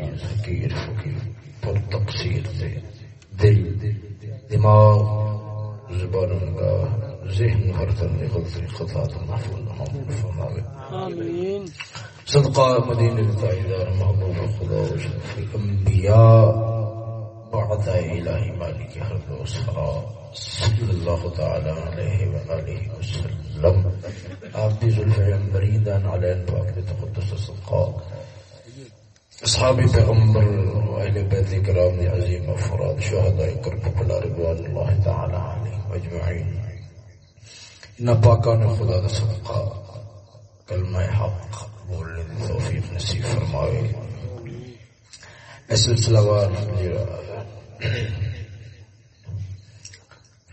عزیز حقیر فقیر پر تقصیر دے۔ دل دماغ زبان کا ذہن ہر غلطی خطا تو محفوظ محمود فرماوے۔ آمین۔ صدقہ مدینہ تاجدار محبوب خدا و شرف انبیاء بعد الہی مالک حرد و صلی اللہ تعالی علیہ وآلہ وسلم۔ آپ دی ظلف عمبریدان علیہ پاک تقدس صدقہ اصحاب پیغمبر اہل بیت کرام دی عظیم افراد، شہداء کرب بلا رضوان اللہ تعالی علیہ اجمعین۔ ان پاکا نے خدا دا صدقہ، کلمہ حق بولنے دی توفیق نصیب فرمائے۔ اس سلسلہ وار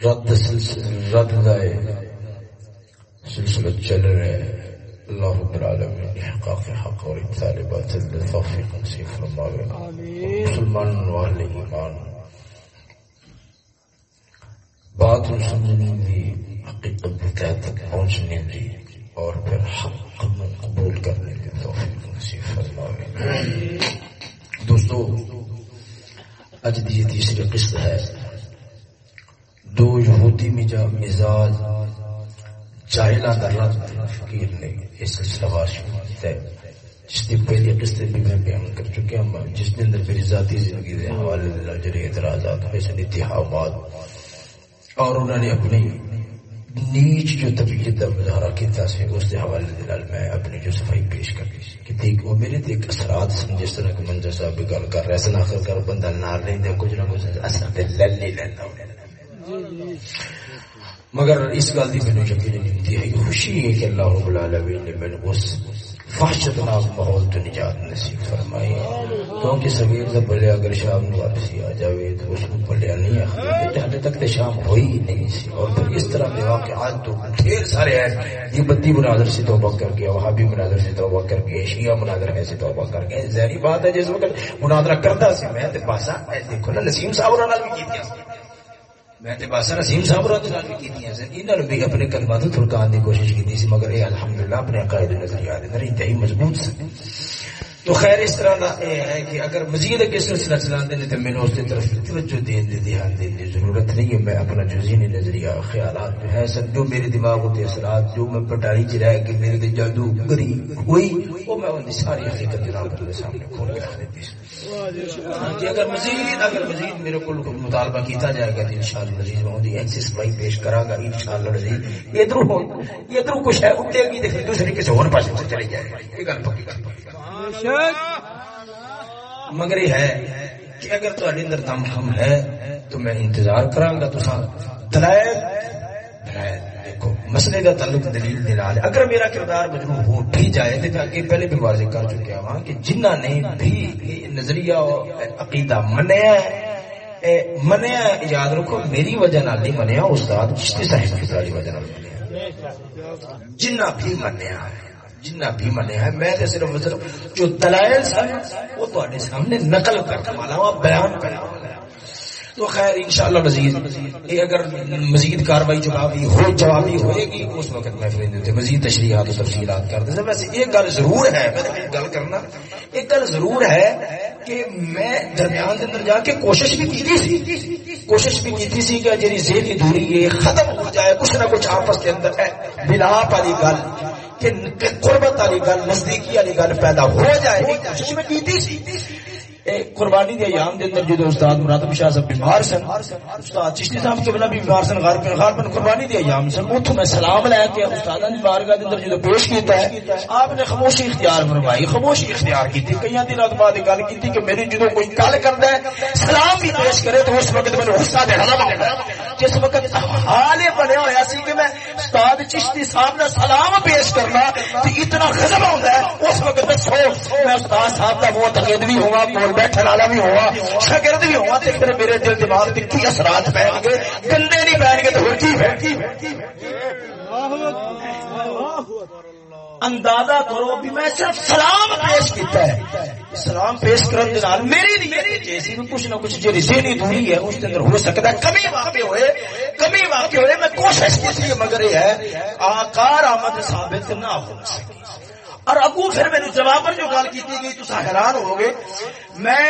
رد رد دائے سلسلہ چل رہے اللہ رب العالمین احقاق حق اور ابتال باطل توفیق نصیب فرماوے۔ مسلمان واہل ایمان۔ بات سمجھنے دی حقیقت بتا تک پہنچنے دی اور پھر حق میں قبول کرنے دی توفیق نصیب فرماوے۔ دوستو اج دی تیسری قسط ہے۔ دو یہودی مزاج فقیر نے اس شروع جس کی پہلی قسط بھی میں بیان کر ہوں جس کے اندر میری ذاتی زندگی کے حوالے جڑے اعتراضات اتحامات اور انہوں نے اپنی نیچ جو طبیعت کا مظاہرہ کیا اس کے حوالے میں اپنی جو صفائی پیش کر دی کہ وہ میرے تے ایک اثرات سن، جس طرح کہ منظر صاحب بھی گل کر رہے سن آخر کر بندہ نار لیندے کچھ نہ کچھ اثر تے لل نہیں لینا مگر اس گل کی میرے یقین نہیں ہے خوشی ہے کہ اللہ رب العالمین نے میں اس فحشت ناک ماحول تو نجات نصیب فرمائی کیونکہ صغیر سے بلے اگر شام نو واپسی آ جاوے تو اس کو بلے نہیں ہے حالے تک تو شام ہوئی ہی نہیں سی۔ اور پھر اس طرح کے واقعات تو ڈھیر سارے ہیں۔ یہ بدی مناظر سے توبہ کر کے، وہابی مناظر سے توبہ کر کے، شیعہ مناظر میں سے توبہ کر کے۔ ظاہری بات ہے جس وقت مناظرہ کرتا سی میں، تے پاسا دیکھو نا، نسیم صاحب اور بھی کی میں تے باسر عظیم صاحب رات نال بھی کیتیاں سن انہاں نے بھی اپنے کلمات تھڑکان دی کوشش کی سی، مگر اے الحمدللہ اپنے عقائد نظریات اندر انتہائی مضبوط سن۔ تو خیر اس طرح کا یہ ہے کہ اگر مزید اگے سلسلہ چلانے نے تو میں اس کی طرف توجہ دین دی دھیان دین دی ضرورت نہیں ہے، میں اپنا جو ذہنی نظریہ خیالات جو ہے۔ سن، جو میرے دماغ ہوتے اثرات، جو میں پٹاری چ رہ کے میرے دے جادو گری ہوئی، وہ میں ان ساری حقیقت جناب کے سامنے کھول کے رکھ دیتی ہاں جی، اگر مزید اگر مزید میرے کو مطالبہ کیتا جائے گا تو انشاءاللہ مزید میں دی ایکسس بائی پیش کرا گا۔ انشاءاللہ مزید ادھر ہو ادھر کچھ ہے اٹھے گی تو دوسری کسی اور پاس چلی جائے گا یہ گل پکی۔ گل مگر یہ ہے کہ اگر تھوڑے اندر دم ہم ہے تو میں انتظار کرا گا تو دلائل۔ دیکھو، مسئلے کا تعلق دلیل دلال اگر میرا کردار مجروح ہو بھی جائے تو آگے پہلے بھی واضح کر چکا ہوں کہ جنہ نے بھی نظریہ عقیدہ منیا منیا یاد رکھو، میری وجہ نال نہیں منیا، استاد چشتی صاحب کی وجہ نال منیا۔ جنہ بھی منیا ہے۔ جنہ بھی منیا ہے میں تو صرف جو دلائل سن، وہ تھوڑے سامنے نقل کرنے والا بیان کرا تو خیر انشاءاللہ مزید، یہ اگر مزید کاروائی جوابی ہو، جوابی ہوئے گی، اس وقت میں پھر مزید تشریحات و تفصیلات کر دیں ویسے ایک گل ضرور ہے، میں گل کرنا۔ ایک گل ضرور ہے کہ میں درمیان کے اندر جا کے کوشش بھی کی تھی کوشش بھی کی تھی کہ جی ذہنی دوری یہ ختم ہو جائے، کچھ نہ کچھ آپس کے اندر ملاپ والی گل، کہ قربت والی گل، نزدیکی والی گل پیدا ہو جائے کوشش میں کی تھی قربانی دے ایام دے اندر جدو استاد مراد شاہ صاحب بیمار سن، استاد چشتی صاحب کے بیمار سن غار غار پر قربانی دے ایام سن اوتھوں میں سلام لے کے دی بارگاہ دے اندر جدو پیش کیتا ہے، آپ نے خاموشی اختیار فرمائی، خاموشی اختیار کی کئی دنوں بعد گل کی کہ میری جدو کوئی گل کردا ہے، سلام بھی پیش کرے تو اس وقت میں غصہ دے رہا جس وقت حال یہ بنیا ہوا سی کہ میں استاد چشتی صاحب نے سلام پیش کرنا اتنا غضب ہوندا ہے، اس وقت دسو میں استاد صاحب دا معتقد بھی ہوا کول بیٹھن والا بھی ہوا، شاگرد بھی ہوا تے پھر میرے دل دماغ تے کی اثرات پین گے، گندے نہیں پین گے تو ہور کی اندازہ کرو بھی میں صرف سلام پیش کیتا ہے۔ سلام پیش کرن دے نال میری میری جیسی بھی کچھ نہ کچھ جڑی ذہنی دوری ہے، اس کے اندر ہو سکتا ہے۔ کمی واقع ہوئے، کمی واقع ہوئے، میں کوشش کی مگر یہ ہے، آکار آمد ثابت نہ ہو سکی اور ابو پھر میرے جواب پر جو گل کی گئی تو حیران ہو گئے میں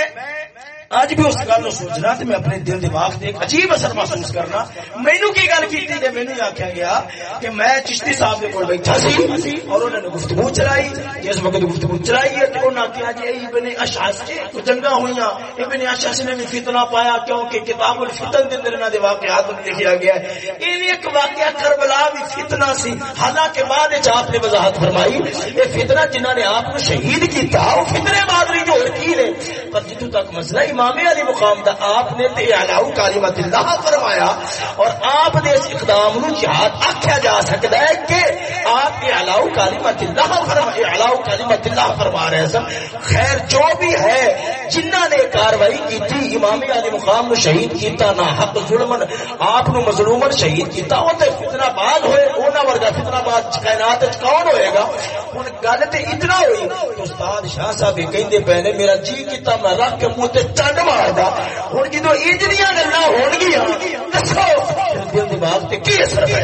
اج بھی اس گل سوچنا تو میں اپنے دل دماغ سے ایک عجیب اثر محسوس کرنا۔ مینو کی گل کی تھی مینو آخیا گیا کہ میں چشتی صاحب کے کول بیٹھا سی اور انہوں نے گفتگو چلائی۔ جس وقت گفتگو چلائی ہے جی تو انہوں نے کہا جی ابن اشعث کو جنگا ہوئیاں۔ ابن اشعث نے بھی فتنہ پایا کیونکہ کتاب الفتن دے اندر انہاں دے واقعات لکھیا گیا ہے۔ یہ بھی ایک واقعہ کربلا بھی فتنہ سی۔ حالانکہ بعد وچ آپ نے وضاحت فرمائی یہ فتنہ جنہاں نے آپ کو شہید کیتا، وہ فتنے بعد نہیں جو کی نے؟ پر جتوں تک مسئلہ امام علی مقام دا آپ نے تے اعلاؤ کلمت اللہ فرمایا اور آپ نے اس اقدام نو جہاد آکھیا جا سکتا ہے کہ آپ اعلاؤ کلمت اللہ فرمایا اعلاؤ کلمت اللہ فرما رہے ہیں خیر، جو بھی ہے جنہ نے کاروائی کی تھی امام علی مقام نو شہید کیتا، نہ حق ظلمن، آپ نو مظلومن شہید کیتا، او تے فتنہ بعد ہوئے، اونا ورگا فتنہ بعد کائنات وچ کون ہوئے گا؟ ہن گل تے اتنا ہوئی، استاد شاہ صاحب کہندے پہلے میرا جی کیتا، میں رکھ کے منہ تے چنڈ مار دا ہن جدوں اجڑیاں گلاں ہون گیاں، دسو دل دماغ تے کی اثر پے؟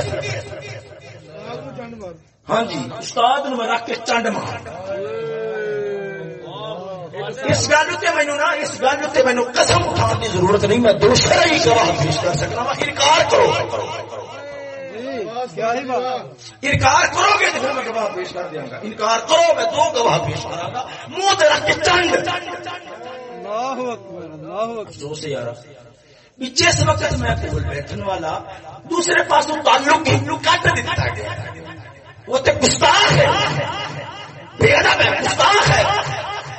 ہاں جی استاد نو رکھ کے چنڈ مار اس گل مینو نا اس گل مینو قسم اٹھان کی ضرورت نہیں، میں دوسرا ہی گواہ پیش کر سکتا انکار کرو۔ انکار کرو گے تو میں گواہ پیش کر دیا گا۔ انکار کرو میں دو گواہ پیش کرا گا۔ منہ رکھ کے چنڈ۔ افسوس یار۔ جس وقت میں کول بیٹھنے والا دوسرے پاسوں تعلق کٹ دیتا گیا وہ تو گستاخ ہے۔ بے ادب ہے گستاخ ہے۔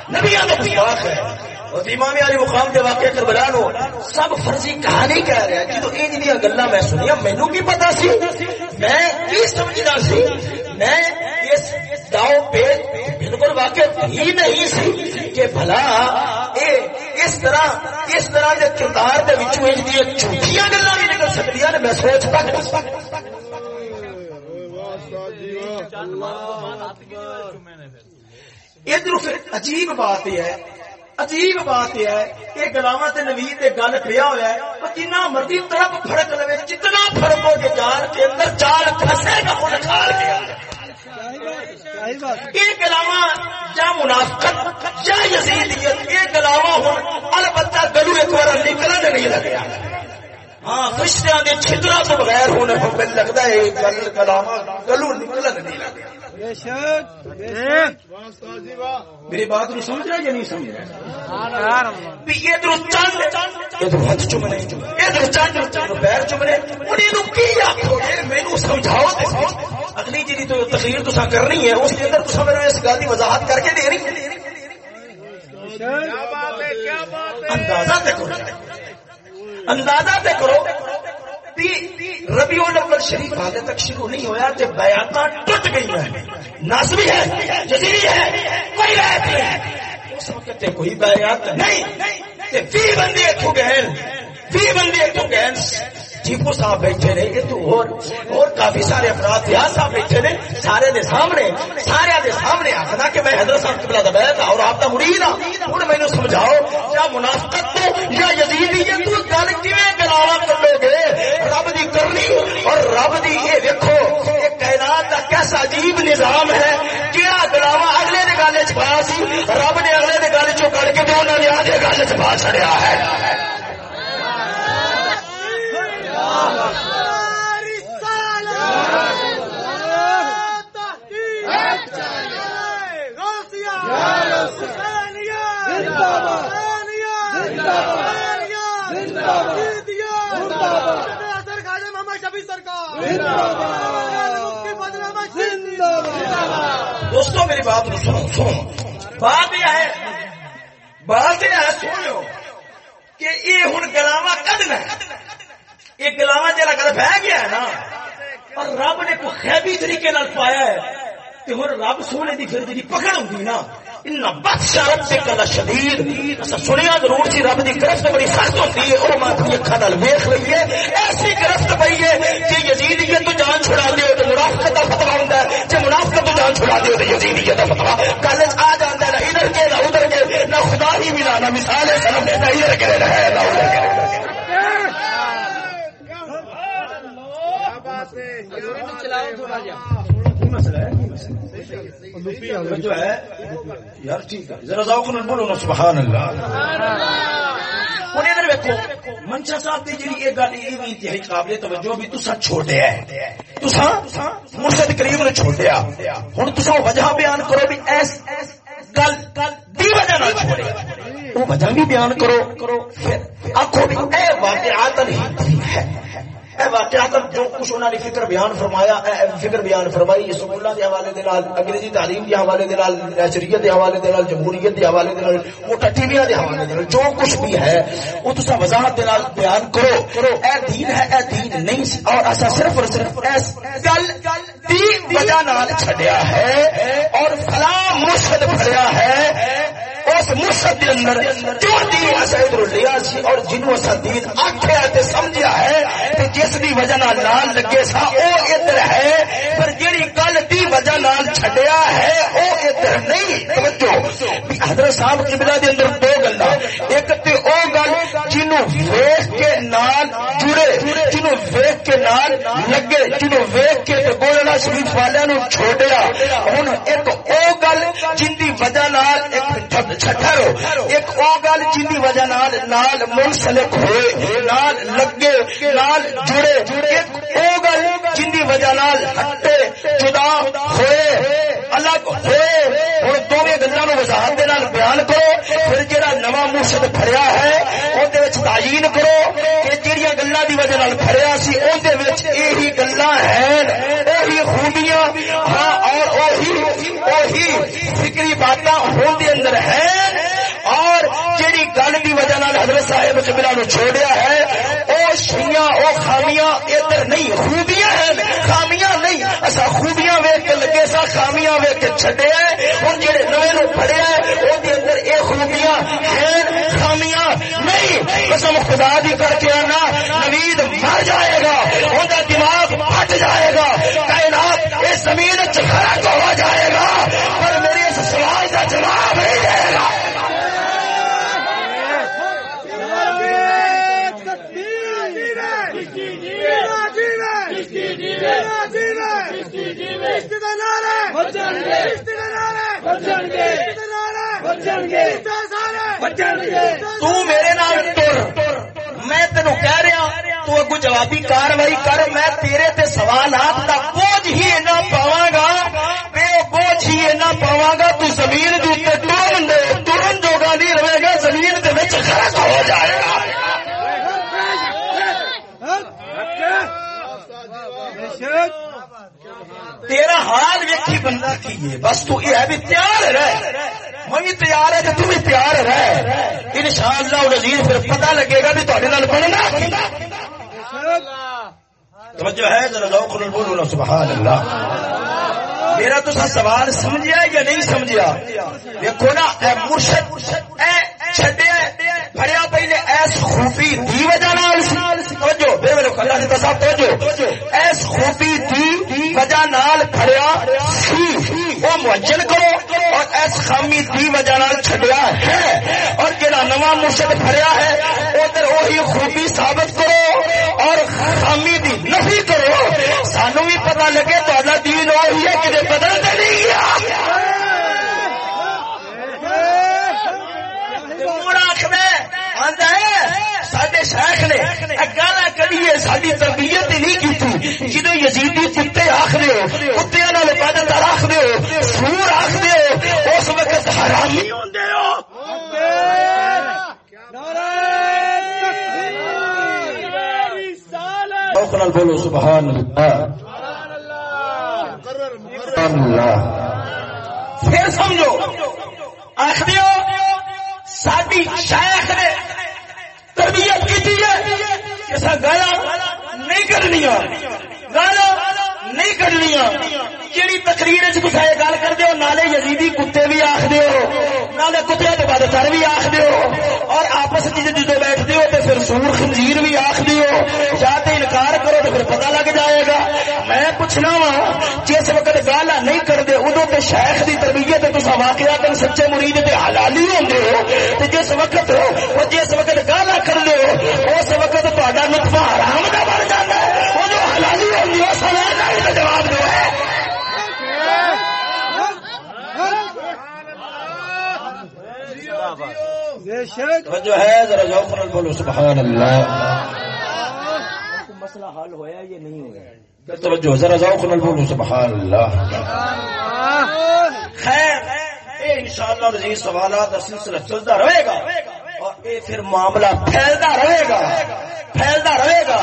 نبی تو گستاخ ہے۔ اور امام علی مقام کے واقعے کربلا نو سب فرضی کہانی کہہ رہا ہے جدو ان دی گلاں میں سنیا مینوں کی پتہ سی؟ میں کی سمجھدا سی؟ میں اس داؤ پہ بالکل واقع ہی نہیں سی کہ بھلا اے اس طرح اس طرح کے کردار دے وچوں ان دی جھوٹیاں گلاں بھی نکل سکدیاں نے میں سوچ تک ادھر عجیب بات یہ ہے عجیب بات یہ ہے کہ گلاوا نوید کے گل پیا ہوا ہے جنا مرضی تڑپ فرق لے جتنا فرق ہو گیا جال کے اندر جال پھنسے گا وہ نکال گیا یہ گلاوا یا منافقت یا یزیدیت، یہ گلاوا ہوں البتہ گلو ایک بار نکلنے نہیں لگیا۔ ہاں رشتہ کے چھترا تو بغیر ہونے کو مل لگتا ہے گل گلاوا گلو نکلنے نہیں لگیا۔ میری بات سمجھ رہا یا نہیں سمجھ رہا ادھر چند ادھر ہاتھ چمنے ادھر چند پیر چمنے مینو سمجھاؤ اگلی جی تو تقریر کرنی ہے۔ اس کے اندر میرے اس گل کی وضاحت کر کے دے رہی اندازہ کرو۔ اندازہ کرو۔ ربی الاول شریف حال تک شروع نہیں ہویا تے بیعتاں ٹوٹ گئی ہیں۔ ناسبی ہے جزیری ہے، کوئی رہت نہیں ہے۔ اس وقت تے کوئی بیعت نہیں۔ تے فی بندے اتھو گئے۔ فی بندے اتھو گئے۔ ٹیپو صاحب بیٹھے نے، یہ تو اور اور کافی سارے افراد، یہاں صاحب بیٹھے نے، سارے دے سامنے، سارے دے سامنے آخنا کہ میں حضرت صاحب قبلہ دا بیت اور آپ دا مرید ہاں ہن مینوں سمجھاؤ یا منافقت تو یا یزیدیت تو گل کیویں گلاوا کر لو گے؟ رب دی کرنی اور رب دی یہ دیکھو یہ کائنات دا کیسا عجیب نظام ہے۔ کیا گلاوا اگلے دے گل وچ پایا سی، رب نے اگلے دے گل چوں کڈ کے تے انہاں نے آدھے گل وچ پا چھڑیا ہے۔ دوستوں میری بات سنو سنو۔ بات یہ ہے، بات یہ ہے سنو کہ یہ ہوں گلاوا کدنا یہ گلاوا جا کر بہ گیا ہے نا، اور رب نے کوئی خیبی طریقے پایا ہے کہ ہوں رب سونے کی پھر جی پکڑ ہوتی نا۔ شدید سنیا ضرور سی رب گرفت بڑی سخت ہوتی ہے وہ میں اپنی رہی ہے۔ ایسی گرفت پی ہے کہ یزید تو جان چھڑا دے تو منافقت کا فتوا ہوتا ہے۔ جی منافقت تو جان چھڑا دے تو کا فتوا کل آ جاتا ہے، نہ ادھر کے، نہ ادھر کے، نہ خدا ہی ملا، نہ مثال ہے نہ ادھر کے نہ ادھر کے چلاؤ تھوڑا جا مسئلہ ہے جو ہے یار ٹھیک ہے ذرا ذوق بولو نا سبحان اللہ ادھر منشا صاحب دی گل یہ بھی انتہائی قابل توجہ بھی تسا چھوڑیا ہے تسا مرشد کریم نے چھوڑیا ہن تسا وجہ بیان کرو بھی ایس گل دی وجہ چھوڑیا وہ وجہ بھی بیان کرو۔ پھر آکھو بھی اے واقعات ہے اے واقعات جو کچھ انہوں نے فکر بیان فرمایا، اے فکر بیان فرمائی یہ سکولوں کے حوالے دے نال، انگریزی تعلیم کے حوالے دے نال نیچریت کے حوالے دے نال، جمہوریت کے حوالے دے نال، موٹا ٹیویاں دے حوالے دے نال، جو کچھ بھی ہے وہ تسا وضاحت دے نال بیان کرو۔ کرو اے دین ہے، اے دین نہیں اور اسا صرف اور صرف اس گل دی وجہ نال چھڈیا ہے، اور فلاں مرشد بھریا ہے۔ اس مرشد دے اندر جو دین اسا ادھر لیا سی، اور جنوں اسا دین آکھیا تے سمجھیا ہے، تے جس دی وجہ نال نال لگے سا، او ادھر ہے، پر جیڑی گل دی وجہ نال چھڈیا ہے، او ادھر نہیں۔ توجہ۔ حضرت صاحب قبلہ دے اندر دو گلاں۔ ایک تے او گل جنوں ویکھ کے نال جڑے، جنوں ویکھ کے نال لگے، جنوں ویکھ کے تے گولڑا شریف والےاں نو چھوڑیا ہن ایک او گل جن دی وجہ نال ایک چھٹرو ایک او گل جن دی وجہ نال نال منسلک ہوئے، نال لگے، نال جڑے ایک او گل جن دی وجہ نال ہٹے، جدا ہوئے، الگ ہوئے، ہن دوویں گلاں نو وضاحت دے نال بیان کرو، پھر جڑا نواں مرشد پھڑیا ہے اون دے وچ تعین کرو کہ جڑیاں گلاں دی وجہ نال پھڑیا سی اون دے وچ ایہی گلاں ہیں، ایہی خوبیاں ہاں اور اوہی اوہی فکری باتاں ہون دے اندر ہیں۔ اور جیڑی گل دی وجہ نال حضرت صاحب قبلہ نو چھوڑیا ہے، او شیاں او خامیاں ادھر نہیں، خوبیاں ہیں، خامیاں نہیں۔ اسا خوبیاں ویکھ کے لگے سا، خامیاں ویکھ کے چھڈے ہیں۔ ہن جڑے نوے نو پڑھیا ہے او دے اندر اے خوبیاں ہیں، خامیاں نہیں۔ قسم خدا دی کر کے انا نوید مر جائے گا اون دا دماغ پھٹ جائے گا، کائنات اس زمین وچ خراب ہو جائے تو میرے نال تر۔ میں تینو کہہ رہا تو اگو جوابی کاروائی کر۔ میں تیرے تے سوالات کا بوجھ ہی اینا پاواں گا۔ بوجھ ہی اینا پاواں گا، تو زمین دے دے ٹرن جوگا نہیں رہے گا زمین دے وچ غرق ہو جائے گا تیرا حال ویکھی بندہ کی ہے؟ بس تو یہ ہے بھی تیار رہ۔ میں تیار ہے تو بھی تیار رہ۔ ان شاء اللہ نظیر پھر پتہ لگے گا بھی تھوڑے نال بننا توجہ ہے، ذرا لوگ بولو سبحان اللہ میرا تو سوال سمجھیا یا نہیں سمجھیا؟ دیکھو نا، اے مرشد، اے چھڈیا پڑیا ایس خوفی دی وجہ نال۔ توجہ بے میرے اللہ نے تصاحب توجہ۔ ایس خوفی دی وجہ نال پڑیا سی۔ وہ موجن کرو اور ایس خامی دی وجہ نال چھڈیا ہے۔ اور جڑا نواں مرشد پھڑیا ہے ادھر وہی خوبی ثابت کرو اور خامی دی نفی کرو۔ سانو بھی پتہ لگے تو دین وہی ہے کہ بدلتے نہیں۔ گیا سڈے شیخ نے گالا کریے ساری تربیت نہیں کی جدو یزیدی کتے آخر ہو کتیا عبادت آخ دو سور آخ دو اس وقت حرامی بولو سبحان اللہ۔ پھر سمجھو آخر ساری شیخ نے تربیت کی گالا نہیں کرنی گالا نہیں کرنی جیڑی تقریر تصا یہ گل کر دو نالے یزیدی کتے بھی آخ دو نالے کتے کے بعد سر بھی آخ دو اور آپس جدو بیٹھتے ہو تو پھر سور خنزیر بھی آخ دو یا تو انکار کرو تو پھر پتہ لگ جائے گا۔ میں پوچھنا وا، جس وقت گالا نہیں کرتے ادو تو شیخ کی تربیت تو واقعہ تم سچے مرید کے حلالی ہوتے ہو۔ جس وقت ہو جس وقت گالا کر لو اس وقت تا نطفہ حرام کا بن جاتا ہے۔ وہ جو حلالی ہوتی ہے اس ہے جو ہے ذرا بولو اللہ۔ مسئلہ حل ہوا یہ نہیں ہوا توجہ ذرا ذوق اللہ۔ خیر اے انشاءاللہ رضی سوالات سلسلہ چلتا رہے گا۔ اور یہ پھر معاملہ پھیلتا رہے گا، پھیلتا رہے گا۔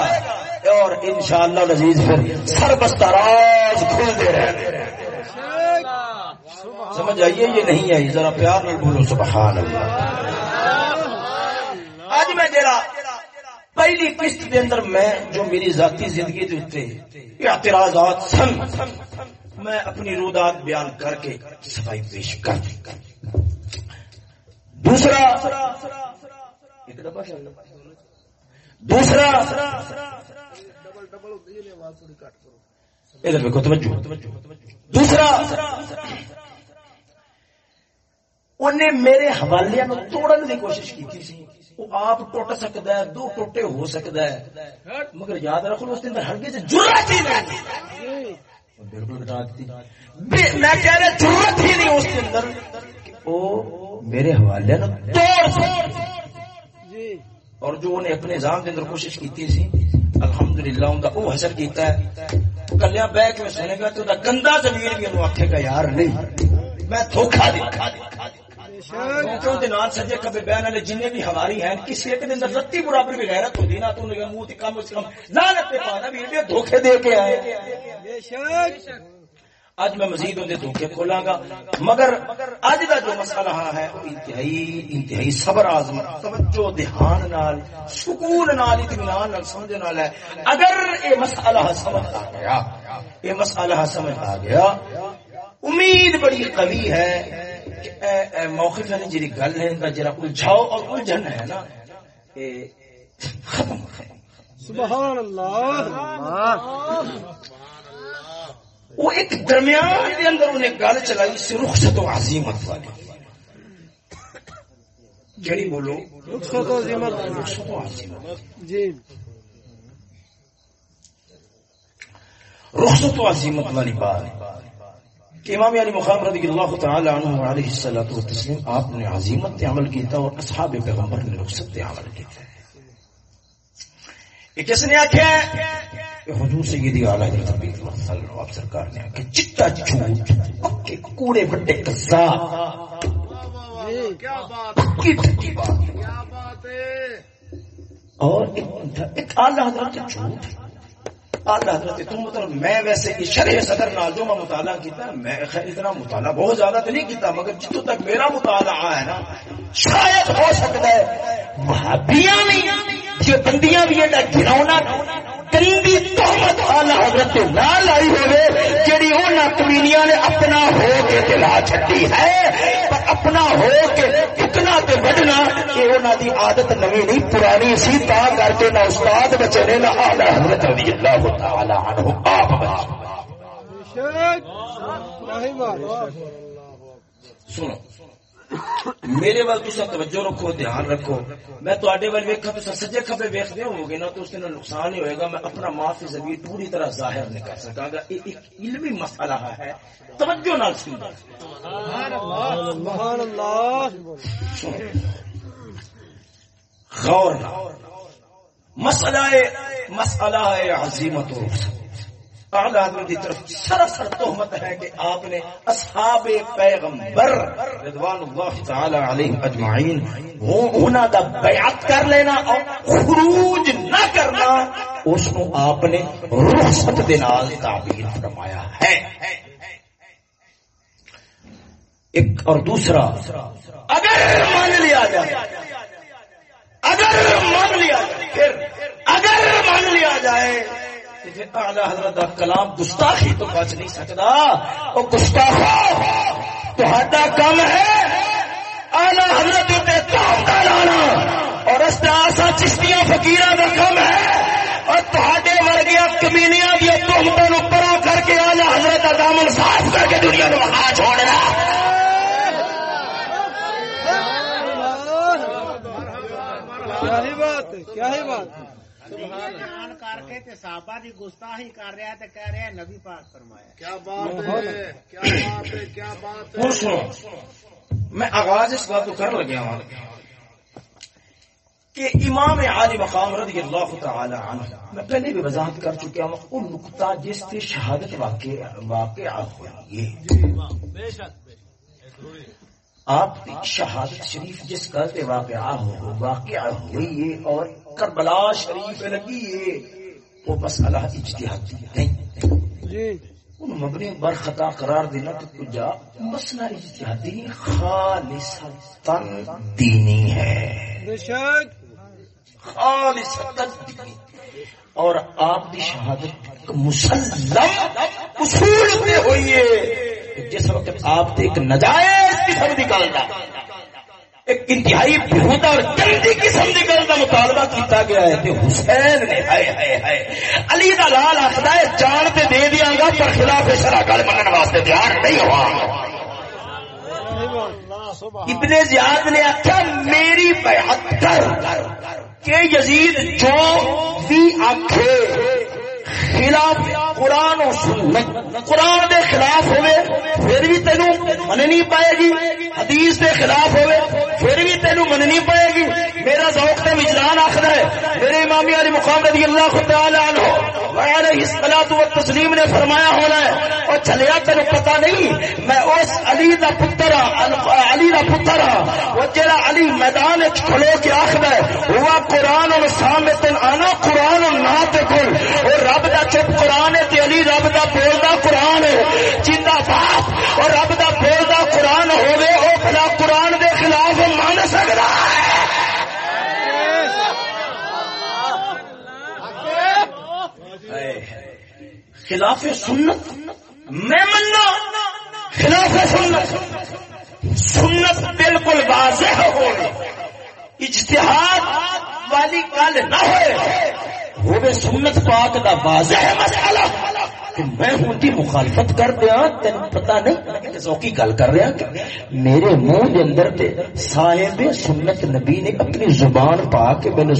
اور انشاءاللہ شاء پھر سربستہ راز کھلتے رہے سمجھ آئیے یہ نہیں آئی ذرا پیار نہیں بولو سبحان اللہ آج میں جرا پہلی قسط کے اندر میں جو میری ذاتی زندگی دیتے اعتراضات سن، میں اپنی رودات بیان کر کے صفائی پیش کر دوسرا دوسرا توجہ۔ دوسرا انہیں میرے حوالے نو توڑن کی کوشش کی وہ آپ ٹوٹ سکتا ہے دو ٹوٹے ہو سکتا ہے۔ مگر یاد رکھو اس دن ہرگے سے ضرورت ہی نہیں۔ بالکل۔ میں کہہ رہا ضرورت ہی نہیں اس کے اندر وہ میرے حوالے نو توڑ اور جو انہیں اپنے نظام کے اندر کوشش کی تھی الحمدللہ ان کا وہ حسر کیتا ہے۔ کلیا بہ کے سنے گا تو گندا زمین بھی انہوں آکھے گا یار نہیں میں دھوکھا دکھا سجے کبھی والے بھی ہماری ہیں کسی ایک دن رتی برابر بھی غیرت ہوتی نا تو منہ کم از کم لانت پہ پانا بھی دھوکھے دے کے آئے۔ اج میں مزید ان دھوکے کھولا گا مگر اج کا جو مسئلہ ہے وہ انتہائی انتہائی صبر آزم توجہ دھیان نال سکون نال اطمینان نال سمجھ نال ہے۔ اگر یہ مسئلہ سمجھ آ گیا یہ مسئلہ سمجھ آ گیا امید بڑی قوی ہے کہ موقف یعنی جی گل ہے جرا الجھاؤ اور الجھن ہے نا ختم سبحان اللہ۔ وہ ایک درمیان کے اندر انہیں گل چلائی سی رخصت و عظیمت والی جڑی بولو رخصت و عظیمت رخصت و عظیمت جی۔ رخصت و عظیمت والی بات کہ امام علی مقام رضی اللہ تعالی عنہ علیہ الصلوۃ والتسلیم آپ نے عظیمت عمل کیتا اور اصحاب پیغمبر نے رخصت عمل کیتا یہ کس نے آخیا کہ حضور سیدی اعلی حضرت نبی صلی اللہ علیہ سرکار نے کہ چٹا جھوٹ پکے کوڑے قصاب کیا بات کیا بات ہے؟ اور ایک اعلی حضرت جھوٹ اعلی حضرت مطلب میں ویسے شرح صدر نال جو میں مطالعہ کیتا میں خیر اتنا مطالعہ بہت زیادہ تو نہیں کیتا مگر جتوں تک میرا مطالعہ ہے نا شاید ہو سکتا ہے وہابیاں بھی جو بندیاں بھی گندی تہمت آلہ حضرت نہ لائی ہوئے جیڑی انہاں کمینیاں نے اپنا ہو کے دلا چھٹی ہے۔ پر اپنا ہو کے اتنا تے بڑھنا یہ انہاں دی عادت نوی نہیں پرانی سی تا کر کے نہ استاد بچے نے نہ آلہ حضرت رضی اللہ تعالی عنہ آپ بچے۔ سنو۔ میرے وال تصا توجہ رکھو، دھیان رکھو۔ میں تے وال ویکا تو سجے کبے ویکتے ہو گے نا، تو اس دن نقصان ہی ہوئے گا۔ میں اپنا معافی زمین پوری طرح ظاہر نہیں کر سکا گا۔ یہ ایک علمی مسئلہ ہے۔ توجہ نال سن سبحان اللہ غور مسئلہ مسئلہ ہے عظیمت و رخصت اعلی حضرت کی طرف سراسر تہمت ہے کہ آپ نے اصحاب پیغمبر رضوان اللہ تعالی علیہ اجمعین ہونا دا بیعت کر لینا اور خروج نہ کرنا، اس کو آپ نے رخصت دے نال تعبیر فرمایا ہے۔ ایک اور دوسرا، اگر مان لیا جائے، اگر مان لیا جائے، پھر اگر مان لیا جائے حضرت کلام گستاخی تو بچ نہیں سکتا وہ گستاخا تو کم ہے۔ آلہ حضرت لانا اور اس آسا چشتیاں فکیر کا کم ہے۔ اور تے ورگیا کمینیاں دیا تحمتوں پرا کر کے آلہ حضرت کا دامن صاف کر کے دنیا کو وہاں چھوڑنا۔ کیا ہی بات کیا ہی بات کر کے تے صحابہ دی گستاخی کر رہا تے کہہ رہا نبی پاک فرمایا۔ کیا بات ہے؟ کیا بات ہے؟ کیا بات ہے؟ میں آغاز اس بات کو کر لگیا ہوں۔ کہ امام عالی مقام رضی اللہ تعالی عنہ میں پہلے بھی وضاحت کر چکا ہوں وہ نقطہ جس سے شہادت واقع واقع ہوئی ہے۔ آپ کی شہادت شریف جس گل سے واقع ہو واقع ہوئی ہے اور کربلا شریف لگی ہے وہ مسئلہ اجتہادی نہیں جی۔ مبنی بر خطا قرار دینا تو کجا مسئلہ اجتہادی خالصتاً دینی ہے۔ بے شک۔ خالصتاً دینی۔ اور آپ کی شہادت مسلم اصول پہ ہوئی ہے جس وقت آپ تے ایک نجائز قسم کی گل کا ایک انتہائی بہت اور گندی قسم کی گل کا مطالبہ کیتا گیا ہے تے حسین نے، ہائے ہائے ہائے، علی دا لال آخر ہے، جان تے دے دیاں گا پر خلاف شرع گل منن واسطے تیار نہیں ہوا۔ ابن زیاد نے آخیا میری بیعت کر کہ یزید جو بھی آخے خلاف قرآن و سنت. قرآن دے خلاف ہوئے، پھر بھی تینو مننی پائے گی، حدیث دے خلاف ہوئے، پھر بھی تینو مننی پائے گی۔ میرا ذوق تے وجدان آخر ہے۔ میرے امامی علی مقام رضی اللہ تعالی عنہ وعلیہ الصلوۃ والتسلیم نے فرمایا ہونا ہے، اور چلیا تینو پتہ نہیں، میں اس علی دا پتر ہاں، علی دا پتر ہاں وہ جڑا علی میدان وچ کھلو کے آخر ہے، ہوا قرآن و سامتن انا قرآن و نات ناطقن اور رب دا چپ قرآن ہے تے علی رب دا بولدا قرآن ہے۔ جندا باپ اور رب دا بولدا قرآن ہوے او بلا قرآن دے خلاف مان سکدا ہے۔ خلاف سنت، میں مننا، خلاف سنت۔ سنت بالکل واضح ہو اجتہاد والی گل نہ ہوئے وہ سنت پاک دا واضح مسئلہ۔ کہ میں ہوں دی مخالفت کر دیا تین پتہ نہیں ذوقی گل کر رہا کہ میرے منہ دے اندر تے صاحب سنت نبی نے اپنی زبان پا کے میں نے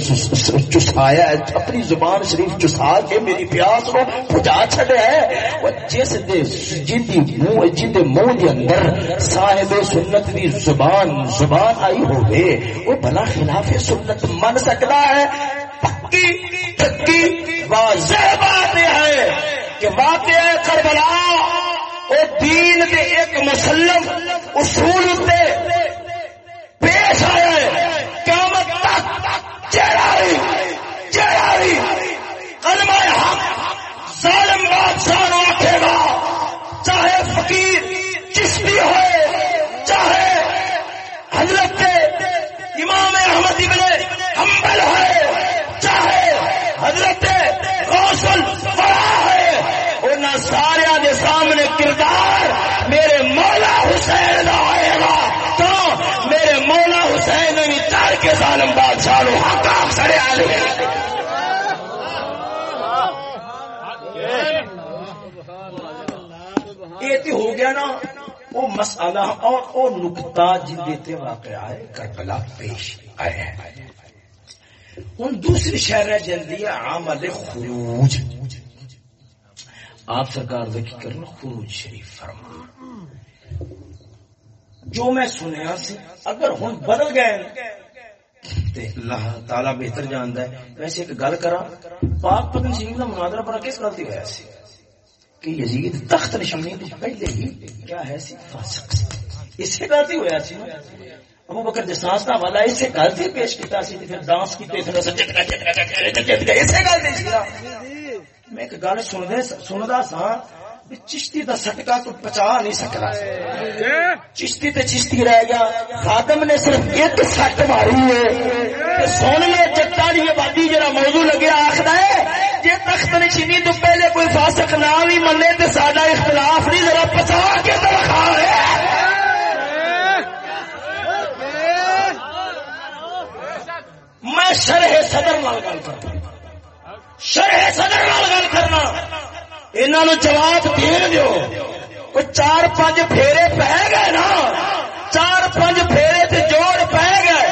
چسایا ہے، اپنی زبان شریف چسا کے میری پیاس کو بجا چھڑیا ہے۔ اور جس دے جن دی منہ جن دے منہ دے اندر صاحب سنت دی زبان زبان آئی ہوئے وہ بھلا خلاف سنت من سکتا ہے۔ پکی پکی، واضح بات ہے کہ واقع کربلا او دین دے ایک مسلم اصول تے پیش آیا ہے۔ قیامت تک چڑھائی چڑھائی۔ کلمہ حق، ظالم بادشاہ نو گا۔ چاہے فقیر، چشتی ہوئے کے ظالم بادشاہ نو حق سڑے آلے۔ یہ تو ہو گیا نا، وہ مسئلہ اور وہ نقطہ جن دیتے واقعہ ہے، کربلا پیش آیا ہے۔ ہوں دوسری شہر جلدی ہے عمل خروج۔ آپ سرکار وکی کرنا خروج شریف فرما۔ جو میں سنیا سی، اگر ہوں بدل گئے تے اللہ تعالی بہتر جانتا ہے ویسے ایک گل کرا پاک پتن شریف کا مناظرہ پر کس گل غلطی ہوا سی کہ یزید تخت نشانی تو پہلے ہی کیا ہے سی فاسق سی اسی گل غلطی ہوا سی ابو بکر جساس کا والا اسے گل سے پیش کیتا سی تے پھر ڈانس کیتے پھر سجد کا جت کا جت کا گل نہیں سی میں ایک گل سن سندا سا چشتی دا سٹکا تو پچا نہیں سکتا۔ چشتی تے چشتی رہ گیا۔ خادم نے صرف ایک سٹ ماری ہے سن لے جٹا دی آبادی جڑا موضوع لگیا آخر ہے جے تخت نشینی تو پہلے کوئی فاسق نہ بھی منے تے ساڈا اختلاف نہیں ذرا پچا کے تو رکھا ہے۔ میں شرح صدر نال گل کرنا شرح صدر نال گل کرنا۔ انہوں جواب دین دیو۔ کوئی چار پانچ پھیرے پہ گئے نا۔ چار پانچ پھیرے تے جوڑ پہ گئے۔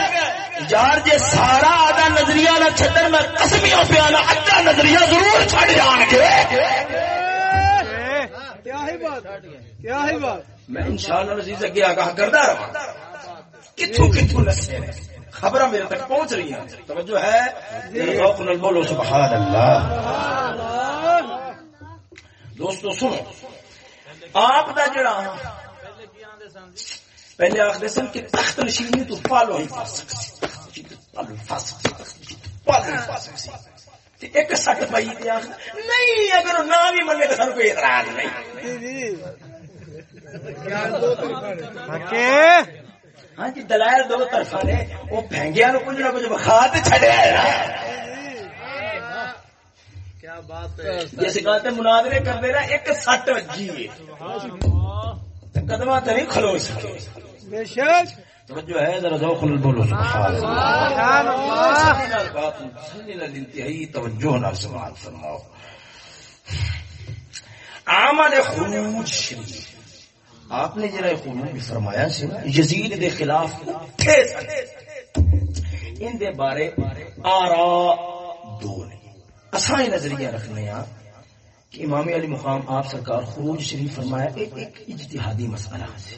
یار جے سارا آدھا نظریہ نہ چھڈن میں قسمیاں پیا نہ اچھا نظریہ ضرور چھڈ جان گے کیا ہے بات کیا ہے بات۔ میں انشاءاللہ عزیز اگے آگاہ کردا رہا کتھوں کتھوں نسے؟ خبر میرے تک پہنچ رہی ہیں۔ توجہ ہے۔ نال بولو سبحان اللہ۔ دوستو سنو۔ آپ دا جڑا پہلے آخر سن کہ تخت نشینی تو پالو ہی فاسق سی پالو فاسق سی پالو فاسق سی تے ایک سٹ پئی تے آخر نہیں اگر نہ بھی منے تو سر کوئی اعتراض نہیں۔ ہاں جی دلائل دو طرفہ نے۔ وہ بھینگیا نو کچھ نہ کچھ بخا تے ہے نا۔ کیا بات ہے؟ جس گل تے مناظرے کرتے نا ایک سٹ وجی ہے۔ قدمہ تے نہیں کھلو سکے۔ بے شک۔ توجہ ہے ذرا ذوق نال بولو سبحان اللہ۔ سبحان اللہ۔ سنی نال بات سنی نال انتہائی توجہ نال سماعت فرماؤ۔ عمل خروج شریف۔ آپ نے جرا خروج فرمایا سی نا یزید دے خلاف ان دے بارے آرا دو نے۔ اساں یہ نظریہ رکھنے ہاں کہ امام علی مقام آپ سرکار خروج شریف فرمایا ایک ایک اجتہادی مسئلہ ہے۔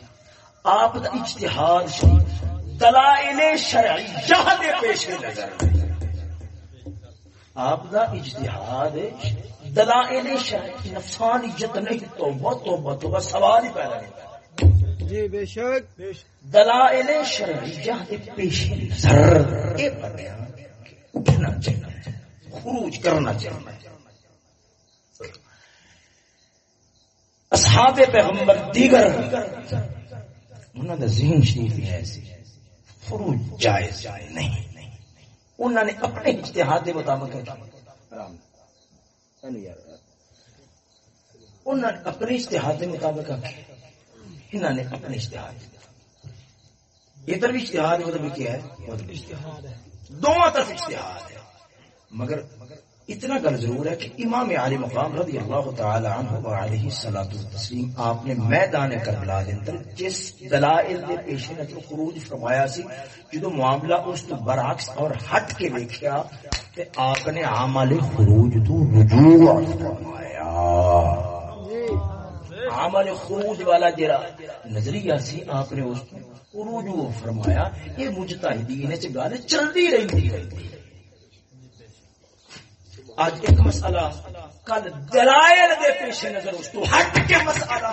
آپ دا اجتہاد شریف دلائل شرعیہ دے پیش نظر۔ آپ دا اجتہاد دلائل شرعی نفسانیت نہیں توبہ توبہ توبہ سوال ہی پیدا نہیں۔ جی بے شک۔ بے شک دلائل شرعیہ دے پیش نظر۔ اے بنیا اٹھنا چاہیے۔ خروج کرنا چاہیے۔ اصحاب پیغمبر دیگر، انہوں نے ذہن شریف ہی ایسی خروج جائز نہیں۔ انہوں نے اپنے اجتہاد کے مطابق انہوں نے اپنے اشتہار کے مطابق انہوں نے اپنے اشتہار ادھر بھی اشتہار ہے، ادھر بھی کیا ہے، ادھر بھی اشتہار ہے۔ دونوں طرف اشتہار ہے۔ مگر اتنا گل ضرور ہے کہ امام علی مقام رضی اللہ تعالی عنہ و علیہ الصلوۃ والتسلیم آپ نے میدان کربلا دے اندر جس دلائل دے پیش نظر خروج فرمایا سی، جدو معاملہ اس تو برعکس اور ہٹ کے دیکھا تے آپ نے عمل خروج تو رجوع فرمایا۔ عمل خروج والا جرا نظریہ سی، آپ نے اس کو رجوع فرمایا۔ یہ مجتہدین وچ گل چلدی رہندی رہندی آج ایک مسئلہ کل دلائل دے پیش نظر اس تو ہٹ کے مسئلہ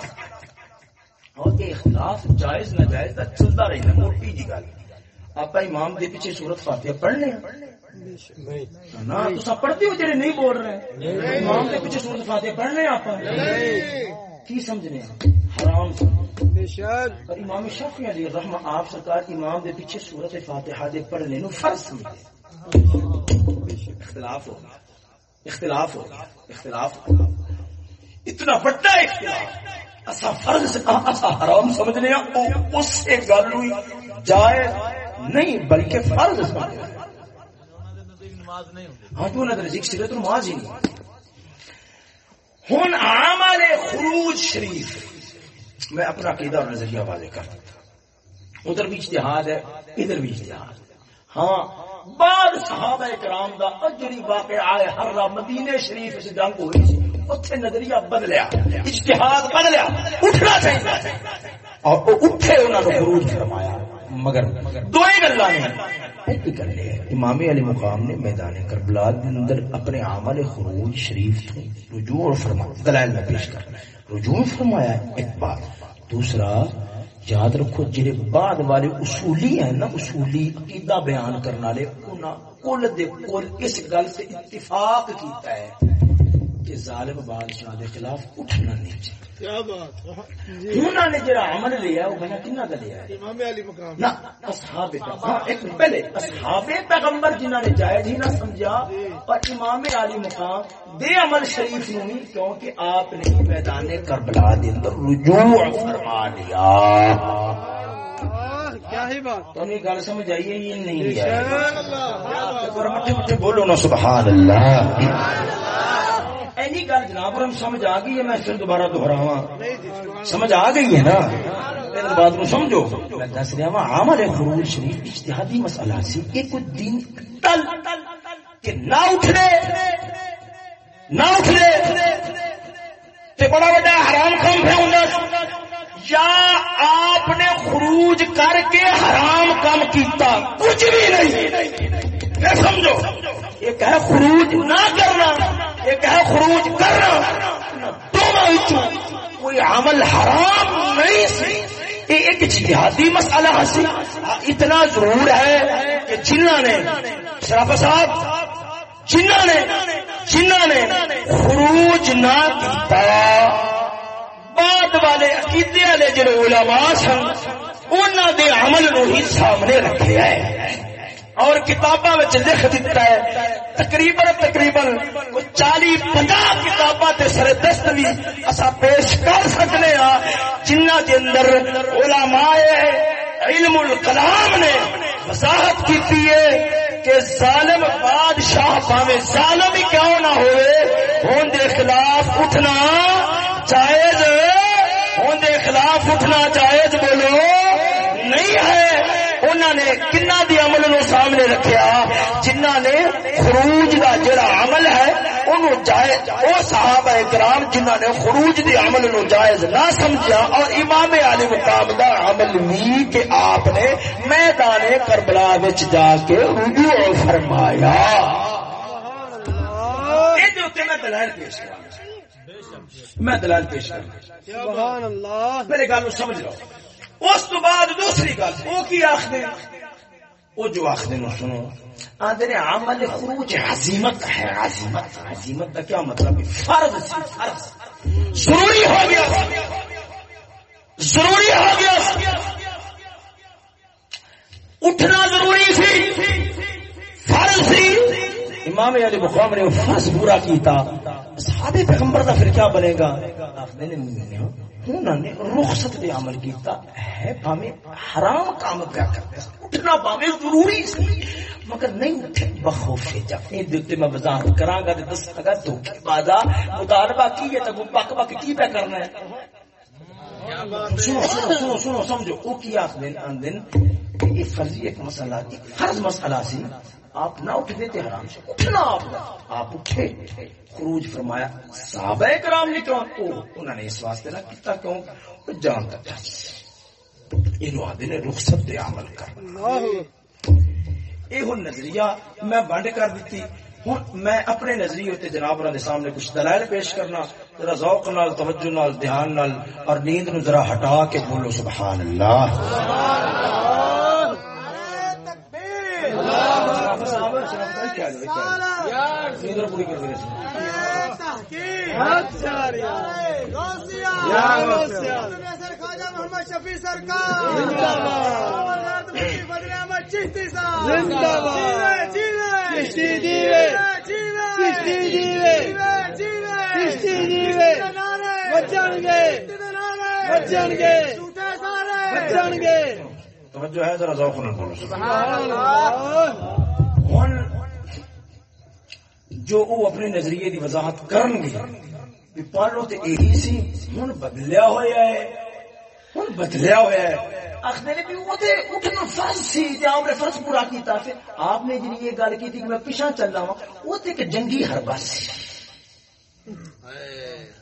اور یہ اختلاف جائز چلتا رہنا موٹی جی گل۔ آپ امام دے پیچھے صورت فاتحہ پڑھنے نا تو پڑھتے ہو جڑے نہیں بول رہے۔ امام دے پیچھے صورت فاتحہ پڑھنے آپ کی سمجھنے؟ حرام اور امام علیہ الرحمہ آپ سرکار امام دے پیچھے صورت فاتحہ دے پڑھنے نو فرض سمجھے اختلاف ہو گیا۔ اختلاف ہو گیا، اختلاف ہو گیا۔ اتنا بڑا اختلاف۔ اسا فرض سے اسا حرام سمجھنے ہاں، اس سے گل ہوئی، جائے نہیں، بلکہ فرض سمجھنے ہاں تو نہ رزق سرے تو نماز ہی نہیں۔ ہن عمل خروج شریف۔ میں اپنا عقیدہ اور نظریہ واضح کر دیتا ادھر بھی اجتہاد ہے، ادھر بھی اجتہاد۔ ہاں بعد صحابہ کرام دا اجری واقع آئے ہر را مدینے شریف سے جنگ ہوئی سی اتھے نظریہ بدلیا، اجتہاد بدلیا، اٹھنا چاہیے۔ اور اٹھے انہوں نے خروج فرمایا۔ مگر دو ہی گلا نے ایک گل ہے امام علی مقام نے میدان کربلا کے اندر اپنے عمل خروج شریف تو رجوع اور فرمایا دلائل میں پیش کر۔ رجوع فرمایا، ایک بات، دوسرا یاد رکھو، جڑے بعد والے اصولی ہیں نا، اصولی عقیدہ بیان کرنے والے، انہاں کل دے کل اس گل سے اتفاق کیتا ہے۔ کہ ظالم بادشاہ دے خلاف اٹھنا نہیں چاہیے۔ کیا بات جی۔ انہوں نے جڑا عمل لیا وہ بنا دا لیا ہے؟ امام علی مقام۔ نہ اصحاب ہاں ایک پہلے اصحاب پیغمبر جنہوں نے جائز ہی نہ سمجھا اور امام علی مقام دے عمل شریف نو ہی کیونکہ آپ نے میدان کربلا دے اندر رجوع فرما لیا کیا ہی بات۔ تو یہ گل سمجھ یہ نہیں مٹھے مٹھے بولو نا سبحان اللہ۔ اینی گل جناب اور ہم سمجھ آ گئی ہے، میں پھر دوبارہ دہراواں۔ سمجھ آ گئی ہے نا؟ اس بات کو سمجھو۔ میں دس رہا ہوں عمل خروج شریف اجتہادی مسئلہ سی ایک دن تل کہ نہ اٹھنے نہ اٹھنے، تے بڑا بڑا حرام کام پہ ہوندا یا آپ نے خروج کر کے حرام کام کیتا، کچھ بھی نہیں۔ یہ سمجھو ایک ہے خروج نہ کرنا۔ ایک ہے خروج کرنا دونوں کوئی عمل حرام نہیں سی۔ یہ ایک جہادی مسئلہ سی۔ اتنا ضرور ہے کہ جنہ نے شراف صاحب جنہ نے جنہ نے خروج نہ کیتا۔ بعد والے عقیدے والے جڑے علماء سن انہوں دے عمل نو ہی سامنے رکھے ہے۔ اور کتاباں لکھ دیتا ہے۔ تقریباً تقریباً چالی پنجا کتاباں تے سر دست بھی اسا پیش کر سکنے ہاں جنہ دے اندر علماء علم الکلام نے وضاحت کی ہے کہ ظالم بادشاہ پاوے ظالم ہی کیوں نہ ہوئے؟ ہون دے خلاف اٹھنا جائز۔ ہون دے خلاف اٹھنا جائز بولو۔ نہیں ہے انہوں نے کنا دی عمل نو سامنے رکھیا؟ جنہ نے خروج دا جڑا عمل ہے انہوں جائز او صحابہ کرام جنہ نے خروج دی عمل نو جائز نہ سمجھا اور امام علی مقام دا عمل بھی کہ آپ نے میدان کربلا وچ جا کے رجوع فرمایا۔ میں دلائل پیش کروں میرے گل سمجھ لو۔ اس تو بعد دوسری گل، وہ کی آخر وہ جو آخر سنو۔ آدھے نے عمل خروج عظیمت ہے، عظیمت عظیمت کا کیا مطلب ہے؟ فرض سی، فرض۔ ضروری ہو گیا۔ ضروری ہو گیا۔ اٹھنا ضروری سی۔ فرض سی۔ امام علی مقام نے فرض پورا کیتا۔ صحابہ پیغمبر کا پھر کیا بنے گا؟ آخر نے انہوں نے رخصت پہ عمل کیتا ہے پاوے حرام کام کیا کرتے اٹھنا پاوے ضروری سی۔ مگر نہیں اٹھے بخوف جب۔ یہ دیتے میں وضاحت کراں گا تے دس گا، دھوکے بازا مطالبہ کی ہے تو بک بک کی پہ کرنا ہے؟ سنو سنو سنو سنو، سمجھو۔ وہ کی آخر دن آن دن یہ فرضی ایک مسئلہ فرض مسئلہ سی۔ آپ نہ اٹھ دیتے حرام سے اٹھنا آپ آپ اٹھے، خروج فرمایا، صحابہ کرام نے کہا کیوں انہوں نے اس واسطے نہ کیتا کیوں؟ وہ جانتا تھا۔ یہ آدھے نے رخصت دے عمل کر۔ یہ نظریہ میں بنڈ کر دیتی۔ ہوں میں اپنے نظریے تے جناب دے سامنے کچھ دلائل پیش کرنا۔ ذرا ذوق نال، توجہ نال، دھیان نال اور نیند نو ذرا ہٹا کے بولو سبحان اللہ سبحان اللہ۔ محمد شفیع سرکار چشتی صاحب چشتی جیوے چشتی جیوے چشتی جیوے بچن گے بچن گے بچن گے توجہ ہے ذرا ذوق نہ بولو جو وہ اپنے نظریے کی وضاحت کرن گے۔ پہلو تو یہی سی ہوں بدلیا ہوا ہے۔ ہوں بدلیا ہوا ہے۔ اٹھنا فرض سی آپ نے فرض پورا کیتا پھر آپ نے جی یہ گل کی تھی کہ میں پیچھا چل رہا ہوں وہ تو ایک جنگی ہر سی۔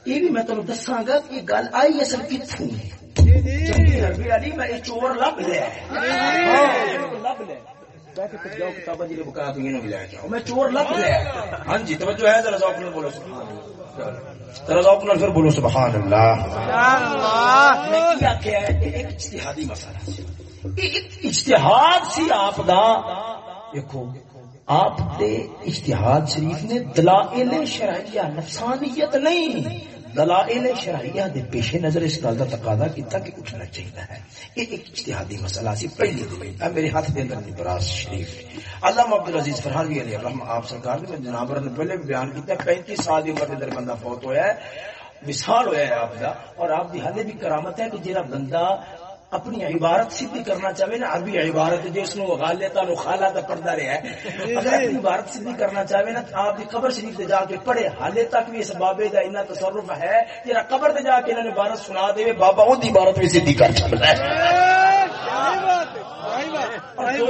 یہ بھی میں تمہیں دساں گا کہ گل آئی اصل کتوں جنگی ہربی والی میں چور لب لیا لب لیا میں چور لیا ہاں جی توجہ ہے ذرا ذوق بولو ذرا ذوق پھر بولو سبحان اللہ۔ میں کیا کیا ہے ایک اجتہادی مسئلہ اجتہاد سی آپ دا۔ دیکھو آپ دے اجتہاد شریف نے دلائل شرعیہ نفسانیت نہیں۔ دلائل شرعیہ دے پیش نظر اس گل کا تقاضا کیتا کہ اٹھنا چاہیے ہے۔ یہ ایک اجتہادی مسئلہ سی، پہلی دن میرے ہاتھ دے اندر براز شریف علامہ عبد العزیز فرحانوی علیہ الرحمہ، آپ سرکار نے جناب نے پہلے بھی بیان کیتا پینتیس سال کی عمر اندر بندہ فوت ہوا ہے۔ مثال ہوا ہے آپ کا اور آپ کی حالے بھی کرامت ہے کہ جہاں بندہ اپنی عبارت سیدھی کرنا چاہے نا عربی عبارت جس نو غالتا نو خالا تا پڑھتا رہا ہے۔ اگر اپنی عبارت سیدھی کرنا چاہے نا آپ کی قبر شریف جا کے پڑھے حالے تک بھی اس بابے کا اتنا تصرف ہے جہاں قبر تے جا کے انہوں نے عبارت سنا دے بابا وہ عبارت بھی سیدھی کر چکتا ہے۔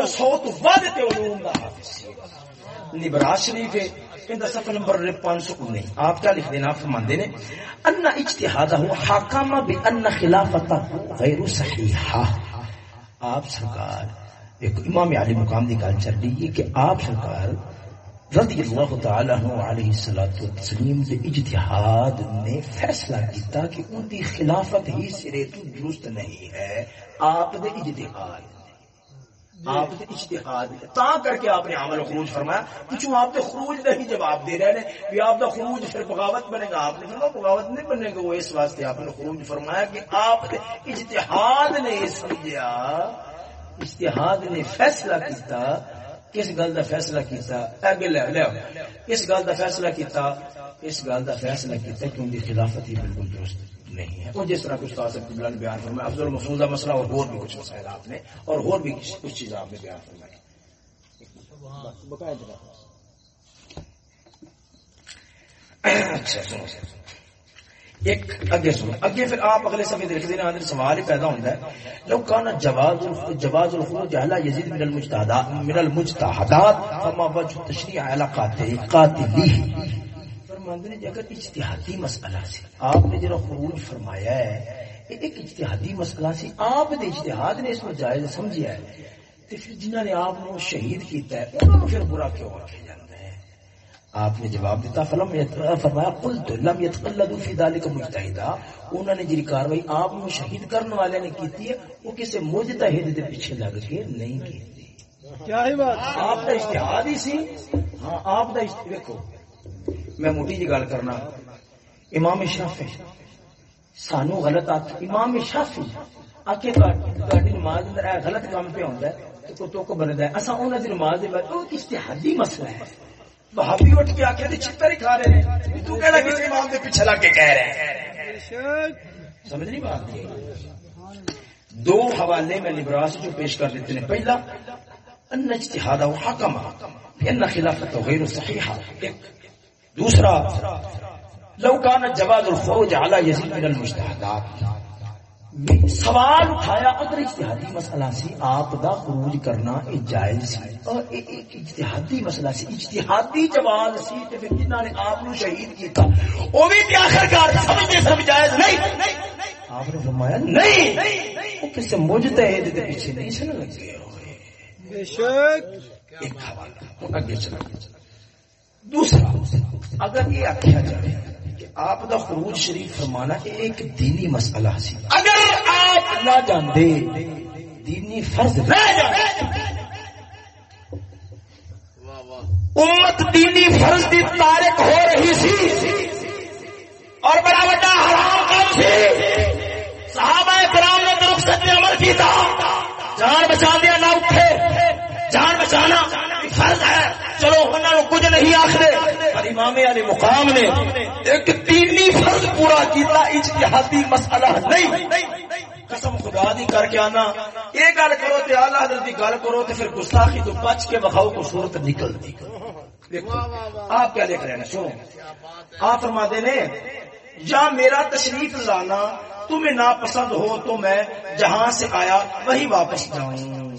سو تو ود علوم کا حافظ۔ نبراز شریف ہے ان صفحہ نمبر 519 آپ کیا لکھ دینا فرماندے نے؟ ان اجتہادہ حکم بان خلافتہ غیر صحیحہ۔ آپ سرکار، ایک امام علی مقام دی گل چل رہی ہے کہ آپ سرکار رضی اللہ تعالی عنہ علیہ الصلوۃ والتسلیم دے اجتہاد نے فیصلہ کیتا کہ ان دی خلافت ہی سرے تو درست نہیں ہے۔ آپ دے اجتہاد۔ آپ دے اجتہاد تا کر کے آپ نے عمل خروج فرمایا۔ کچھ آپ خروج جواب دے رہے ہیں کہ آپ دا خروج پھر بغاوت بنے گا آپ نے فرمایا بغاوت نہیں بننے گا۔ وہ اس واسطے آپ نے خروج فرمایا کہ آپ اجتہاد نے اجتہاد نے فیصلہ کیتا کس گل دا فیصلہ کیتا۔ اگے لے لے کس گل دا فیصلہ کیتا اس گل دا فیصلہ کیتا کہ ان دی خلافت ہی بالکل درست نہیں ہے۔ وہ جس طرح کچھ خاص نے بیان فرمایا افضل مفروضہ مسئلہ اور اور بھی کچھ مسائل آپ نے، اور اور بھی کچھ چیز آپ نے بیان فرمائی۔ اچھا سنو۔ ایک اگے سنو۔ اگے پھر آپ اگلے سمے دیکھ دینا اندر سوال ہی پیدا ہوتا ہے، لو کان جواز جواز الخروج على يزيد من المجتهدات من المجتهدات فما وجه تشريع على قاتل قاتله فرماندے نے اگر اجتہادی مسئلہ سے آپ نے جو خروج فرمایا ہے یہ ایک اجتہادی مسئلہ سی آپ نے اجتہاد نے اس کو جائز سمجھیا ہے تے پھر جنہاں نے آپ کو شہید کیتا ہے انہوں نے پھر برا کیوں رکھے جاتا ہے؟ آپ نے جواب دیتا فلم فرمایا قلت لم يتقلدوا في ذلك مجتهدا انہوں نے جی کاروائی آپ کو شہید کرنے والے نے کیتی ہے وہ کسی مجتہد دے پیچھے لگ کے نہیں کیتی۔ کیا ہی بات آپ کا اشتہاد ہی سی۔ ہاں آپ کا اشتہاد دیکھو میں موٹی جی گل کرنا۔ امام شافی سانو غلط آ امام شافی تاری نماز اندر اے غلط کام پہ ہے تو تو کو ہے۔ نماز دے بعد مسئلہ ہے۔ اٹھ کے چتر ہی کھا رہے ہیں۔ تو کسی امام پیچھے لگ کے کہہ رہے ہیں۔ سمجھ نہیں بات؟ دو حوالے میں لبراس جو پیش کر دیتے ہیں۔ پہلا، ان اجتہاد حکم ان خلافت غیر صحیحہ۔ ایک دوسرا لو کان جواز الخروج يزيد من المجتهدات سوال اٹھایا اگر اجتہادی مسئلہ سی آپ دا خروج کرنا جائز سی۔ اور ایک اجتہادی مسئلہ سی اجتہادی جواز سی تے پھر جنہاں نے آپ نو شہید کیتا او بھی آخرکار سمجھے سب جائز نہیں۔ آپ نے فرمایا نہیں وہ کسی مجتہد دے پیچھے نہیں سن لگے۔ ہوئے بے شک۔ ایک حوالہ اگے چلا دوسرا، اگر یہ آخیا جائے کہ آپ دا خروج شریف فرمانا ایک دینی مسئلہ سی۔ اگر آپ نہ جانتے دینی فرض نہ جانتے امت دینی فرض دی تارک ہو رہی سی۔ اور بڑا بڑا حرام کام سی۔ صحابہ کرام نے طرف سے عمل کیتا۔ جان بچا دیا نہ اٹھے۔ جان بچانا فرض ہے۔ چلو انہوں کچھ نہیں آخر پر امام علی مقام نے ایک دینی فرض پورا کیتا، اجتہادی مسئلہ نہیں۔ قسم خدا دی کر کے آنا۔ یہ گل کرو تے اعلی حضرت دی گل کرو تے پھر گستاخی تو بچ کے بخاؤ کو صورت نکلتی دیکھو، آپ کیا دیکھ رہے ہیں؟ سنو۔ آپ نے، یا میرا تشریف لانا، تمہیں ناپسند ہو تو میں جہاں سے آیا وہی واپس جاؤں۔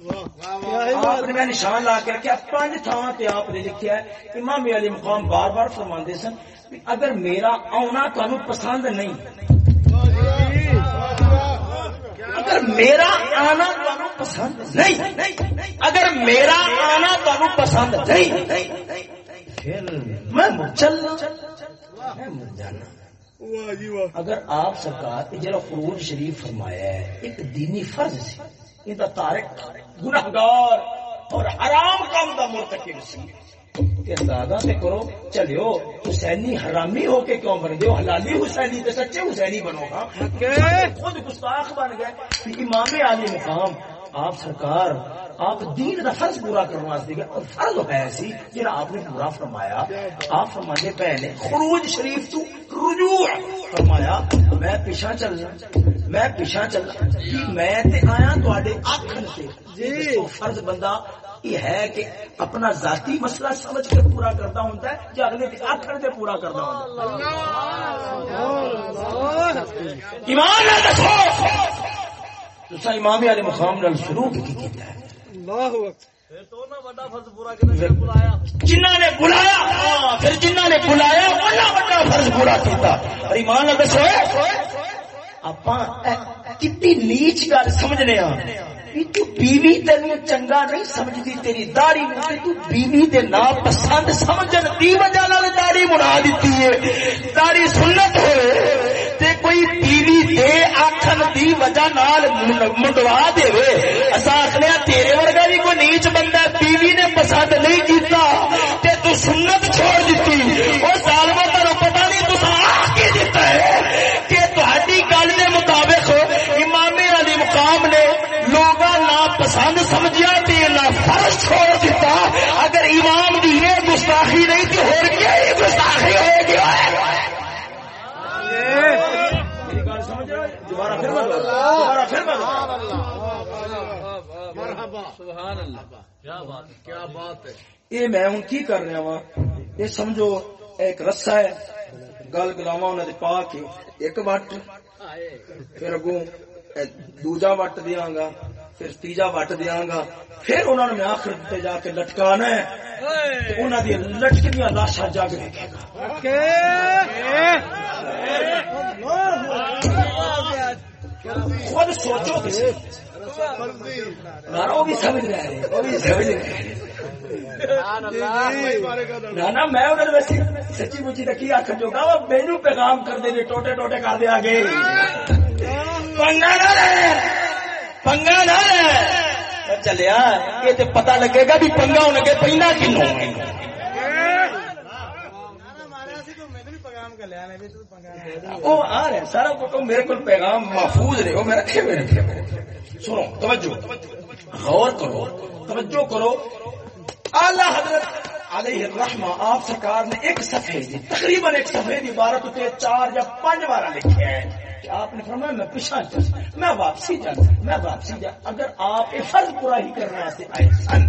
آپ نے میں نشان لا کے رکھا پانچ تھاواں تے آپ نے لکھیا ہے امام علی مقام بار بار فرماندے سن کہ اگر میرا آنا تانوں پسند نہیں، اگر میرا آنا تانوں پسند نہیں، اگر میرا آنا تانوں پسند نہیں، پھر میں چلنا میں جانا اگر آپ سرکار جڑا خروج شریف فرمایا ہے، ایک دینی فرض سی یہ تارک گناہگار اور حرام کام دا مرتکب سی۔ دادا تے کرو چلیو حسینی حرامی ہو کے کیوں بن گئے؟ حلالی حسینی تے سچے حسینی بنو گا خود گستاخ بن گئے۔ امام علی مقام آپ سرکار آپ دین دا فرض پورا کرنے واسطے گئے۔ اور فرض ہے سی جڑا آپ نے پورا فرمایا آپ فرمانے پہلے خروج شریف تو رجوع فرمایا میں پیچھے چلنا میں پیچھے چلنا۔ میں تے آیا تواڈے آکھن سے جی۔ فرض بندہ یہ ہے کہ اپنا ذاتی مسئلہ سمجھ کے پورا کرتا ہوتا ہے یا اگلے کے آخر سے پورا کرتا ہوتا ہے۔ ایمان نہ دسو۔ تو امام علی مقام نال شروع کی کیتا ہے۔ اللہ جنہ نے بلایا پھر جنہ نے بلایا بڑا فرض پورا کیتا اور ایمان نال دسو اپاں کتنی نیچ گل سمجھنے ہاں تو بیوی تینوں چنگا نہیں سمجھتی تیری داڑھی میں تو بیوی دے نا پسند سمجھن دی وجہ نال داڑھی مڑا دیتی ہے داڑھی سنت ہوئے تے کوئی بیوی دے آکھن دی وجہ نال منڈوا دے وے اسا تیرے ورگا بھی کوئی نیچ بندہ بیوی نے پسند نہیں کیتا یہ میں ہوں کی کر رہا وا یہ سمجھو ایک رسا ہے گل گلاوا انہوں نے پا کے ایک وٹ پھر اگوں دوجا وٹ دیا گا پھر تیجا وٹ دیا گا پھر انہوں نے میں آخر تے جا کے لٹکانا ہے۔ انہوں دی لٹکیاں لاشاں جاگ دیکھے گا۔ خود سوچو کسی وہ بھی سمجھ رہے ہیں وہ بھی سمجھ رہے ہیں نانا میں انہوں نے سچی مچی تکی آخر جو وہ مینو پیغام کر دے ٹوٹے ٹوٹے کر دیا گے پنگا نہ رہے، پنگا نہ رہے۔ چلیا، یہ تو پتا لگے گا بھی پنگا ہونے کے پہنا کنو وہ آ رہے سارا میرے کو پیغام محفوظ رہے۔ ہو میں رکھے ہوئے رکھے سنو، توجہ۔ غور کرو، توجہ کرو۔ اعلی حضرت علیہ الرحمہ، آپ سرکار نے ایک صفحے دی، تقریباً ایک صفحے دی عبارت تے چار یا پانچ بار لکھے ہیں کہ آپ نے فرمایا، میں پیچھا چل میں واپسی جانا، میں واپسی جا۔ اگر آپ یہ فرض پورا ہی کرنا سے آئے سن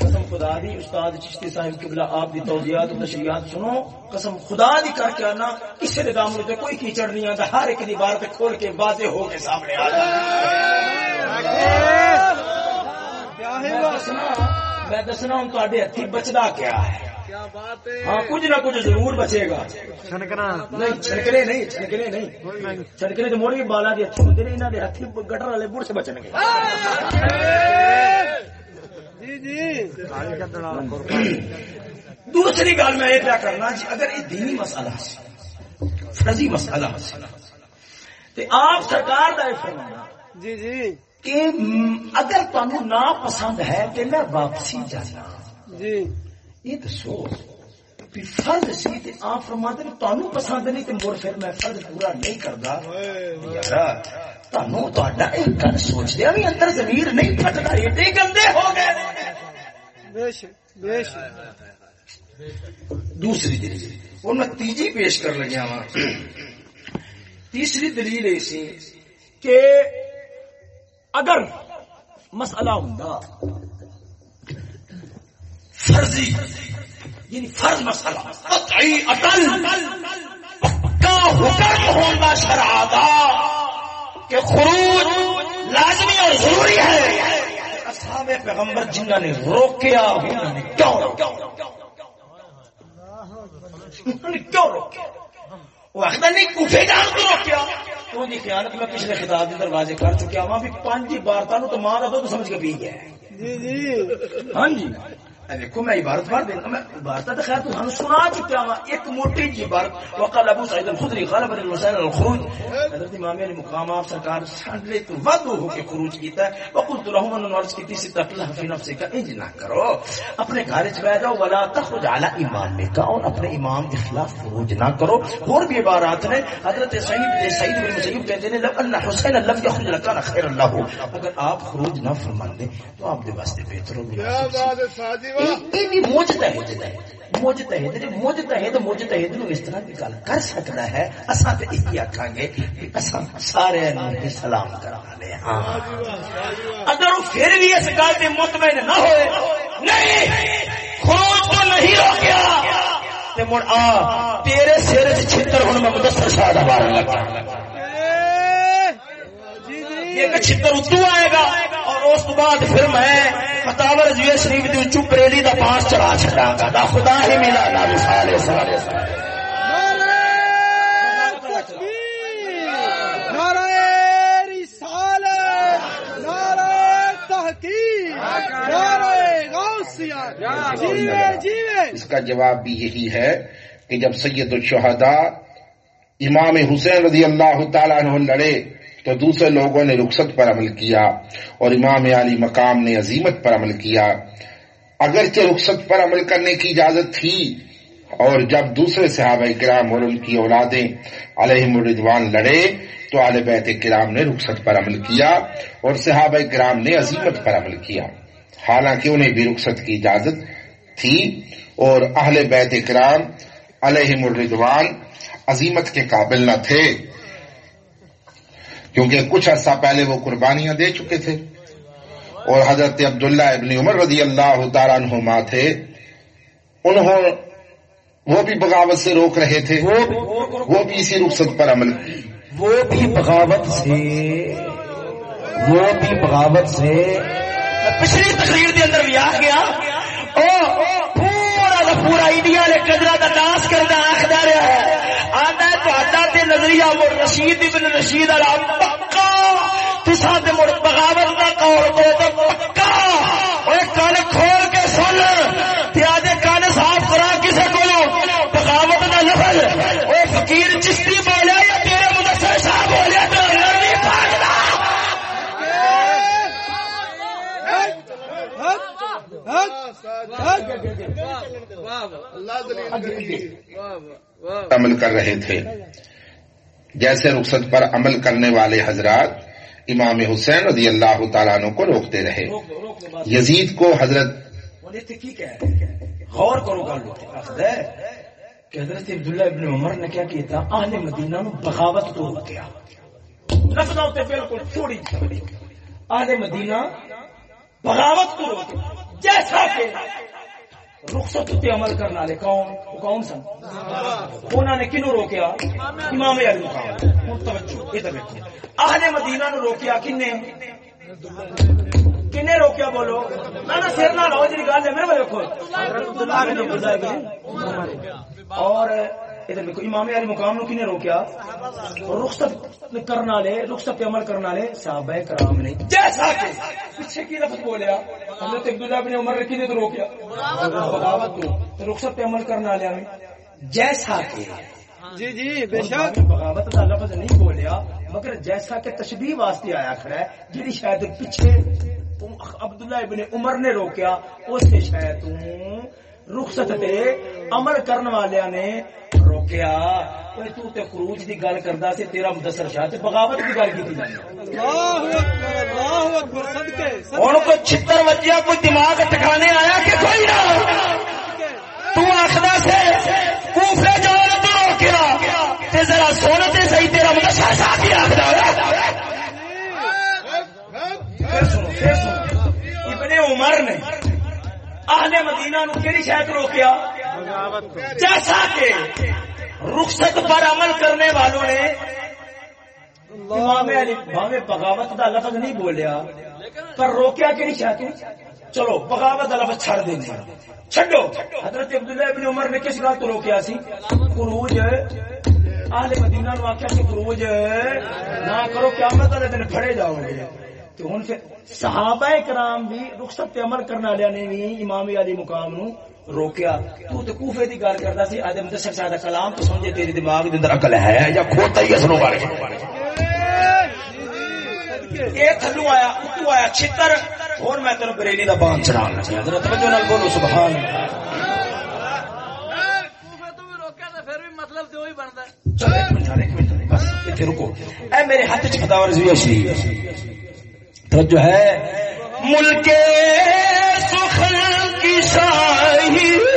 قسم خدا دی استاد چشتی صاحب قبلہ آپ دی توضیحات و تشریحات سنو قسم خدا دی کر کے آنا کسی دے دامن تے کوئی کیچڑ نہیں آتا ہر ایک دی عبارت کھول کے واضح ہو کے سامنے آ میں دسنا میں دسنا ہوں تے ہاتھی بچتا کیا ہے؟ ہاں کچھ نہ کچھ ضرور بچے گا۔ نہیں چھڑکنے نہیں چھڑکنے نہیں۔ چھڑکنے تو موڑ کے بالا دی ہاتھی ہوتے انہوں نے ہاتھی گٹر والے بڑھ سے بچن گے دوسری گل میں یہ کیا کرنا جی اگر یہ دینی مسئلہ فرضی مسئلہ تو آپ سرکار کا یہ فرمانا جی جی۔ کہ اگر تمہیں نا پسند ہے تو میں واپسی جانا۔ جی۔ یہ دسو بھی فرض سی تے آپ فرماتے ہیں تانوں پسند نہیں تے مڑ پھر میں فرض پورا نہیں کردا۔ یار تانوں تہاڈا ایک گل سوچ دیا بھی اندر ضمیر نہیں پھٹدا ایڈے گندے ہو گئے۔ بے شک بے شک۔ دوسری دلیل میں تیجی پیش کر لگیا ہاں تیسری دلیل یہ سی کہ اگر مسئلہ ہوں فرضی یعنی فرض مسئلہ قطعی اٹل پکا حکم ہونا شرعہ کہ خروج لازمی اور ضروری ہے۔ اصحاب پیغمبر جنہ نے روکیا انہوں نے کیوں روکیا؟ انہوں نے کیوں روکیا؟ وہ آخر نہیں کوفے جان کو روکیا۔ تو خیانت میں پچھلے خطاب کے دروازے کر چکیا وہاں بھی پانچ بار تھا تو ماں تو سمجھ کے پی گیا جی جی۔ ہاں جی۔ دیکھو، میں عبارت پڑھ دینا میں عبارت تو خیر تو ہم سنا چکا ہوں ایک موٹی جی عبارت۔ وقال ابو سعید الخدری المسائل الخروج۔ حضرت امام علی مقام سرکار سانڈلے تو ہو کے خروج کیتا ہے۔ وقلت لهم ان نورس کی تیسری تقلہ فی نفس کا انج نہ کرو۔ اپنے گھر بیٹھ جاؤ، ولا تخرج علی امام کا، اور اپنے امام کے خلاف خروج نہ کرو۔ اور بھی عبارات نے حضرت سعید سعید بن مسیب کہتے ہیں، لو ان حسین لم يخرج لكان اگر آپ خروج نہ فرماندے تو آپ دے واسطے بہتر ہو کیا بات ہے مجتہد ہے مجتہد نے مجتہد مجتہد نو اس طرح کی گل کر سکتا ہے اساں تے یہی آکھاں گے کہ اساں سارے نوں سلام کرا لے ہاں اگر وہ پھر بھی اس گل تے مطمئن نہ ہوئے نہیں خروج تو نہیں روکیا تے مڑ آ تیرے سر وچ چھتر ہن میں مدثر شاہ دا لگا ایک چھتر اتو آئے گا اور اس بعد پھر میں فتاور رضویہ شریف دی چپ ریلی دا پاس چڑھا چھڑا گا دا خدا ہی ملا نا مثال سارے سارے اس کا جواب بھی یہی ہے کہ جب سید الشہداء امام حسین رضی اللہ تعالیٰ عنہ لڑے تو دوسرے لوگوں نے رخصت پر عمل کیا اور امام علی مقام نے عظیمت پر عمل کیا۔ اگرچہ رخصت پر عمل کرنے کی اجازت تھی اور جب دوسرے صحابہ کرام اور ان کی اولادیں علیہ مردوان لڑے، تو اہل بیت کرام نے رخصت پر عمل کیا اور صحابہ کرام نے عظیمت پر عمل کیا۔ حالانکہ انہیں بھی رخصت کی اجازت تھی اور اہل بیت کرام علیہ مردوان عظیمت کے قابل نہ تھے۔ کیونکہ کچھ عرصہ پہلے وہ قربانیاں دے چکے تھے۔ اور حضرت عبداللہ ابن عمر رضی اللہ تعالیٰ عنہما تھے۔ انہوں وہ بھی بغاوت سے روک رہے تھے۔ وہ بھی اسی رخصت پر عمل وہ بھی بغاوت سے وہ بھی بغاوت سے پچھلی تقریر کے اندر بھی آ گیا۔ پورا پورا انڈیا نے کجرا کا ڈانس کرنا آخر رہا ہے۔ نظریہ مڑ رشید ابن رشید والا پکا تسا مڑ بغاوت کا کور دو تو پکا۔ کن کھول کے سن آج کن صاف کرا کسی کو بغاوت کا لفظ وہ فقیر چشتی بولیا یا تیرے مدثر صاحب بولیا تو نہیں پاگلا عمل کر رہے تھے۔ جیسے رخصت پر عمل کرنے والے حضرات امام حسین رضی اللہ تعالیٰ عنہ کو روکتے رہے۔ یزید کو حضرت غور کرو کہ حضرت عبداللہ ابن عمر نے کیا کیا تھا اہل مدینہ نو بغاوت تو روکیا لفظوں تے بالکل تھوڑی اہل مدینہ بغاوت تو جیسا کہ رخصت تے عمل کرنے والے کون؟ کون سن؟ انہوں نے کنو روکیا؟ امام علی مقام۔ توجہ یہ توجہ اہل مدینہ نو روکیا کنے؟ کنے روکیا بولو؟ نہ نہ سر نہ لاؤ جی گل ہے میرے دیکھو۔ اور ادھر دیکھو امام علی مقام نو کنے روکیا رخصت کرنا لے رخصت پہ عمل کرنا لے صحابہ کرام نے جیسا کہ پیچھے کی لفظ بولیا حضرت عبداللہ ابن عمر نے کنے تو روکیا۔ بغاوت تو رخصت پہ عمل کرنا لے جیسا کہ جی جی بے شک۔ بغاوت کا لفظ نہیں بولیا مگر جیسا کہ تشبیہ واسطے آیا کھڑا ہے جی شاید پیچھے عبداللہ ابن عمر نے روکیا اس سے شاید رخصت دے عمل کرن والے نے روکیا۔ تو تے خروج دی گل کردا سی تیرا مدثر شاہ تے بغاوت دی گل کیتی اللہ اکبر اللہ اکبر صدقے ہن کو چھتر وجیا کوئی دماغ ٹھکانے آیا کہ کوئی نہ تو آخدا سے کوفے تو روکیا۔ تے ذرا سن تے صحیح تیرا مدثر شاہ کی آخدا پھر سنو پھر سنو۔ ابن عمر نے اہل مدینہ نو کہڑی شاید روکیا؟ جیسا کہ رخصت پر عمل کرنے والوں نے علی بغاوت دا لفظ نہیں بولیا، پر روکیا کہڑی شاید چلو، بغاوت دا لفظ چھڑ دیں چھڈو۔ حضرت عبداللہ ابن عمر نے کس گل تو روکیا سی؟ خروج۔ اہل مدینہ نو آخیا سی خروج۔ نہ کرو، قیامت والے دن پھڑے جاؤ گے۔ تو ہوں صحابہ کرام بھی رخصت عمل کرنے والے نے بھی امام علی مقام نو روکیا۔ تو تے کوفے دی گل کردا سی ادم مدثر صاحب دا کلام، تو سمجھے تیری دماغ دے اندر عقل ہے یا کھوتا ہی اسنو بارے۔ اے تھلو آیا، اتو آیا، چھتر۔ ہن میں تینو بریلی دا بان چڑھان لگا۔ ذرا توجہ نال بولو، سبحان اللہ۔ چلو ایک منٹ ایک منٹ، بس، اتنے رکو۔ اے میرے ہاتھ چ فتاوا رضویہ شریف۔ توجہ ہے۔ ملک سخن کی شاہی۔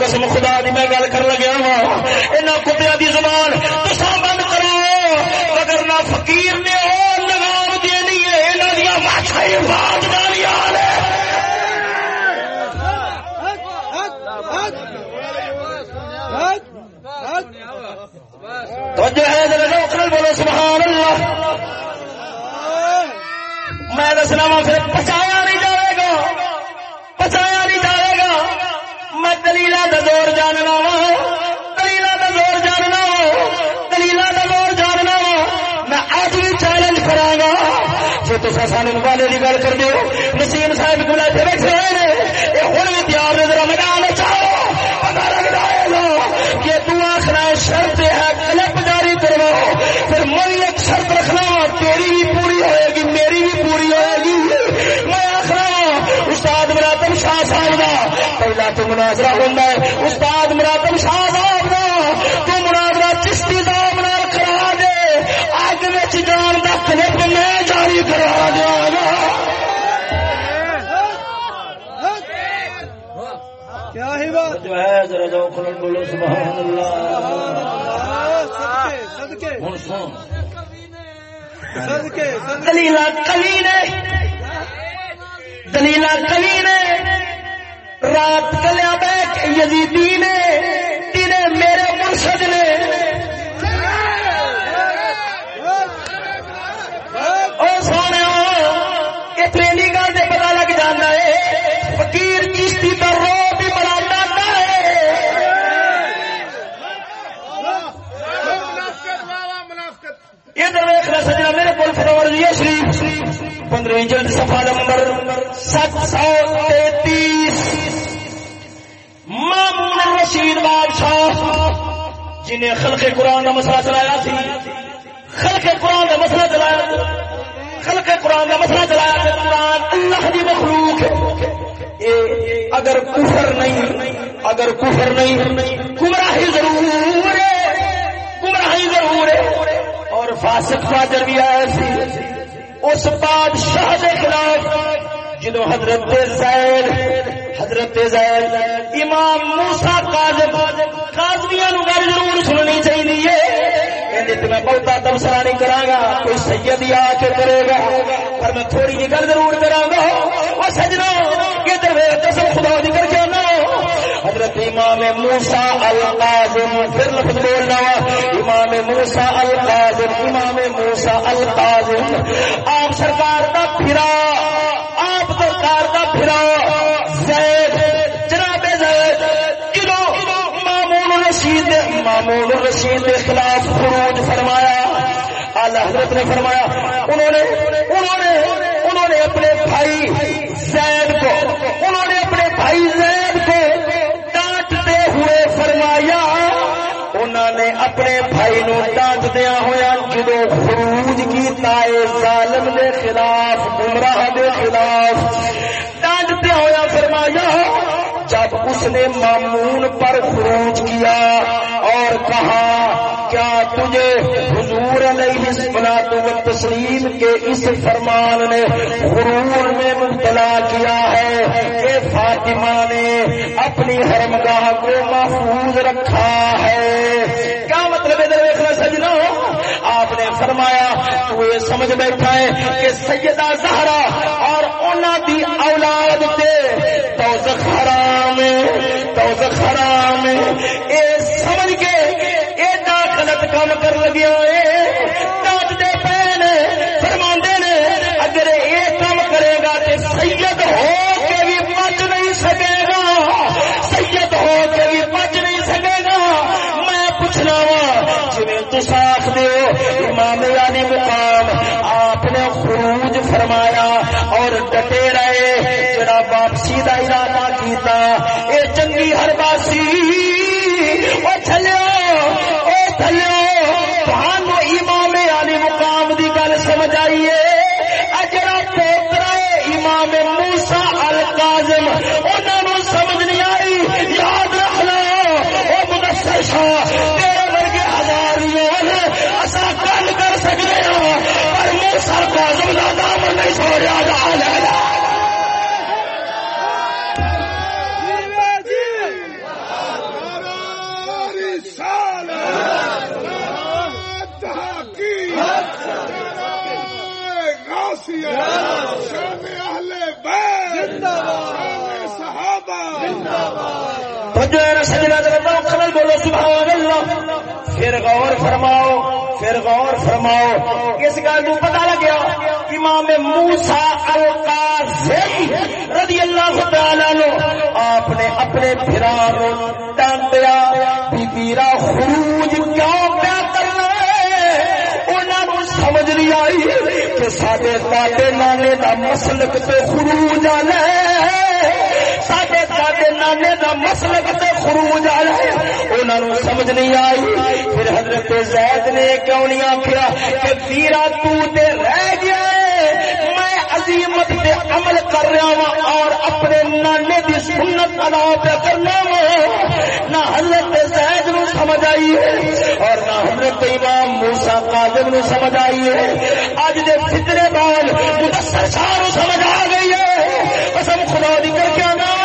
قسم خدا دی میں گل کر لگیا وا انہاں کتیاں دی زبان تساں والے کی گل کر دو نسیم صاحب کو بیٹھے ہوئے یہ ہوں بھی تیار نے ذرا میدان چاہو پتا لگ رہا ہے کہ تو آخر شرط ہے کلپ جاری کرو۔ پھر میں ایک شرط رکھنا، تیری بھی پوری ہوئے گی، میری بھی پوری ہوئے گی۔ میں آخر استاد مراتم شاہ صاحب کا پہلا تو مناظرہ ہوتا ہے، استاد مراتم شاہ صاحب کا تو مناظرہ چشتی دام نال کرا دے۔ اگ جان کا کلپ میں جاری کرا دیا جو ہے ذرا ذوق بولو سبحان اللہ۔ صدقے صدقے۔ ہن سن۔ صدقے صدقے۔ دلیلا کلی نے دلیلا کلی نے رات کلیا بیٹھ یزیدی نے تیرے میرے مرشد نے۔ ادھر ویخنا سجنا، میرے کو فلور شریف۔ پندرہ جلد سفا نمبر سات سو تینتیس۔ مامون رشید بادشاہ، جنہیں خلق قرآن کا مسئلہ چلایا سی۔ خلق قرآن کا مسئلہ چلایا۔ خلق قرآن کا مسئلہ چلایا قرآن اللہ کی مخلوق ہے۔ اگر کفر نہیں، اگر کفر نہیں، گمراہی ضرور۔ فاسق فاجر بھی آیا سی. اس بادشاہ کے خلاف جنہوں حضرت زید حضرت زید، امام موسا کاظم کاظمیاں نو گل ضرور سننی چاہیے. میں بہتا تبصرہ نہیں کراں گا کوئی سید ہی آ کے کرے گا، پر میں تھوڑی جی گل ضرور کراں گا او سجنا کدھر وے خدا دی کر کے آنا. حضرت امام موسا القاظم پھر لفظ بولنا، امام موسا القاظم امام موسا القاظم آپ سرکار کا پھرا، آپ سرکار کا پھرا۔ زید، جناب زید کلو مامون رشید مامون رشید کے خلاف خروج فرمایا۔ اعلی حضرت نے فرمایا، انہوں نے انہوں نے انہوں نے اپنے بھائی زید کو، انہوں نے اپنے بھائی زید اپنے بھائی نو ڈانٹ دیا ہوا جدو خروج کی تائے ظالم دے خلاف، گمراہ دے خلاف۔ ڈانٹتے ہوا فرمایا، جب اس نے مامون پر خروج کیا اور کہا، کیا تجھے حضور علیہ الصلوۃ والتسلیم کے اس فرمان نے غرور میں مبتلا کیا ہے؟ کہ فاطمہ نے اپنی حرمگاہ کو محفوظ رکھا ہے۔ کیا مطلب ہے سجنا آپ نے فرمایا، تو یہ سمجھ بیٹھا ہے کہ سیدہ زہرا اور اونا دی اولاد دے دوزخ حرام ہے، دوزخ حرام ہے۔ اے سمجھ کے ایڈا غلط کام کر لگیا ہے۔ ڈانٹ دے پین فرما نے، اگر یہ کام کرے گا تو سید ہو۔ فرمایا اور ڈٹے رہے سجنا خبر بولو، سبحان اللہ۔ پھر غور فرماؤ، پھر غور فرماؤ۔ اس گل کو پتا لگیا امام موسا القاسم رضی اللہ تعالی نو آپ نے اپنے بھرا نو ڈانٹیا بیبیرا خروج کیوں پیا کرنا انہاں نو سمجھ نہیں آئی کہ سارے دادے نانے دا مسلک تے خروج آنا ہے۔ دادے نانے دا مسلک تے خروج آ رہا ہے انہاں نو سمجھ نہیں آئی۔ پھر حضرت زید نے کیوں نہیں آخیا کہ ویرا تو تے رہ گیا ہے۔ میں عظیمت پہ عمل کر رہا ہوں اور اپنے نانے دی سنت ادا پہ کرنا ہوں نہ حضرت زید نو سمجھ آئی ہے اور نہ حضرت امام موسا قاضم نو سمجھ آئی ہے۔ اج دے فتنے بعد مدثر شاہ نو سمجھ آ گئی ہے۔ قسم خدا دی کر کے آنا۔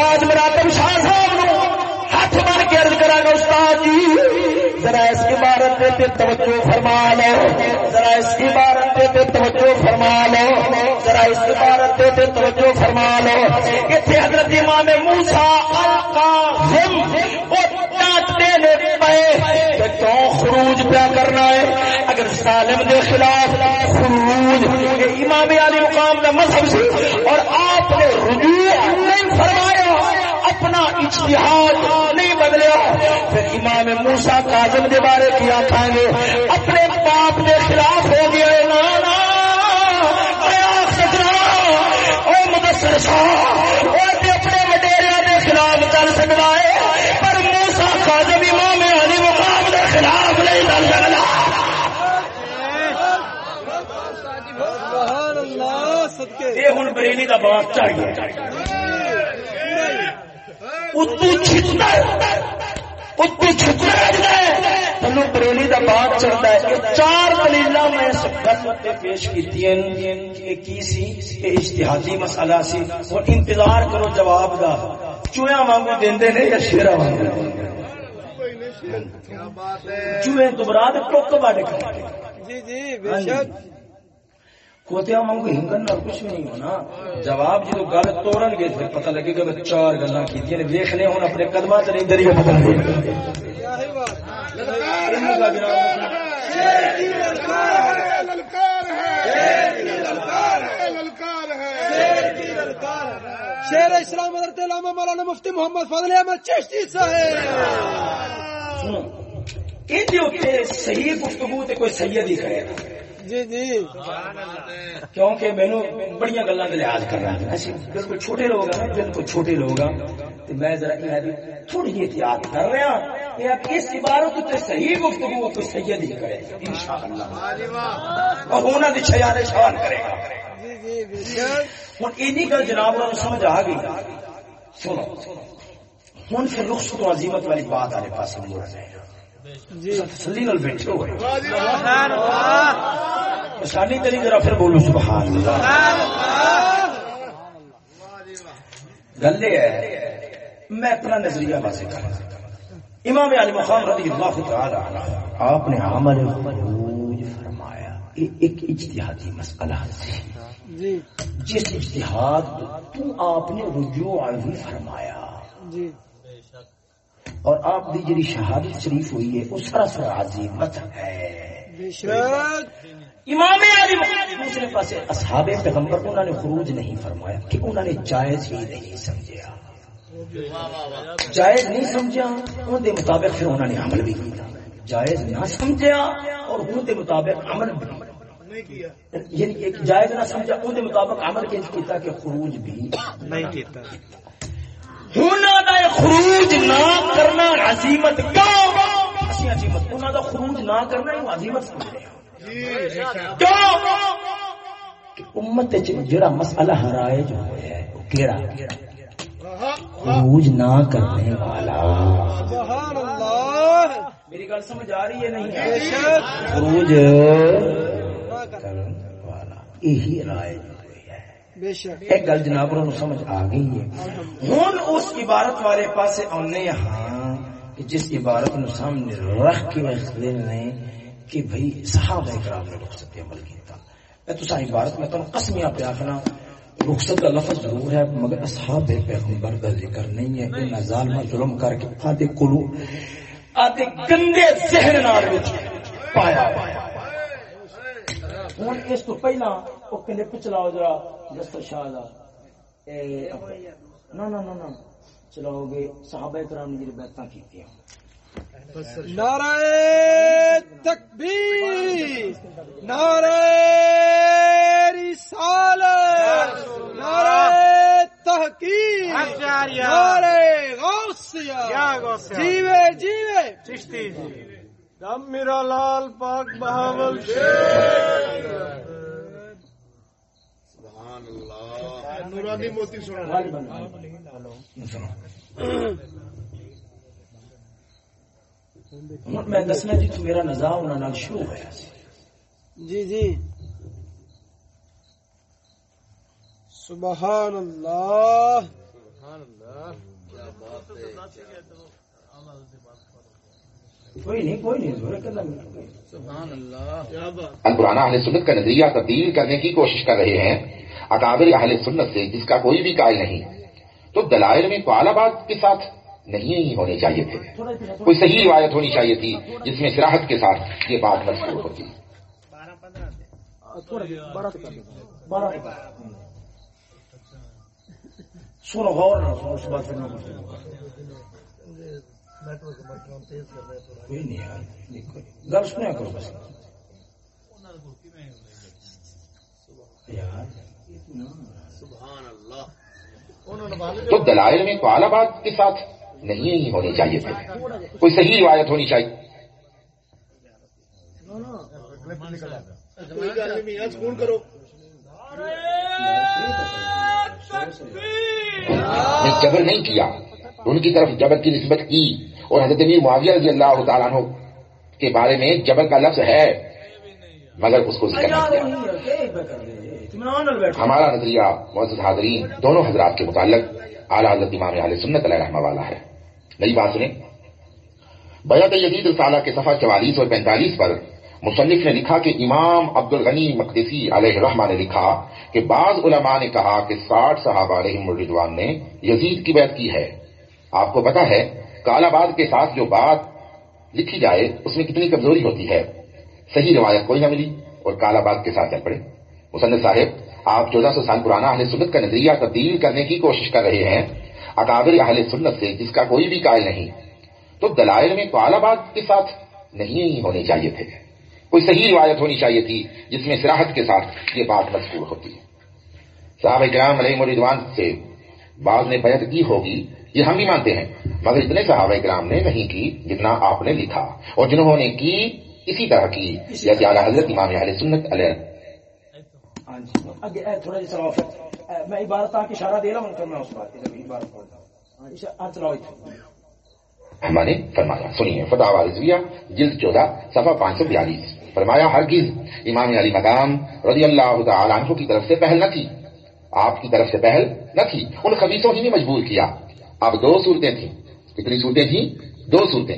استاد مراتب شاہ صاحب نو ہاتھ مار کے عرض کرا گا استاد جی ذرا اس عبارت پہ تے توجہ فرما لو، ذرا اس عبارت پہ تے توجہ فرما لو، ذرا اس عبارت پہ تے توجہ فرما لو۔ ایتھے حضرت امام موسی القاسم او ڈانٹتے نے پے کیوں خروج پیا کرنا ہے؟ اگر سالم دے خلاف خروج امام علی مقام کا مذہب سی اور آپ نے رجوع نہیں فرمایا، اپنا اجتہاد نہیں بدلیا، پھر امام موسا کاظم دے بارے کی آخان گے، اپنے باپ دے خلاف ہو گیا نا نا میں آخ سکنا او مدثر شاہ او اپنے وڈیریا دے خلاف چل سکتا ہے یہ ہوں بریلی کا باپ اتو بریلی کا باپ چڑھتا ہے یہ چار دلیل میں اس گل تے پیش کی کی سی؟ یہ مسئلہ سی۔ اور انتظار کرو جواب دا۔ چویا وانگو دیندے نے یا شیرا وانگو؟ چوہے تو براد ٹوک کھڑے جی جی بے شک۔ کوتیا مانگو ہنگن نہ کچھ نہیں ہونا۔ جواب جدو گل توڑن گے پھر پتہ لگے گا میں چار گلاں کیتیاں نے۔ ویکھ لے ہن اپنے قدماں تے نہیں دری پتہ لگے شیر اسلام حضرت علامہ مولانا مفتی محمد فضل احمد چشتی صاحب۔ سنو ان دے اوتے صحیح گفتگو تے کوئی سید ہی کرے گا۔ جی جی۔ کیونکہ مینو بڑی گلوں کا لحاظ کر رہا ہے بالکل چھوٹے لوگ ہیں بالکل چھوٹے لوگ ہیں تو میں ذرا یہ بھی تھوڑی جی احتیاط کر رہا کہ اب اس عبارت تے صحیح گفتگو کوئی سید ہی کرے۔ انشاءاللہ۔ اور ہونا دی شان کرے گا۔ جی جی بے شک ہوں اینی گل جناب نو سمجھ آ گئی۔ سنو۔ ہوں پھر رخصت و والی بات والے پاس رہے ہیں تسلی نال بیٹھے ہوئے پریشانی کری ذرا پھر بولو سبحان اللہ۔ گل یہ ہے میں اپنا نظریہ واضح کر امام علی مقام رضی اللہ تعالی عنہ آپ نے عمل خروج فرمایا۔ یہ ایک اجتہادی مسئلہ سی جی۔ جس اجتہاد تو آپ نے رجوع فرمایا۔ جی۔ اور آپ کی جی شہادت شریف ہوئی ہے وہ سراسر عظیمت ہے۔ امام علی دوسرے پاس اصحاب پیغمبر انہوں نے خروج نہیں فرمایا کہ انہوں نے جائز ہی نہیں سمجھا۔ جائز نہیں سمجھا ان کے مطابق پھر انہوں نے عمل بھی کیا۔ جائز نہ سمجھا اور ان کے مطابق عمل بھی۔ یعنی جائز نہ سمجھا ان کے مطابق عمل کے کیتا کہ خروج بھی نہیں کیتا ہونا دا خروج عظیمت کیوں اسی عظیمت دا خروج نہ کرنا ہی عظیمت ہیں۔ کیوں امت جڑا مسئلہ ہرائے جو ہویا ہے وہ کیڑا؟ خروج نہ کرنے والا۔ سبحان اللہ۔ میری گل سمجھ آ رہی ہے نہیں؟ خروج نہ کر کرنے والا یہی رائے جو ہوئی ہے بے شک ایک گل جناب نو سمجھ آ گئی ہے۔ ہن اس عبارت والے پاسے آنے ہاں کہ جس عبارت نو سامنے رکھ کے ویسے نے کہ بھئی صحابہ کرام نے رخصت پہ عمل کیتا۔ اے تسا عبارت میں تم قسمیاں پہ آخنا، رخصت کا لفظ ضرور ہے، مگر اصحاب پیغمبر کا ذکر نہیں ہے۔ ان ظالم ظلم کر کے آدھے کلو آدھے گندے ذہن نال وچ پایا۔ ہوں اس تو پہلا، وہ کلپ چلاؤ ذرا جسر شاہ دا اے نہ نہ نہ نہ. چلاؤ گے صحابہ کرام نے جی بیعتاں کیتیاں نعرہ تکبیر نعرہ رسالت نعرہ تحقیق نعرہ غوثیہ. جیوے جیوے. چشتی دم میرا لال پاک بہاول سبحان اللہ نورانی موتی سنا میں دسنا جی تو میرا نظام انہاں نال شروع ہویا سی۔ جی جی۔ سبحان اللہ۔ کوئی نہیں کوئی نہیں ضرور کرنا القرآن اہل سنت کا نظریہ تبدیل کرنے کی کوشش کر رہے ہیں۔ اکابر اہل سنت سے جس کا کوئی بھی قائل نہیں، تو دلائل میں تو آباد کے ساتھ نہیں ہونے چاہیے تھے۔ کوئی صحیح روایت ہونی چاہیے تھی جس میں سراحت کے ساتھ یہ بات مشہور ہوتی۔ بارہ پندرہ کوئی نہیں یار تو دلائل میں تو آباد کے ساتھ نہیں ہونے چاہیے تھے کوئی صحیح روایت ہونی چاہیے۔ جبر نہیں کیا۔ ان کی طرف جبر کی نسبت کی۔ اور حضرت امیر معاویہ رضی اللہ تعالیٰ عنہ کے بارے میں جبر کا لفظ ہے مگر اس کو ذکر نہیں کیا۔ ہمارا نظریہ، معزز حاضرین، دونوں حضرات کے متعلق اعلیٰ حضرت امام علیہ سنت علیہ رحمہ والا ہے۔ نئی بات سنیں۔ بیعت یزید رسالہ کے صفحہ چوالیس اور پینتالیس پر مصنف نے لکھا کہ امام عبد الغنی مقدسی علیہ رحمہ نے لکھا کہ بعض علماء نے کہا کہ ساٹھ صحابہ علیہ الرضوان نے یزید کی بیعت کی ہے۔ آپ کو پتا ہے کالا باد کے ساتھ جو بات لکھی جائے، اس میں کتنی کمزوری ہوتی ہے۔ صحیح روایت کوئی نہ ملی اور کالا باد کے ساتھ چل پڑے۔ مصنف صاحب آپ چودہ سو سال پرانا اہل سنت کا نظریہ تبدیل کرنے کی کوشش کر رہے ہیں اکابر اہل سنت سے جس کا کوئی بھی قائل نہیں۔ تو دلائل میں تو باد کے ساتھ نہیں ہونے چاہیے تھے۔ کوئی صحیح روایت ہونی چاہیے تھی جس میں سراحت کے ساتھ یہ بات مذکور ہوتی۔ صحابہ کرام علیہ مردوان سے بعض نے بیعت کی ہوگی یہ ہم بھی مانتے ہیں مگر اتنے صحابہ کرام نے نہیں کی جتنا آپ نے لکھا۔ اور جنہوں نے کی اسی طرح کی جیسے اعلیٰ حضرت امام علیہ سنت علیہ اگے، اے، تھوڑا جہا چلاؤ میں عبارت آ کے اشارہ دے رہا ہوں پھر میں اس بات کی عبارت پڑھتا ہوں چلاؤ اتنے نے فرمایا، سنیے فتح رضویہ جلد چودہ، صفحہ پانچ سو بیالیس۔ فرمایا، ہرگز امام علی مقام رضی اللہ تعالیٰ عنہ کی طرف سے پہل نہ تھی آپ کی طرف سے پہل نہ تھی ان خبیصوں ہی نے مجبور کیا۔ اب دو صورتیں تھیں۔ کتنی صورتیں تھیں؟ دو صورتیں۔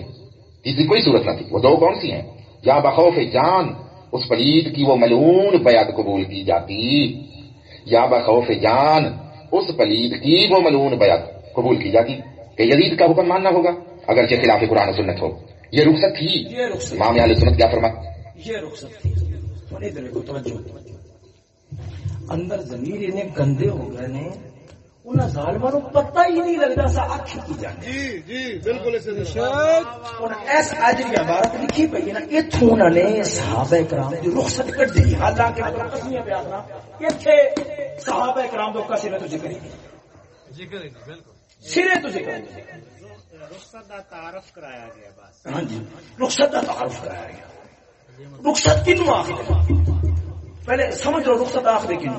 تیسری کوئی صورت نہ تھی۔ وہ دو کون سی ہیں؟ یا بخوف جان اس پلید کی وہ ملعون بیعت قبول کی جاتی۔ یا بخوف جان اس پلید کی وہ ملعون بیعت قبول کی جاتی۔ کہ یزید کا حکم ماننا ہوگا اگرچہ خلاف قرآن و سنت ہو۔ یہ رخصت تھی۔ امام علیہ سنت کیا فرما یہ رخصت تھی۔ اندر زمیر انہیں گندے ہو گئے کو پتہ ہی نہیں لگتا سا اکھ کی جانے جی جی بالکل عبارت لکھی پئی ہے نا اتھوں انہوں نے صحابہ کرام دی رخصت کٹ دی حالانکہ قسمیاں بیان نا ایتھے صحابہ کرام دو کسی نے تو ذکر ہی نہیں۔ سرے تو ذکر ہے رخصت کا تعارف کرایا گیا بس۔ ہاں جی رخصت تعارف کرایا گیا۔ رخصت کنو آخر پہلے سمجھ لو رخصت آخر کنو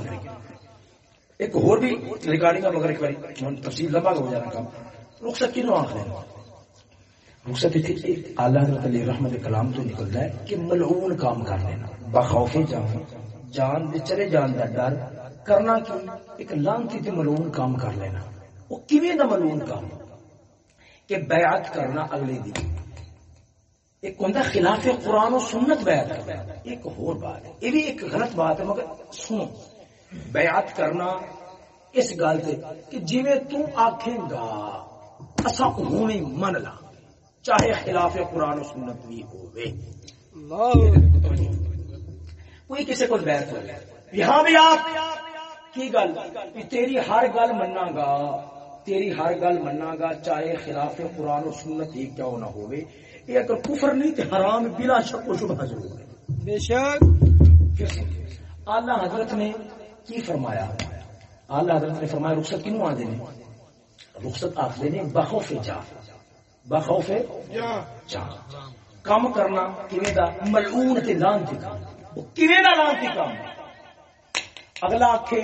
ایک اور بھی ریکارڈنگ مگر ایک بار تفصیل لمبا ہو جانا کام رخصت کنو آخر رخصت تھی ایک اعلیٰ حضرت علیہ رحمت کلام تو نکلتا ہے کہ ملعون کام کر لینا. بخوف جان جان دے چلے جان دا ڈر کرنا کیوں؟ ایک لانتی تے ملعون کام کر لینا. وہ کیویں دا ملعون کام؟ کہ بیعت کرنا اگلے دن. ایک ہوں خلاف قرآن و سنت بیعت کرنا. ایک اور بات ہے. یہ بھی ایک غلط بات ہے، مگر سنو. بیعت کرنا اس گل سے کہ جی تو آکھیں گا اصا ہونے من لا چاہے خلاف قرآن و سنت بھی کوئی کسی کو بیعت لے یہاں بھی آپ کی گل؟ کہ تیری ہر گل منا گا تیری ہر گل منا گا چاہے خلاف قرآن و سنت ہی کیوں نہ ہوئے یہ اگر کفر نہیں حرام بلا شک و شبہ ضرور ہے۔ بے شک۔ حضرت نے کی فرمایا آلہ حضرت نے فرمایا، رخصت کنو آ دینے رخصت آخ دینے بخوف جا۔ بخوف جا۔ کام کرنا کیویں دا؟ ملعون تے لعنتی کام۔ کیویں دا لعنتی کام؟ اگلا آکھے،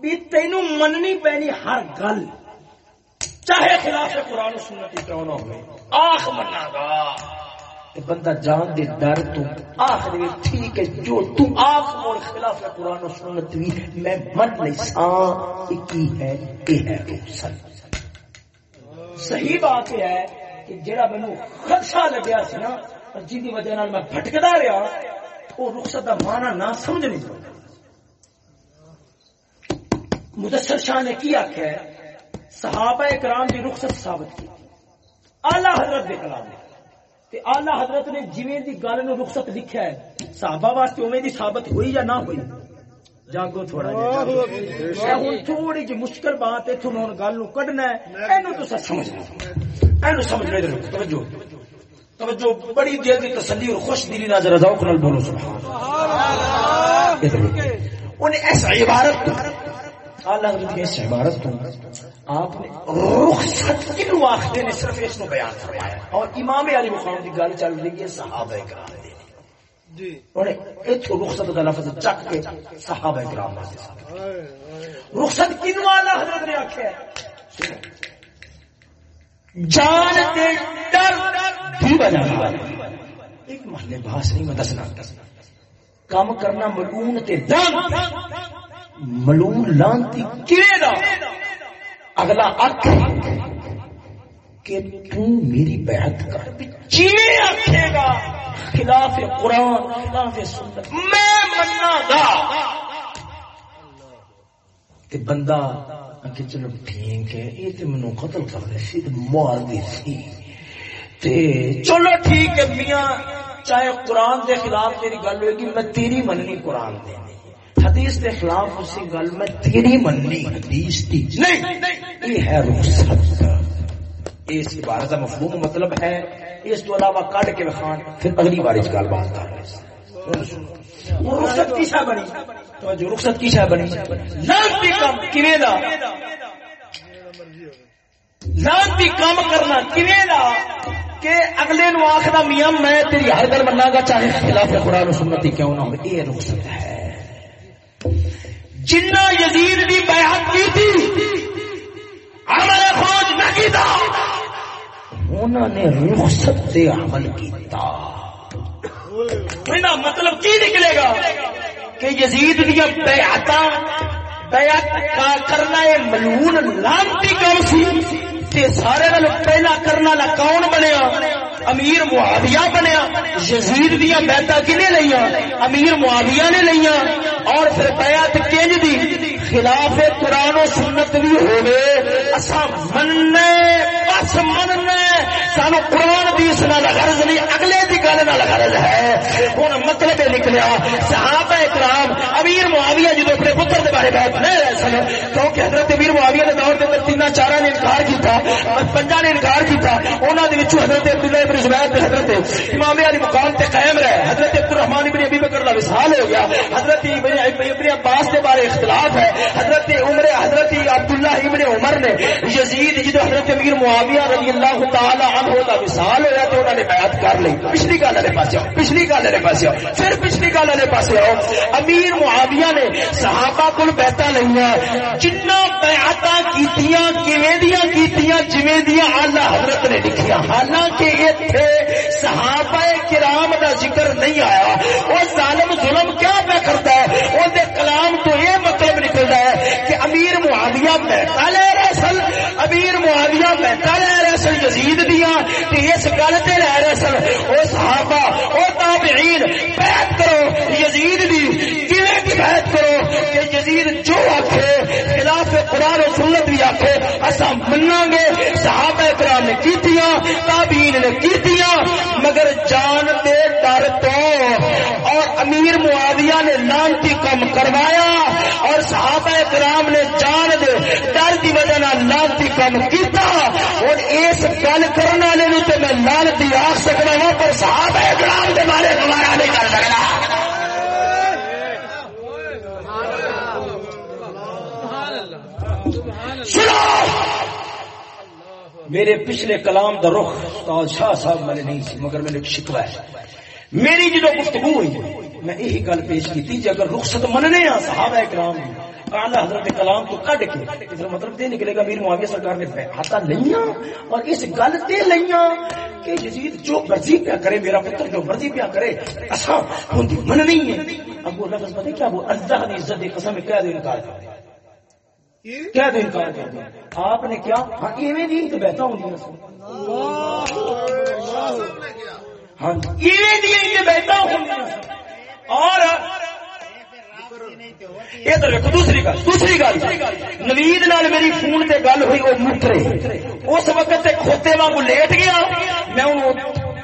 بھی تینو مننی پینی ہر گل۔ چاہے خلاف قرآن و سنت کیوں نہ ہوئے۔ آخ منا گا بندہ جان دے ڈر تو آخ دے ٹھیک ہے، جو تو آخ اور خلاف قرآن و سنت بھی میں من نہیں سا کی ہے یہ ہے رخصت صحیح بات یہ ہے کہ جڑا مینو خدشہ لگیا سی نا جن کی وجہ نال میں بھٹکدا رہا وہ رخصت دا معنی نہ سمجھ نہیں سکتا۔ مدثر شاہ نے کی آخیا صحابہ کرام کی رخصت ثابت کی۔ آلہ حضرت دے کلام نے تے آلہ حضرت نے جویں دی گل نو رخصت لکھیا ہے صحابہ واسطے اوویں دی ثابت ہوئی یا نہ ہوئی؟ جاگو تھوڑا جہا ہن تھوڑی جی مشکل بات ہے تھوں گل نو کڈنا ہے۔ اینو تو سمجھنا۔ اینو سمجھ لے توجہ۔ توجہ بڑی دیر کی تسلی اور خوش دلی نہ ذرا ذوق نال بولو سبحان اللہ۔ انہیں ایسا عبارت حضرت اس عبارت آپ نے رخصت نے صرف اس کو بیان فرمایا اور امام علی مقام کی گل چل رہی ہے صحابہ کرام دی جی۔ رخصت کا لفظ چک کے صحابہ کرام رخصت اللہ حضرت نے جان دے ڈر دی وجہ ایک محلے باس نہیں میں دسنا کام کرنا ملون تے ملون لانتی کیے دا اگلا اکھ کہ تو میری بیعت کر۔ چیویں آکھے گا خلاف قرآن، خلاف سنت۔ میں مننا گا تے بندہ کہ چلو ٹھیک ہے، یہ تے منو قتل کر دے سی تے مار دی سی۔ تے چلو ٹھیک ہے میاں، چاہے قرآن دے خلاف تیری گل ہوئے گی، میں تیری مننی قرآن دے۔ حدیث کے خلاف اسی گل میں تیری مننی، حدیث دی نہیں، یہ ہے رخصت۔ اس عبارت کا مفہوم مطلب ہے، اس تو علاوہ کڈ کے خان پھر اگلی بار اس گل بات کر وہ رخصت کی شاہ بنی؟ تو جو رخصت کی شاہ بنی لانتی کام کیویں دا؟ لانتی کام کرنا کیویں دا؟ کہ اگلے نو آخدا میاں، میں تیری ہر گل مننا گا چاہے خلاف قرآن و سنت کیوں نہ ہو، یہ رخصت ہے۔ جنہ یزید دی بیعت کی تھی، عمل فوج نہ کیتا۔ انہوں نے رخصت دے عمل کیتا۔ میرا مطلب کی نکلے گا؟ کہ یزید دیا بیعتاں، بیعت کا کرنا ہے ملعون لانتی کون سی؟ تے سارے پہلا کرنا لا کون بنیا؟ امیر معاویہ بنیا، یزید دیا بیتا کنے لئیاں؟ امیر معاویہ نے لئیاں، اور پھر بیعت کنج دی؟ خلاف قرآن و سنت بھی ہوئے اسا مننے، بس مننے۔ سانو قرآن دی اس نال غرض نہیں، اگلے دی گل نال غرض ہے۔ ہن مطلب یہ نکلیا، صحابہ کرام امیر معاویہ جدو اپنے پتر دے بارے بات نہیں رہے سن، کیونکہ حضرت امیر معاویہ دے دور دے اندر تین چار نے انکار کیتا پنجا نے انکار کیتا، انہاں دے وچوں حضرت عبداللہ ابن زبیر تے حضرت امام علی مقام تے قائم رہے۔ حضرت عبد الرحمن ابن ابی بکر دا وصال ہو گیا۔ حضرت ابن ابن عباس دے بارے اختلاف ہے۔ حضرت عمر، حضرت عبداللہ ابن عمر نے یزید، جدو حضرت امیر معاویہ رضی اللہ تعالی عنہ دا وصال ہویا تے انہاں نے بیعت کر لی۔ پچھلی گل والے پاسے آؤ، پچھلی گل والے پاسے آؤ۔ پھر پچھلی گل والے پاسے آؤ۔ امیر معاویہ نے صحابہ کول بیعتاں لئیاں۔ جنہ بیعتاں کیتیاں، کیویں دیاں کیتیاں، جویں دیاں اعلی حضرت نے لکھیاں۔ حالانکہ ایتھے صحابہ کرام دا ذکر نہیں آیا۔ وہ ظالم ظلم کیا پہ کرتا ہے؟ وہ دے کلام تو یہ مطلب نکلتا ہے کہ امیر معاویہ بیٹھا لے رہے سن، امیر معاویہ بیٹھا لے رہے سن یزید دیاں کہ اس گل تے لے رہے سن، او صحابہ، او تابعین، بیعت کرو یزید دی کیویں کی بیعت کرو کہ یزید جو آکھے، خلاف قرآن و سنت بھی آکھے اسا مناں گے، صحابہ کرام نے کیتیاں، تابعین نے کیتیاں، مگر جان دے ڈر تو۔ اور امیر معاویہ نے لانتی کم کروایا، اور صحابہ کرام نے جان دے ڈر دی وجہ نال لانتی کم کیتا۔ اور اس گل کرنے والے نو تے میں لانتی آکھ سکدا ہوں پر صحابہ کرام دے بارے گوارا نہیں کر سکدا سنو! میرے پچھلے کلام دا رخ استاد شاہ صاحب میں نے نہیں سی، مگر میں نے ایک شکوہ ہے۔ میری جدو گفتگو ہوئی، میں یہی گل پیش کی تھی جی اگر رخصت مننے ہاں صحابہ کرام اعلی حضرت کلام تو کڈ کے، اس کا مطلب یہ نکلے گا، میر معاویہ سرکار نے ہاتھا لئیاں، اور اس گل تے لئیاں کہ یزید جو مرضی پیا کرے، میرا پتر جو مرضی پیا کرے، اساں ہن دی مننی ہے ابو لفظ پتہ کیا، وہ اللہ دی عزت دی قسم کہہ دے انکار کر کیا دن کار کر دیا آپ نے کیا؟ ہاں ایویں دی تو بہتا ہوں ہاں ایویں بہتا اور دیکھو، دوسری گل دوسری گل۔ نوید نال میری فون تے گل ہوئی، وہ مترے اس وقت تے کھوتے وانگو لیٹ گیا، میں انہوں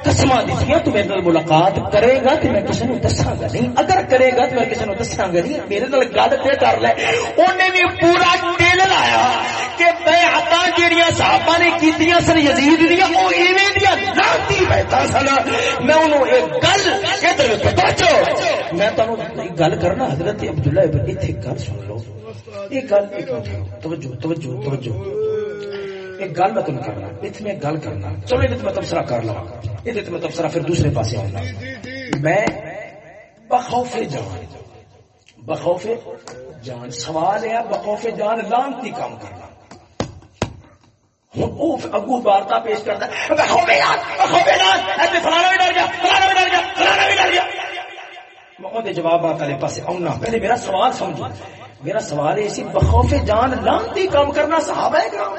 قسم دیتی تو میرے نال ملاقات کرے گا تو میں کسی نے دساں گا نہیں۔ اگر کرے گا تو میں کسی نے دساں گا نہیں۔ میرے نال گل تے کر لے۔ انہیں بھی پورا ٹیل لایا کہ بیعتاں جڑیاں صحابہ نے کیتیاں سن، یزید دیاں او ایویں دیاں لانتی بیٹھا سن۔ میں انہوں ایک گل ادھر پہنچو میں تانوں گل کرنا، حضرت عبداللہ ابن ایتھے گل سن لو۔ یہ گل، ایک توجہ توجہ توجہ۔ ایک گل میں تم کرنا اتنے میں گل کرنا۔ چلو یہ میں تبصرہ کر لوا یہ میں تبصرہ، پھر دوسرے پاسے آؤں میں بخوف جان بخوف جان سوال ہے، بخوف جان لانتی کام کرنا۔ اگو وارتا پیش کرتا ہے۔ فلانا بھی ڈر گیا، فلانا بھی ڈر گیا، فلانا بھی ڈر گیا۔ میں جواب والے پاسے آؤں پہلے میرا سوال سمجھو۔ میرا سوال ہے اسی بخوف جان لانتی کام کرنا صحابہ کرام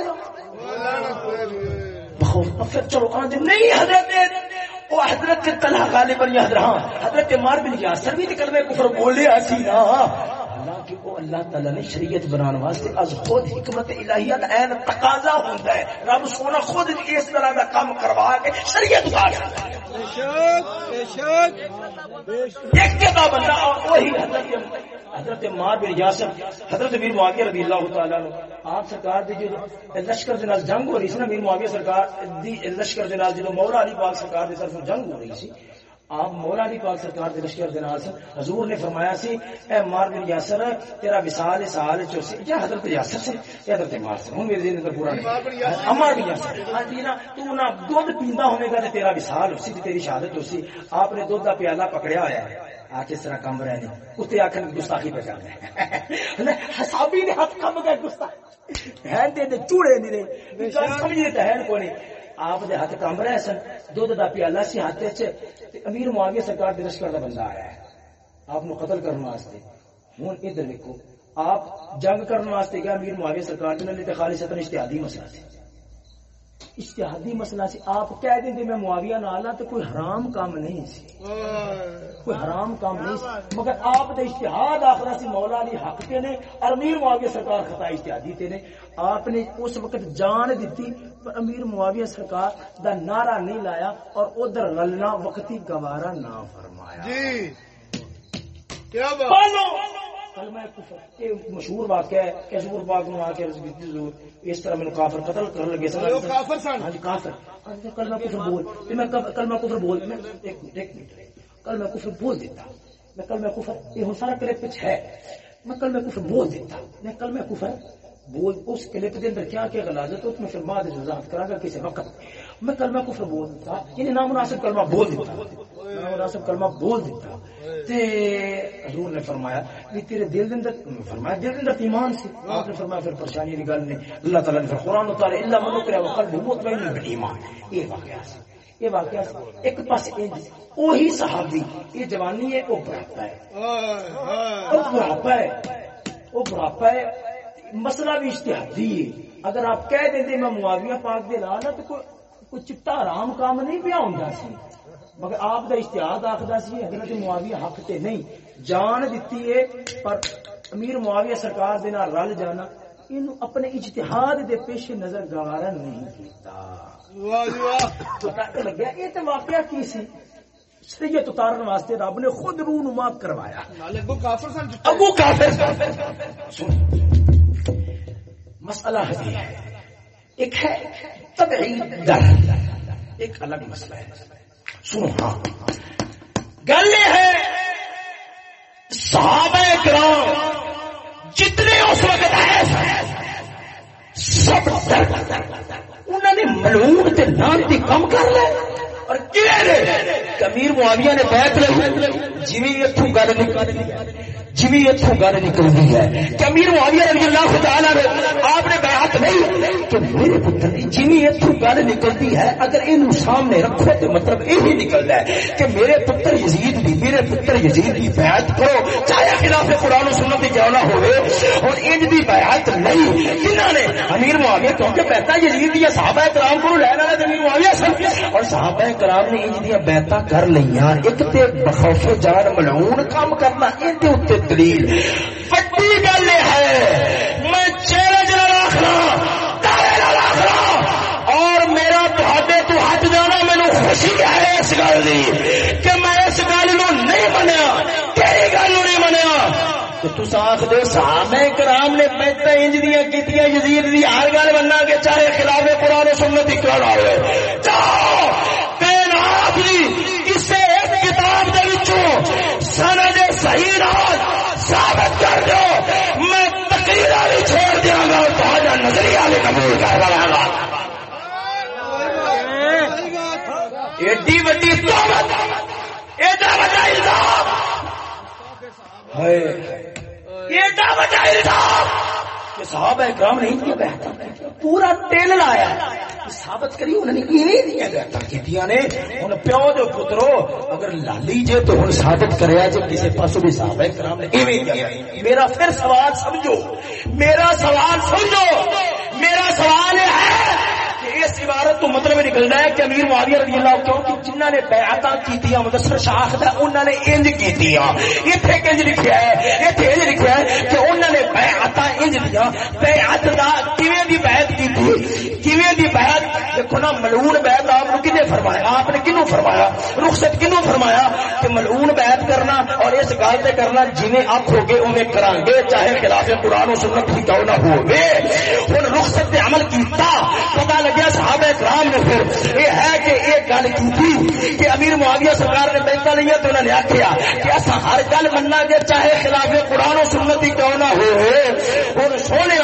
ہے پھر چلو آج نہیں حضرت وہ حضرت طلحہ غالبا یا حضرت حضرت مار بن یاسر بھی کلمہ کفر بولے اسی نا۔ حالانکہ وہ اللہ تعالی نے شریعت بنانے واسطے از خود حکمت الہیہ دا عین تقاضا ہوندا ہے۔ رب سونا خود اس طرح دا کام کروا کے شریعت اتار بے شک بے شک ایک کے بعد بندہ اور وہی حضرت حضرت مار بن یاسر، حضرت میر معاویہ رضی اللہ تعالی عنہ، آپ سرکار دی جو لشکر دے نال جنگ ہو رہی سی نا میر معاویہ سرکار دی لشکر دے نال جو مولا علی پاک سرکار دی طرف جنگ ہو رہی سی، آپ مولا علی پاک سرکار دے لشکر دے نال حضور نے فرمایا سی، اے مار بن یاسر، تیرا وصال سال چ سی یا حضرت یاسر سے یا حضرت مار سے ہن میرے ذہن اندر پورا نہیں۔ عمر بن یاسر ہاں جی نا، تو نا دودھ پیندا ہوے گا تے تیرا وصال ہو سی تیری شہادت ہو سی آپ نے دودھ دا پیالہ پکڑیا ہوا ہے۔ آ کس طرح کم رہے اتنے آخر گستاخی پہ رہے حسابی نے ہاتھ کم گئے گستاخی۔ ہے چوڑے نہیں سمجھے تو ہے کو نہیں آپ دے ہاتھ کم رہے سن۔ دودھ دا پیالہ سی ہاتھ چ امیر معاویہ سرکار دے لشکر دا بندہ آیا ہے۔ آپ نو قتل کرنے واسطے۔ ہوں ادھر دیکھو آپ جنگ کرنے واسطے کیا امیر معاویہ سرکار نے ستن اشتہادی مسئلہ سی۔ اشتہادی مسئلہ سی۔ آپ کہہ دیں کہ میں معاویہ نال تو کوئی حرام کام نہیں سی۔ کوئی حرام کام نہیں سی۔ مگر آپ دے اشتہاد آخر سی مولا علی حق تے نے اور امیر معاویہ سرکار خطا اشتہادی تے نے۔ آپ نے اس وقت جان دیتی پر امیر معاویہ سرکار دا نعرہ نہیں لایا اور ادھر رلنا وقتی گوارا نہ فرمایا جی۔ کیا بات؟ کلمہ کفر یہ مشہور واقعہ ہے کہ حضور پاک نے آ کے کی حضور اس طرح میں کافر قتل کر لگے سن وہ کافر سن؟ ہاں جی کافر۔ کلمہ کفر بول۔ پھر میں کلمہ کفر بول۔ میں ایک منٹ ایک منٹ کلمہ کفر بول دیتا۔ میں کلمہ کفر یہ ہوں سارا کلپ ہے۔ میں کلمہ کفر بول دیتا۔ میں کلمہ کفر بول اس کلپ کے اندر کیا کیا ہے؟ اس میں پھر بعد میں وضاحت کرا گا کسی وقت میں کلمہ کفر بول دیتا یعنی نامناسب کلمہ بول دیتا۔ کلمہ بول دیتا۔ تے حضور نے فرمایا بھی تیرے دل دے اندر فرمایا دل دے اندر تے ایمان سی۔ آپ نے فرمایا پھر پریشانی دی گل نہیں۔ اللہ تعالی نے پھر قرآن اتارے الا من کرے وقلب مطمئن بالایمان یہ واقعہ سی۔ یہ واقعہ سی۔ ایک پاس انج وہی صحابی یہ جوانی ہے وہ بڑھاپا ہے۔ ہائے ہائے۔ وہ بڑھاپا ہے۔ وہ بڑھاپا ہے۔ مسئلہ بھی اشتہادی ہے۔ اگر آپ کہہ دیں میں معاویہ پاک دے لا تو کوئی کوئی چٹا آرام کام نہیں پیا ہوندا سی۔ مگر آپ دا اشتہاد آخدا سی حضرت معاویہ حق تے نہیں۔ جان دیتی ہے پر امیر معاویہ سرکار دے نال رل جانا اینو اپنے اجتہاد دے پیش نظر گوارا نہیں کیتا۔ جی لگیا یہ تے واقعہ کی سی؟ سید اتارن واسطے رب نے خود کروایا۔ کافر سن چکا ابو کافر مسئلہ ہے۔ ایک ہے طبعی در۔ ایک الگ مسئلہ ہے۔ سنو ہاں گل یہ ہے، صحابہ کرام جتنے اس وقت ہے سب در انہوں نے ملعون تے کی کم کر لے۔ اور کیڑے کمیر معاویہ نے بیعت لے جی اتوں گل نکلدی جویں اتھوں گل نکلدی ہے کہ امیر معاویہ رضی اللہ تعالی عنہ آپ نے بیعت نہیں کہ میرے پتر دی جویں اتھوں گل نکلدی ہے، اگر اینو سامنے رکھو تو مطلب یہی نکلدا ہے کہ میرے پتر یزید دی، میرے پتر یزید دی بیعت کرو، چاہے خلاف قرآن و سنت کی جانا ہوئے، اور انج دی بیعت نہیں۔ کنہاں نے امیر معاویہ، کیونکہ بیعتاں یزید دی صحابہ کرام کو لے لینا امیر معاویہ سن، اور صحابہ کرام نے انج دی بیعتاں کر لیاں ایک تے بخوف جان ملعون کام کرنا ان دے اوتے دلیل وڈی گل یہ ہے۔ میں چیلنج نہ رکھنا۔ اور میرا تہاڈے تو ہٹ جانا، مینوں خوشی ہے اس گل دی کہ میں اس گل نو نہیں منیا۔ تیری گل نہیں منیا؟ تس آخ صحابہ کرام نے بیٹھا انج دیاں کیتیاں، یزید دی ہر گل مننا کہ چاہے خلاف قرآن و سنت ہی کیوں نہ جاؤ کائنات دی، کسے ایک کتاب دے وچوں سند صحیح نال ثابت کر دو۔ میں تقریر بھی چھوڑ دیا گا اور تہاڈا نظریہ بھی قبول کر رہا گا۔ ایڈی وڈی تہمت ایڈا وڈا الزام۔ ہائے۔ ایڈا وڈا الزام۔ کہ صحابہ کرام نہیں کیا بہتا پورا تیل لایا۔ ثابت کری انہوں نے یہ نہیں دیا گیا کیتیاں نے، ہن پیو جو پترو، اگر لالی جے تو ہن ثابت کریا جے، کسے پاسو بھی صحابہ کرام نے ایویں کیا میرا پھر سوال سمجھو۔ میرا سوال سمجھو۔ میرا سوال ہے عبارت تو مطلب نکلنا ہے کہ امیر معاویہ رضی اللہ کیونکہ جنہ نے بیعتاں کیتیاں، مدثر شاخ دا، انہوں نے انج کیتیاں۔ ایتھے کنج لکھیا ہے ایتھے انج لکھیا ہے کہ انہوں نے بیعتاں انج دیاں۔ بیعت دا کیویں دی بیعت کیتی کیویں دی بیعت؟ دیکھو نا، ملعون بیعت آپ نے کنے فرمایا؟ آپ نے کنوں فرمایا؟ رخصت کنوں فرمایا کہ ملعون بیعت کرنا اور اس گل تے کرنا جویں آکھو گے اویں کران گے چاہے خلاف قرآن و سنت ہی کیوں نہ ہوے ہن رخصت تے عمل کیتا، پتہ لگیا صحابہ صحابہ کرام نے پھر یہ ہے کہ ایک گل کی کہ امیر معاویہ سرکار نے بیٹھا نہیں تو انہوں نے آخیا کہ اصا ہر گل مننا گے چاہے خلاف قرآن و سنت ہی کیوں نہ ہو۔ ہوں سونے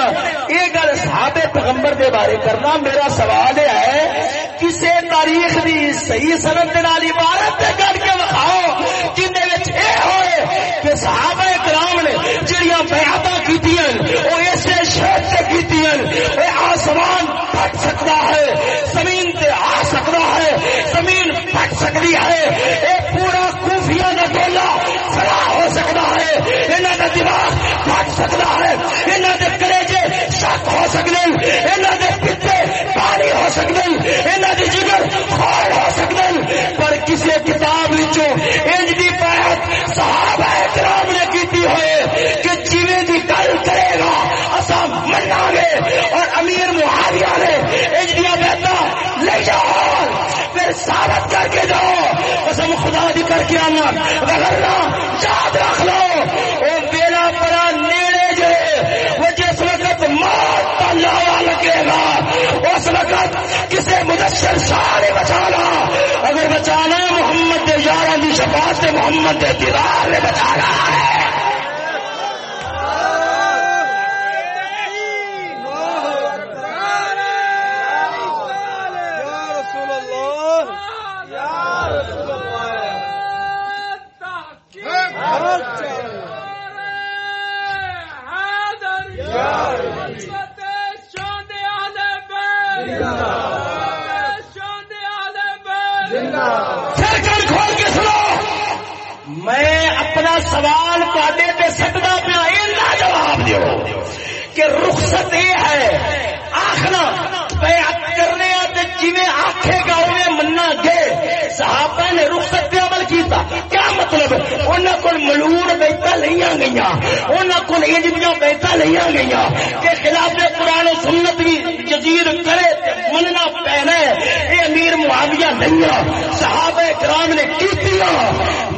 یہ گل صحابہ پیغمبر دے بارے کرنا میرا سوال یہ ہے، کسے تاریخ دی صحیح سنت نال عبارت تے کر کے بخاؤ جن ہوئے کہ صحابہ کرام نے جڑیاں بیعتاں کیتیاں، وہ اسے شہر سے کیتیاں اے آسمان پھٹ سکتا ہے، زمین تے آ سکتا ہے، زمین پھٹ سکتی ہے۔ ایک پورا کوفیا کا ٹولا کھڑا ہو سکتا ہے۔ انہوں کا دماغ پھٹ سکتا ہے۔ انہوں کے کلیجے شک ہو سکتے ہیں۔ انہوں کے پتے پانی ہو سکتے ہیں۔ انہوں کے جگر کھوڑ ہو سکتے پر کسی کتاب انج دی بیعت صحابہ کرام نے کیتی ہوئے۔ اور امیر معاویہ نے انج دیا اگر ثابت کر کے جاؤ۔ قسم خدا دی کر کے آنا۔ وغیرہ یاد رکھ لو۔ وہ بیڑا بڑا نیڑے جو وہ جس وقت موت کا لاوا لگے گا، اس وقت کسی مدثر شاہ نے بچانا۔ اگر بچانا ہے، محمد کے یارہ کی شفاعت سے محمد کے نے بچانا ہے یا رسول اللہ پھر کن کھول کے سنو۔ میں اپنا سوال تے سکتا پیا جواب دیو کہ رخصت یہ ہے۔ آخنا بیعت کرنے جی آخے گا انہیں منا گے۔ صحابہ نے رخصت پہ کیتا کیا مطلب؟ انہوں کو ملور بیتا لیا گئی انہوں کو انجمیاں بیتا لیا گئی کہ خلاف قرآن و سنت بھی جزیر کرے مننا پہنا ہے۔ یہ امیر معاویہ نہیں صحابہ کرام نے کی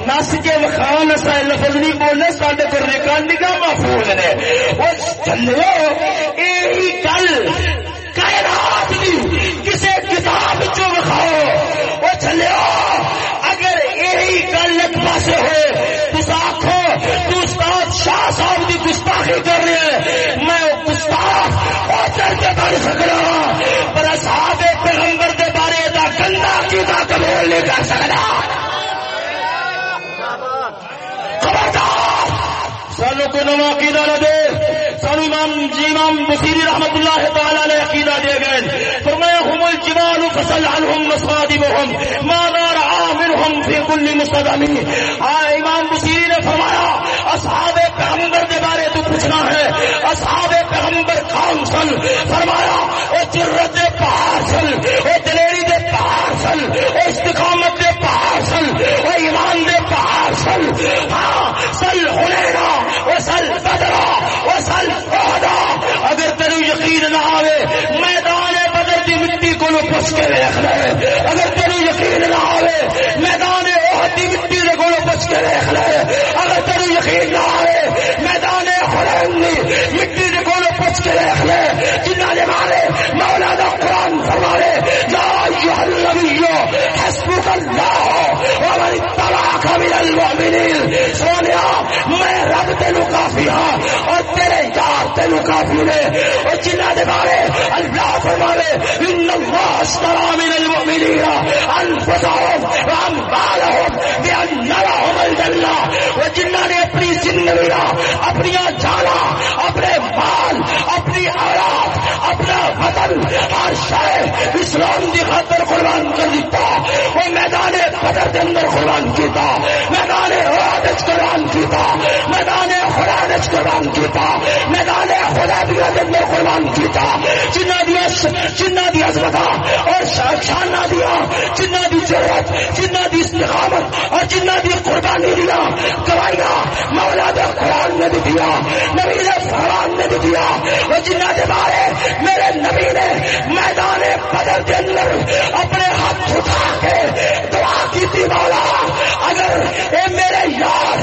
نس کے مخان سا لفظ نہیں بولنے سارے پر ریکارڈ نگاہ محفوظ نے؟ وہ چلو یہی کل کائنات دی، کسے کتاب چو بخاؤ سکنا پر اصحاب پیغمبر دے بارے دا گندا کیتا قبول نہیں کر سکتا۔ سانو کو نو عقیدہ نہ دے۔ سانو امام جی امام بصیری رحمت اللہ تعالی علیہ عقیدہ دے گئے۔ فرمایا هم الجبال فصل عنهم مصادمهم ما دار عامرهم في كل مصدم. ہاں امام بصیری نے فرمایا، اصحاب پیغمبر کے بارے تو پوچھنا ہے۔ اصحاب پیغمبر کون سن؟ فرمایا او جرت پہاڑ سن او دلیری سن او استقامت دے پہاڑ سن او ایمان دے پہاڑ سن۔ ہاں سل حنینا وسل بدرا وسل احدا اگر تیرے یقین نہ آوے، میدان بدر دی مٹی کو پس کے دیکھ لے۔ اگر تیرے یقین نہ آوے، میدان احد دی مٹی کو پس کے دیکھ لے۔ اگر تیرے یقین نہ آوے، میدان حرین دی مٹی کو پس کے دیکھ لے جنہ نے مارے مولا دا قرآن فرمارے یا ایوہ النبی حسبک اللہ ومن اتبعک من المؤمنین۔ سونیا میں رب تینو کافی ہاں اور تیرے یار تینو کافی نے۔ اور جنہ دے بارے اللہ فرماوے، ان اللہ اشترى من المؤمنین۔ انفسهم واموالهم بان لهم الجنہ۔ اور جنہ نے اپنی زندگیاں، اپنی جانا اپنے مال، اپنی اولاد، اپنا وطن، ہر شہر اسلام کی خاطر قربان کر دیتا وہ میدان بدر کے اندر قربان کیتا۔ میدان حرادج قربان کیتا، میدان حرادج قربان کیتا، میدان حدابیہ کے اندر قربان کیتا جنہ دیا جنہ دی عظمت اور شانہ دیا جنہ دی ضرورت جنہ دی استقامت اور جنہ دی قربانی دیا گوائیاں مولا دے قرآن نے دیا، نبی نے فرمان نے دیا۔ وہ جنہ کے بارے میرے نبی نے میدان بدر کے اندر اپنے ہاتھ اٹھا کے دعا کی تھی مولا اگر اے میرے یار،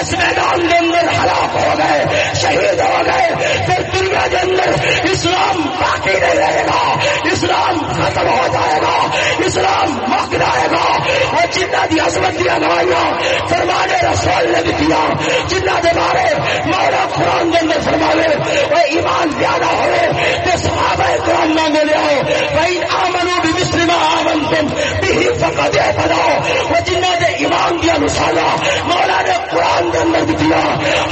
اس میدان کے اندر ہلاک ہو گئے، شہید ہو گئے، پھر دنیا کے اندر اسلام باقی نہیں رہے گا، اسلام ختم ہو جائے گا، اسلام مک جائے گا۔ اور جنہ دی عظمت دیا گوائیاں فرمانے رسول نے بھی دیا جنہ کے بارے مولا قرآن کے اندر فرمانے وہ ایمان زیادہ ہوئے تو صحابہ کرام نہ ملے۔ ہو بھائی آمنو بھی مسلم آمن تم بھی ہی فقط بناؤ وہ جنہ کے ایمان دیا مثالا مولا نے قرآن کے اندر بھی دیا۔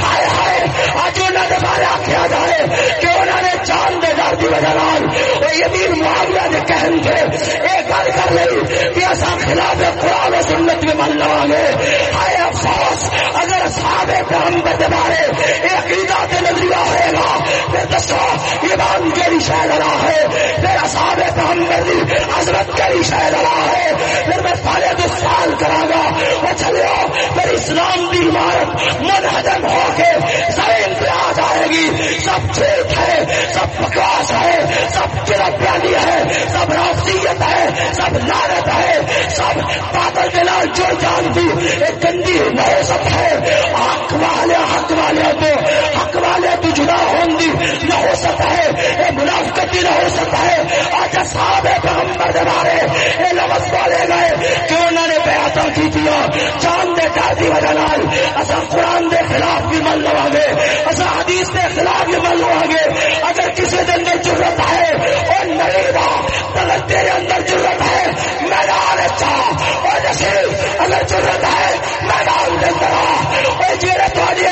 ہائے ہائے، آج انہوں نے بارے آخیا جائے کہ انہوں نے جان دے دار دی وجہ نال وہ یمین معاویہ نے کہن تھے ایک گل کر لئی کہ ایسا خلاف قرآن و سنت میں من لوا گے۔ ہائے افسوس، اگر صحابہ پیغمبر کے بارے ایک عقیدہ کے نظریہ ہوئے گا، پھر دسو، ایمان کیڑی شہ لڑا ہے؟ پھر اصحاب پیغمبر دی حضرت کیڑی شہ لڑا ہے؟ پھر میں پہلے سال کرا گا۔ وہ چلو، پھر اسلام کی عمارت من ہدم ہو کے سارے امتیاز آئے گی۔ سب جھوٹ ہے، سب بکواس ہے، سب چرپیانی ہے، سب راسیت ہے، سب لانت ہے، سب بادل بلال جو جانتی ایک گندی نوسط ہے۔ حق والے حق والے تو، حق والے تو جدا ہوں گی۔ نہ ہو سکتا ہے، یہ منافقتی سکتا ہے۔ آج صاحب پیغمبر دے بارے اے لفظ بولے گئے۔ کہ انہوں نے بیعتاں کی دیا چاند دے ڈر دی وجہ نال اسا قرآن دے خلاف بھی من لوا گے اسا حدیث دے خلاف بھی من لوا گے اگر کسی دن میں ضرورت ہے اور نہیں دا اگر تیرے اندر ضرورت ہے میدان چاہ اور جیسے اگر ضرورت ہے، میدان اندر اور جیرے تھوڑی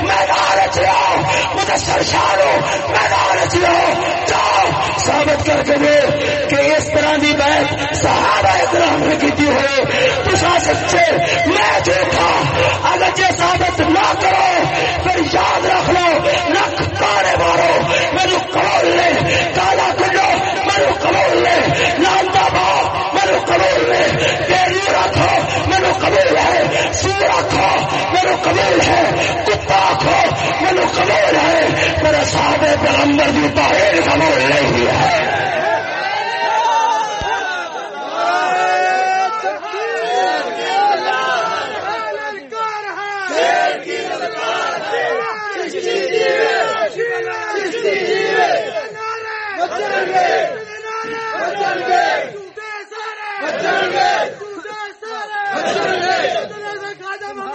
میدان مدثر میدان جاؤ، ثابت کر کے دے کہ اس طرح دی بات صحابہ اکرام نے کی ہوئے تسا سچے، میں جھوٹا۔ اگر جے ثابت نہ کرو، پھر یاد رکھ لو، نک کارے مارو۔ میرے قبول لے ہے سور میرے قبول ہے کتا رکھو میرے قبول ہے، میرے صحابہ پیغمبر دی باہر قبول نہیں ہے۔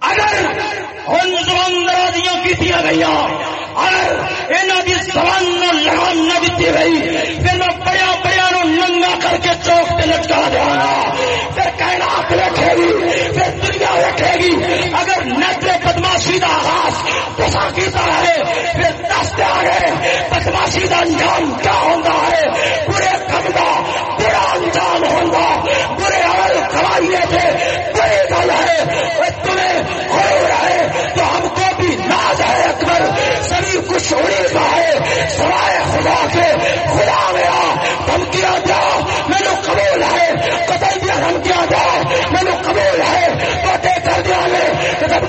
اگر ہن زبان درازیاں کیتیاں گئیاں، اگر انہاں دی زبان نو لگام نہ دتی گئی، پھر میں بڑیا بڑیا نو ننگا کر کے چوک تے لٹکا دیاں گا۔ پھر کائنات رکھے گی، پھر دنیا رکھے گی۔ اگر نظر بدماشی دا آغاز بسا کیتا ہے، پھر دس دے آگے بدماشی دا انجام کیا ہوندا ہے؟ برے کم دا، برا انجام ہوندا۔ برے عمل کرائیے تھے بڑے گل ہے؟ تمہیں ہو رہا ہے تو ہم کو بھی ناز ہے اکبر سبھی کچھ اڑی کا ہے سوائے خدا کے، خدا گیا دھمکیاں دیا میرے قبول ہے، قتل دیا دھمکیاں دیا میرے قبول ہے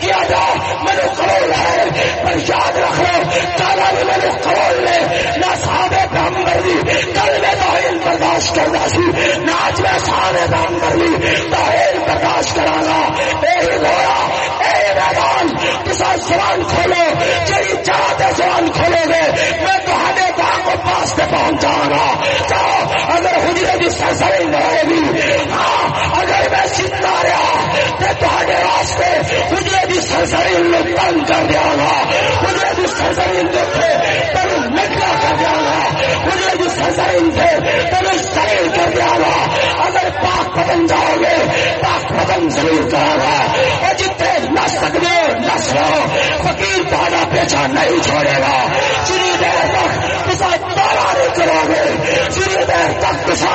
دھمکیاں دیا میرے قبول ہے پر یاد رکھ لو کالا بھی میرے قبول لے، نہ صحابہ پیغمبر دی کل میں توہین برداشت کرنا سی، نہ آج میں صحابہ پیغمبر دی توہین برداشت کرانا۔ اے گھوڑا اے میدان کسا زبان کھولو جی چاہتے زبان کھولو گے، میں تو ہمیں کو پاس پہ پہنچ جاؤں گا چاہو اگر حجرے کی سرسری رہے گی ہاں اگر میں سیتا حجرے میں تنگ کر دیا گا حجرے کی سرسری دیکھے تر نکلا کر دیا گا حجرے کی سرسری سے تر شریر کر دیا گا اگر پاک پتن جاؤ گے پاک پتن ضرور کرا گا اور جتنے نہ سکتے نس لو فقیر پانا پیچھا نہیں چھوڑے گا۔ چنی دیر تک کسا تارا نہیں کرو گے چنی دیر تک کسا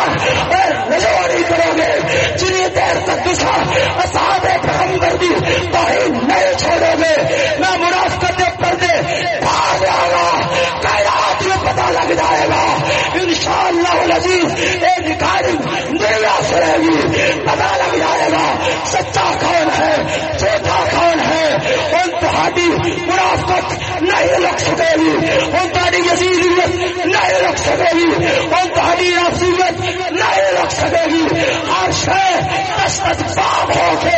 نہیں کرو گے چنی دیر تک کسان اصحاب پیغمبر دی توہین نہیں چھوڑو گے، نہ منافقت پردے، بھاگ کائنات میں پتہ لگ جائے گا انشاءاللہ العزیز، ایک ریکارڈنگ دنیا سے رہے گی پتہ لگ جائے گا سچا کون ہے؟ جھوٹا کون ہے؟ ان تہاڈی منافقت نہیں رکھ سکے گی ان تہاڈی یزیدیت نہیں رکھ سکے گی ان تہاڈی رفضیت نہیں رکھ سکے گی ہر شے دس دس ہو کے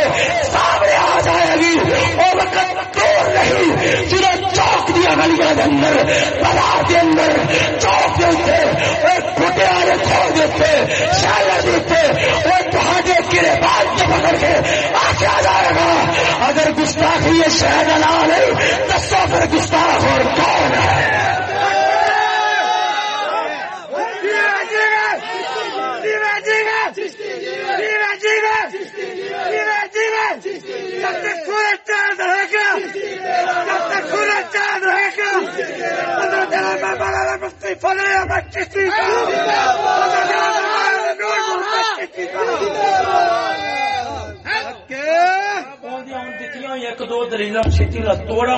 سامنے آ جائے گی اور وقت دور نہیں، جنہیں چوک دیا گلیاں کے اندر، بازار کے اندر چوک کے اتنے ایک والے کھول دیتے شاید دیتے وہ تہاڈے کرے بال کے پکڑ کے آ کے جائے گا اگر گستاخی یہ شہد نہ نہیں دسو پھر گستاخ اور کون ہے؟ جیوے جیوے جب تک سورج چاند رہے گا جب تک سورج چاند رہے گا حضرت علامہ مولانا مفتی فضل احمد چشتی کا ایک دو دلیل چھتی کا توڑا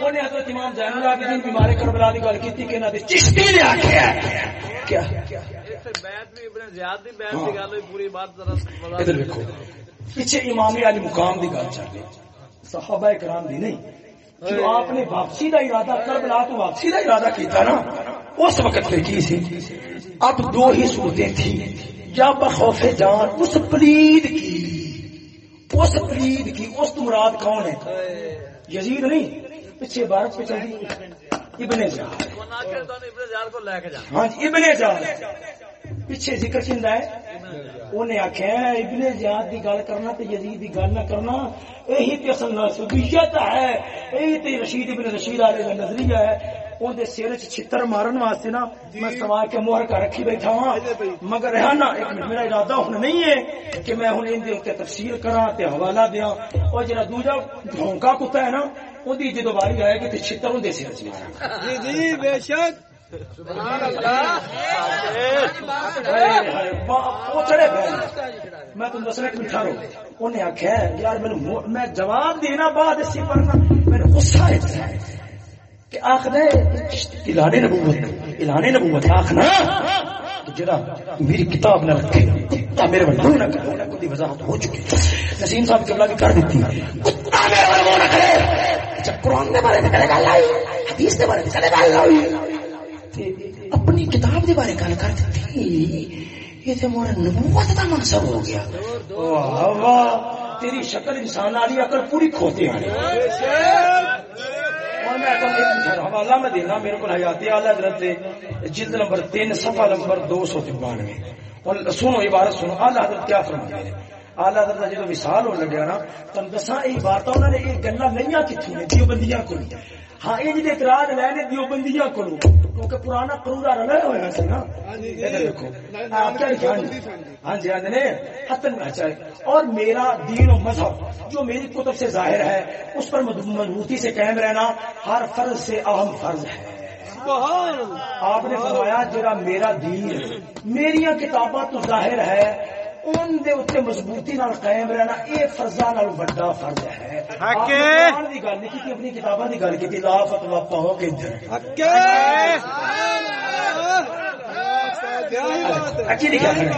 انہیں حضرت امام زین العابدین بیمارے کربلا کی گل کی کہ نہ چشتی نے آخیا کیا ادھر دیکھو پیچھے امام علی مقام دی گل چل رہی صحابہ کرام دی نہیں جو آپ نے واپسی کا ارادہ، کربلا تو واپسی کا ارادہ کیتا نا، اس وقت پھر کی سی؟ اب دو ہی صورتیں تھیں۔ یا بخوف جان، اس پلید کی۔ اس پلید کی، اس مراد کون ہے؟ یزید نہیں پیچھے بارت پہ چل دی ابن زیاد ہاں جی، ابن زیاد پیچھے ذکر چندا ہے انہیں آخیا ابن زیاد دی گل کرنا تے یزید دی گل نہ کرنا یہی تے اصل نسبیت ہے یہی تے رشید ابن رشید والے کا نظریہ ہے اون دے سر چ چھتر مارن واسطے نا میں سوار کے مہر کر رکھی بیٹھا ہاں مگر ہے نا ایک منٹ میرا ارادہ ہن نہیں ہے کہ میں ہن ان دے اوتے تفسیر کراں تے حوالہ دیاں اور جڑا دوجا ڈھونکا کتا ہے نا وہ دی جدو باری آئے گی تے چھتر اون دے سر چ مارا جی جی بے شک میں تم دسنا ایک مٹھا رو انہیں آخیا یار میں جواب دینا بعد اسی پڑھنا میرے غصہ کہ آخر اعلان نبوت اعلان نبوت آخنا جڑا میری کتاب نہ رکھے، کتا میرے بندو نہ کرے انہیں کوئی وضاحت ہو چکی۔ نسیم صاحب کی بھی کر دیتی۔ کتا میرے بندو نہ کرے۔ اچھا قرآن کے بارے میں کرے گا لائی حدیث کے بارے میں کرے گا اللہ لائی اپنی کتاب کے بارے گل کر دیتی۔ یہ تو مورا نبوت کا منصب ہو گیا۔ واہ واہ تیری شکل انسان والی اکل پوری کھوتے ہیں۔ اور میں ایک حوالہ میں دینا، میرے کو حیاتی اعلی حضرت، جلد نمبر تین، صفحہ نمبر دو سو ترانوے اور سنو عبارت سنو اعلی حضرت کیا فرماتے ہیں؟ حضرت ہو لگیا نا تم یہ بات انہوں نے، یہ گلا نہیں کتنی کو ہاں یہ جی اعتراض لے نے دیو بندیاں کو کیونکہ پرانا قرورا رلا ہوا سی نا؟ ادھر دیکھو آپ کیا لکھا ہاں جی آدھے نے حتن چاہے اور میرا دین و مذہب جو میری کتب سے ظاہر ہے اس پر مضبوطی سے قائم رہنا ہر فرض سے اہم فرض ہے۔ آپ نے فرمایا جڑا میرا دین میری کتاباں تو ظاہر ہے ان دے اتنے مضبوطی نال قائم رہنا یہ فرضاں نال بڑا فرض ہے۔ قرآن دی گل نہیں کی اپنی کتاباں دی گل کی لا فتوا پاؤ کے اچھی لکھا ہے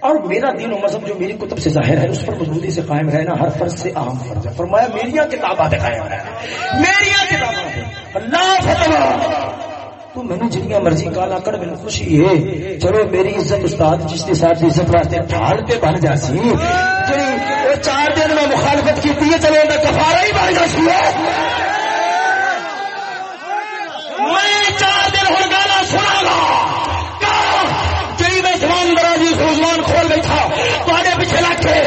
اور میرا دین و مذہب جو میری کتب سے ظاہر ہے اس پر مضبوطی سے قائم رہنا ہر فرض سے اہم فرض ہے۔ فرمایا میری کتابیں قائم رہنا میری کتابیں اللہ فتوا تو مینو جنیا مرضی گالا کر مینو خوشی ہے۔ چلو میری عزت استاد جس کے ساتھ عزت واسطے ڈھال تے بن جا سی۔ چار دن میں مخالفت کی تھی چلو میں کفارا ہی بن جا سی۔ میں چار دن ہوں گالا سنا گا۔ جی میں زبان برادری زبان کھول گئی تھا تھوڑے پیچھے لگ کے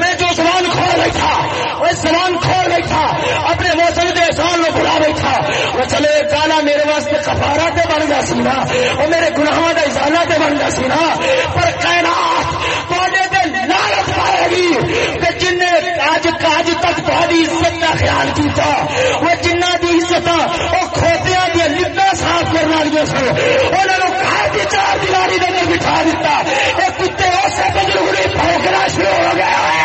میں جو زبان کھول گئی تھا وہ زبان کھول گئی تھا اپنے موسم کے احسان میں بلا گئی تھا وہ چلے گالا میرے واسطے کفارا تے بن جا سی نا وہ میرے گناہوں کا ازالہ تے بن جا سی نا، پر کائنات تھوڑے دن لالت پائے گی۔ کہ جن نے اج اج تک تھوڑی عزت کا خیال کیتا، وہ جنہ دی عزت وہ کھوتیاں دی لبا صاف کرنے والی سن۔ انہوں نے کہا کہ چار دیواری کے اندر بٹھا دیتا یہ کتے اسے بزرگ بھوکنا شروع ہو گیا۔ ہے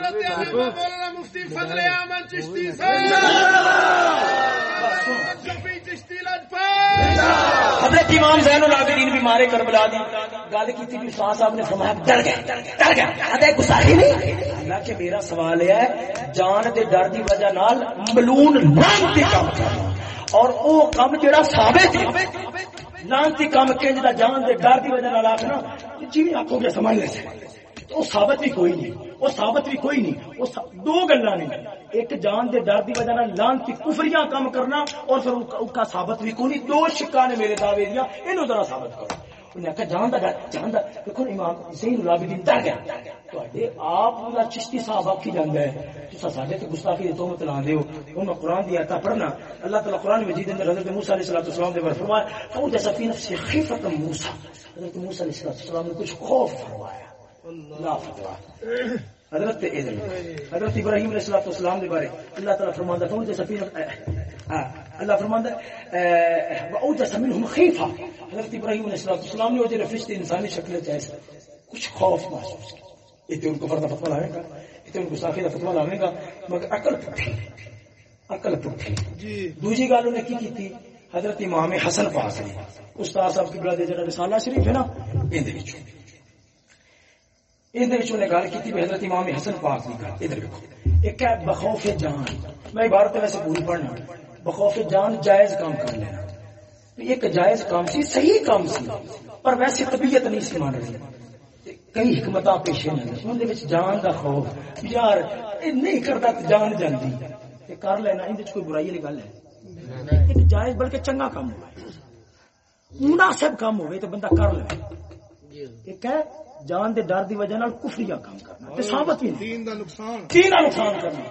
مفتی فضل احمد چشتی چشتی حضرت امام زین العابدین بھی مارے کربلا دی گل کی تھی شاہ صاحب نے فرمایا ڈر گئے ڈر گیا ادے گساخی نہیں اللہ کہ میرا سوال یہ ہے جان دے ڈر دی وجہ نال ملون لعنتی کام کرنا اور او کم جڑا ثابت ہے لعنتی کام کہ جڑا جان دے ڈر دی وجہ نال آکھنا جی آکھو گے سمجھ لے وہ ثابت بھی کوئی نہیں، وہ ثابت بھی کوئی نہیں، وہ دو گلا نہیں۔ ایک جان دے ڈر دی وجہ لانتی کفریاں کام کرنا اور پھر کا ثابت بھی کوئی نہیں۔ دو شکا نے میرے دعوے دیا یہ ذرا ثابت کرو۔ انہیں جان دا ڈر جان دا دیکھو امام العابدین ڈر گیا۔ آپ چشتی صاحب آخی جانا ہے۔ تو ساڈے گستاخی کی تہمت قرآن دی آتا پڑھنا۔ اللہ تعالیٰ قرآن مجید اندر حضرت موسیٰ علیہ دے فرمایا نفس حضرت علیہ نے کچھ خوف فرمایا۔ حضرت اذن حضرت ابراہیم علیہ الصلوۃ والسلام کے بارے اللہ تعالی فرماندا ہے کہ سفینہ اللہ فرماندا ہے واوجس منهم خيفه حضرت ابراہیم علیہ الصلوۃ والسلام نے جو فرشتے انسانی شکل میں ایسا کچھ خوف محسوس کیا۔ یہ ان کو فرض فتوا لاوے گا یہ ان کو ساخی کا فتوا لاوے گا مگر عقل پٹھی عقل پٹھی جی۔ دوسری گل انہیں کی کی حضرت امام حسن پاک نے استاد صاحب کی بلا دے جڑا رسالہ شریف ہے نا دے وچوں ان دے وچوں نے گل کیتی بھی حضرت امام حسن پاک دی گل۔ ادھر دیکھو ایک ہے بخوف جان۔ میں عبارت ویسے پوری پڑھنا۔ بخوف جان جائز کام کر لینا۔ ایک جائز کام سی صحیح کام سی۔ پر ویسے طبیعت نہیں سی مان رہی کئی حکمت پیش ان جان دا خوف۔ یار یہ نہیں کرتا تو جان جاندی۔ کر لینا ان کوئی برائی والی گل ہے۔ ایک جائز بلکہ چنگا کام ہو مناسب کام ہوئے تو بندہ کر لے۔ ایک ہے جان دے ڈر دی وجہ نال کفریہ کام کرنا تے ثابت بھی نہیں۔ دین دا نقصان۔ تین نقصان کرنا۔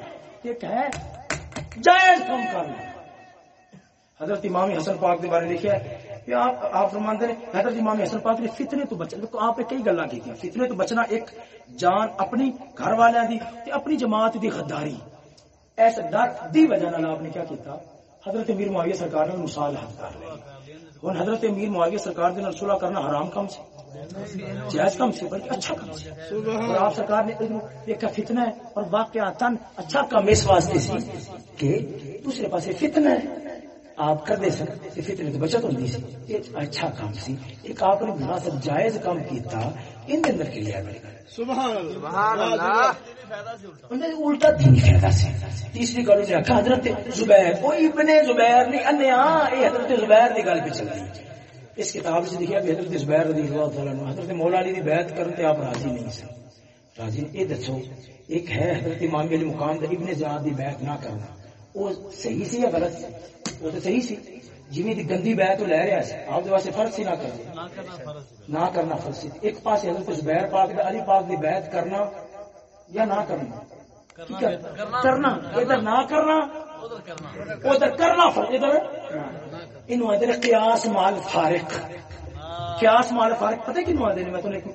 ایک ہے جائز کام کرنا۔ حضرت امام حسن پاک کے بارے لکھا ہے کہ آپ آپ فرماتے ہیں حضرت امام حسن پاک نے فتنے تو بچنا دیکھو آپ نے کئی گلاں کی فتنے تو بچنا ایک جان اپنی گھر والوں دی تے اپنی جماعت دی غداری۔ ایس ڈر دی وجہ نال آپ نے کیا کیتا؟ حضرت امیر معاویہ سرکار نے مصالحت کر لی اور حضرت امیر معاویہ سرکار دے نال صلح کرنا حرام کام سی، جائز کام سی، بلکہ اچھا کام سی۔ اور آپ سرکار نے ایک فتنہ ہے اور واقعہ تن اچھا کام اس واسطے سی کہ دوسرے پاسے فتنہ ہے، آپ کر دے سکتے فتنے تو بچت ہوتی سی اچھا کام سی۔ ایک آپ نے مناسب جائز کام کیتا ان کے اندر الٹا۔ دین فائدہ سے تیسری گل حضرت زبیر وہ ابن زبیر نہیں انیا یہ حضرت زبیر کی گل پہ چل رہی اس کتاب سے لکھا کہ حضرت زبیر رضی اللہ تعالیٰ عنہ حضرت مولا علی کی بیعت کرنے تے آپ راضی نہیں سن۔ راضی یہ دسو ایک ہے حضرت امام علی مقام ابن زیاد کی بیعت نہ کرنا۔ وہ صحیح سی یا غلط سی؟ وہ تو صحیح سی۔ جویں دی گندی بیعت لے رہا سی آپ دے واسطے فرض سی نہ کرنا نہ کرنا فرض سی۔ ایک پاس حضرت زبیر پاک دا علی پاک دی بیعت کرنا یا نہ کرنا؟ ہے؟ کرنا۔ ادھر نہ کرنا ادھر کرنا۔ فرض۔ ادھر؟ انہوں ادھر قیاس مال فارق۔ قیاس مال فارق پتہ کینوں آدے نے میں تمہیں ایک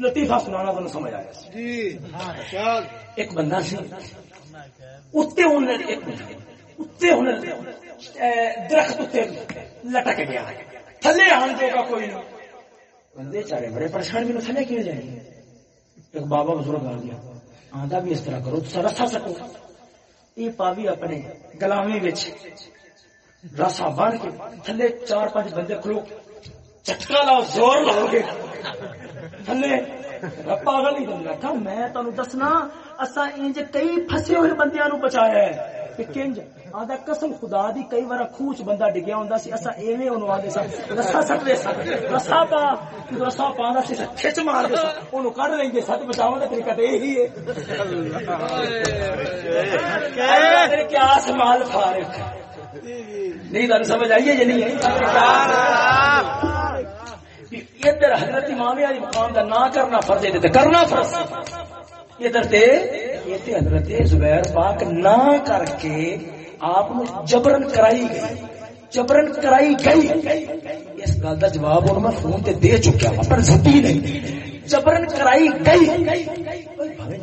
لطیفہ سنانا تمہیں سمجھ آیا۔ جی چل ایک بندہ سی اتنے ہونے ایک ہونے درخت لٹک گیا۔ تھلے آن دے گا کوئی نہیں بندے چارے بڑے پریشان بھی تھلے کیوں جائیں گے ایک بابا بزرگ آ گیا۔ آدھا بھی اس طرح کرو تو رسا سکو۔ یہ پاوی اپنے گلامی بچ رسا بن کے تھلے چار پانچ بندے کھلو۔ چٹکا لاؤ، زور لاؤ گے۔ تھلے۔ پاگل نہیں بن بیٹھا میں تمہیں دسنا اسا انج کئی پھسے ہوئے بندیاں نو بچایا ہے۔ کہ کنج آدھا قسم خدا دی کئی بار خوچ بندہ ڈگیا ہوندا سی اسا ایویں اونوں سا رسا سا رسا پا رسا پاندا سی کھچ مار دے سا اونوں کڈ لیں گے جی، سچ بچاون دا طریقہ تے یہی ہے۔ تیرے کیا فارق نہیں تمہیں سمجھ آئیے یا نہیں؟ ادھر حضرت امام علی مقام کا نہ کرنا فرض ہے تے کرنا فرض ادھر تے تے حضرت زبیر پاک نہ کر کے آپ جبرن کرائی گئی۔ جبرن کرائی گئی۔ اس گل کا جواب ہوں میں فون تے دے چکیا ہوں پر زدی نہیں۔ جبرن کرائی گئی۔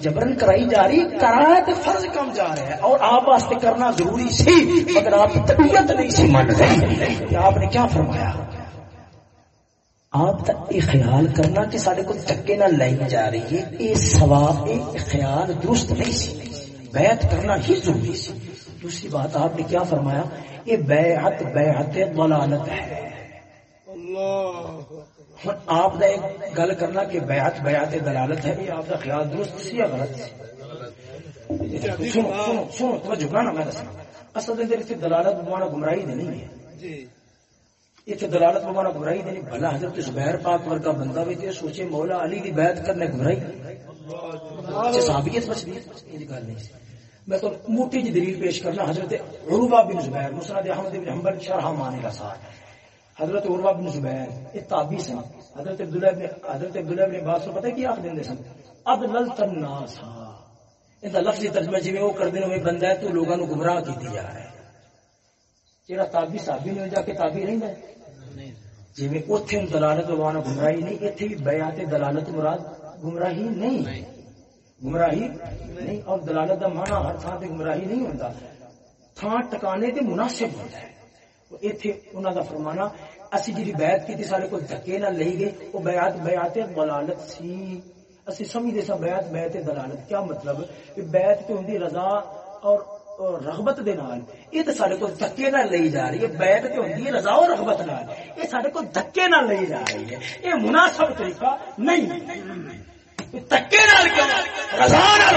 جبرن کرائی جا رہی کرا تو فرض کم جا رہا ہے۔ اور آپ واسطے کرنا ضروری سی، مگر آپ کی طبیعت نہیں سی من رہی آپ نے کیا فرمایا؟ آپ تک یہ خیال کرنا کہ سارے کو چکے نہ لائی جا رہی ہے، یہ سواب یہ خیال درست نہیں سی۔ بیعت کرنا ہی ضروری سی۔ دوسری بات، آپ نے کیا فرمایا؟ یہ بیعت بیعت ضلالت ہے۔ اللہ آپ نے ایک گل کرنا کہ بیعت بیعت دلالت ہے، یہ آپ کا خیال درست سی یا غلط سی؟ سنو سنو سنو، توجہ کرنا میں دسنا اصل دے دلالت بمانا گمراہی نہیں ہے۔ جی۔ اتنے دلالت بمانا گمراہی دے نہیں بھلا حضرت زبیر پاک ورگا بندہ بھی تے سوچے مولا علی دی بیعت کرنے گمراہی اچھا صحابیت بچ گئی یہ گل نہیں میں تو موٹی جی دلیل پیش کرنا حضرت عروبہ بن زبیر مسند احمد بن حنبل شرح مانے کا ساتھ حضرت عروبہ بن زبیر یہ تابعی سن حضرت عبداللہ بن حضرت عبداللہ بن عباس کو پتہ ہے کیا آخ دیں سن اب للت الناس ہاں ان دا لفظی ترجمہ جی وہ کر دینے میں بندہ ہے تو لوگوں کو گمراہ کیتی جا رہا ہے جیڑا تابعی صحابی نے جا کے تابعی نہیں ہے جی اوتھے ہن دلالت وانا گمراہی نہیں ایتھے بھی بیعت دلالت مراد گمراہی نہیں۔ گمراہی نہیں اور دلالت دا معنی ہر تھان تے گمراہی نہیں ہوندا۔ تھان ٹکانے تے مناسب ہوندا ہے۔ ایتھے انہاں دا فرمانا اسی جڑی بیعت کیتی سارے کو دھکے نہ لئی گئے او بیعت بیعت دلالت سی۔ اسی سمجھدے سا بیعت بیعت دلالت کیا مطلب؟ بیعت تے ہوندی رضا اور رغبت دے نال۔ یہ تے ساڈے کو دھکے نال لئی جا رہی ہے۔ بیعت تے ہوندی ہے، رضا اور رغبت نال۔ یہ ساڈے کو دھکے نال لئی جا رہی ہے۔ یہ مناسب طریقہ نہیں۔ دھکے نال کیوں؟ رضا نال۔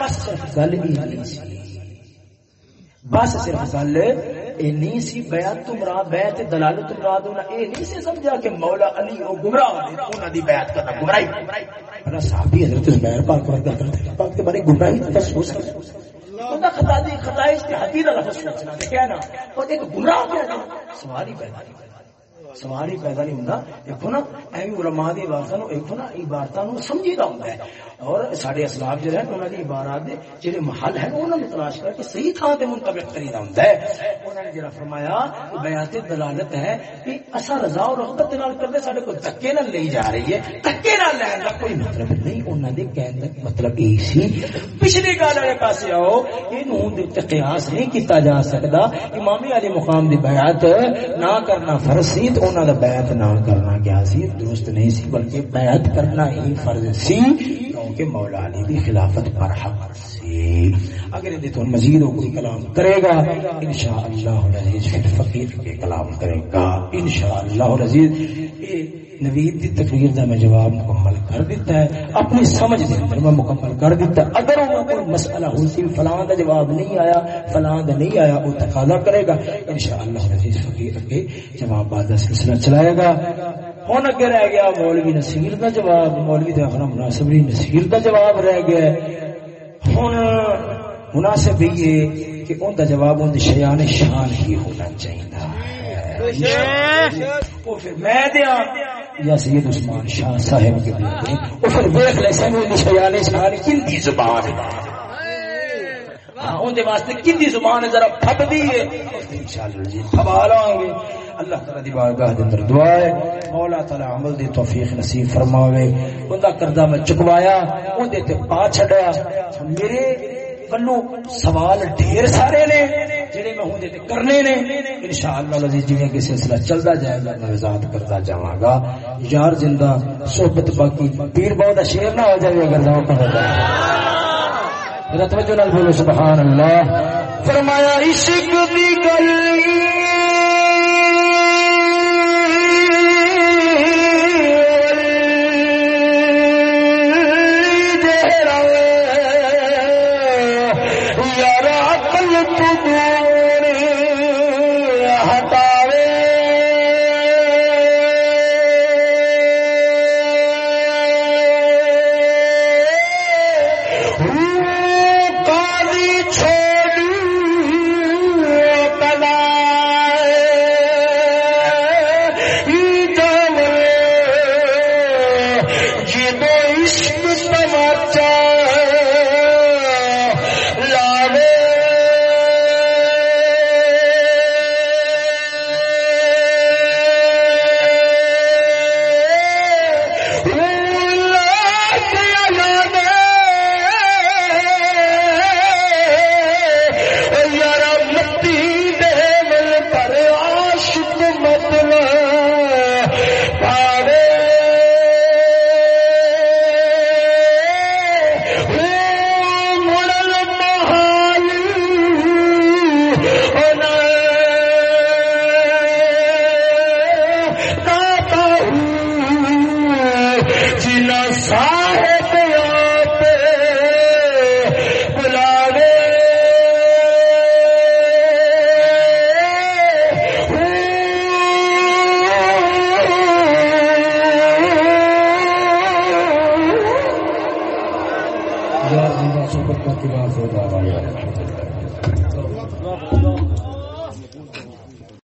بس گل ہی نہیں سی۔ بس صرف گل اے نہیں سی۔ بیعت تو مراد بیعت دلالت تو مراد ہونا اے نہیں سی سمجھا کہ مولا علی او گمراہ نے انہاں دی بیعت کرنا گمراہی۔ بڑا صحابی حضرت زبیر پاک ورگا حضرت پاک کے بارے گمراہی تفسوس انہاں خطا دی خطا اجتہادی دا لفظ سوچنا تے کہنا اور ایک گمراہ کہنا سوال ہی پیدا نہیں سوال ہی پیدا نہیں ہوندا دیکھو نا ایویں علماء دی عبارتاں نو دیکھو نا عبارتاں نو سمجھیدا ہوندا ہے۔ اور ساڈے اسلاف جو ہیں، انہاں دی عبارات دے جڑے محل ہیں، انہاں نو تلاش کر کے صحیح تھاں تے منطبق کریدا ہوندا ہے۔ انہاں نے جڑا فرمایا بیات دلالت ہے کہ اسا رضا اور رغبت نال کردے، ساڈے کو دھکے نال لئی جا رہی ہے۔ دھکے نال لین دا کوئی مطلب نہیں، انہاں دے کہن دا مطلب یہ سی۔ پچھلی گل والے پاسے آؤ اینو دے تے قیاس نہیں کیتا جا سکدا۔ امام علی مقام دی بیعت نہ کرنا فرض سی انہوں نے بیعت نہ کرنا کیا سی؟ درست نہیں سی، بلکہ بیعت کرنا ہی فرض سی۔ کیونکہ مولا علی دی خلافت پر حق سی۔ اگر یہ تو مزید ہو کوئی کلام کرے گا، انشاءاللہ العزیز پھر فقیر کے کلام کرے گا۔ انشاءاللہ العزیز، یہ نوید دی تقریر دا میں جواب مکمل کر دیتا ہے۔ اپنی سمجھ دے اندر میں مکمل کر دیتا ہے۔ اگر وہ کوئی مسئلہ ہو سی، فلاں دا جواب نہیں آیا، فلاں دا نہیں آیا، وہ تقاضا کرے گا۔ انشاءاللہ العزیز فقیر کے جواب بعد دا سلسلہ چلائے گا۔ ہوں اگے رہ گیا مولوی نصیر کا جواب مولوی داخلہ مناسب نصیر کا جواب رہ گیا ہوں مناسب یہ کہ ان کا جواب ان شیان شان ہی ہونا چاہیے وہ پھر میں دیا یا سید عثمان شاہ صاحب کے دے وہ پھر دیکھ لے سن ان شیان شان کن دی زبان ہاں ان واسطے کن دی زبان ذرا پھٹ دی ہے انشاءاللہ جی پھبا لیں گے اللہ تعالی دی بارگاہ دے اندر دعا ہے، مولا تعالی عمل دی توفیق نصیب فرماوے۔ اوندا کردہ میں چکوایا اون دے تے پا چھڈیا۔ میرے کلو سوال ڈھیر سارے نے جڑے میں ہوں دے تے کرنے نے۔ انشاءاللہ العزیز جویں کہ سلسلہ چلدا جائے گا، میں وضاحت کرتا جاواں گا۔ یار زندہ، صحبت باقی، پیر بہت شیر نہ ہو جائے اگر ذوق ہو جائے۔ میرا توجہ نال بولو، سبحان اللہ۔ فرمایا، عشق دی گلی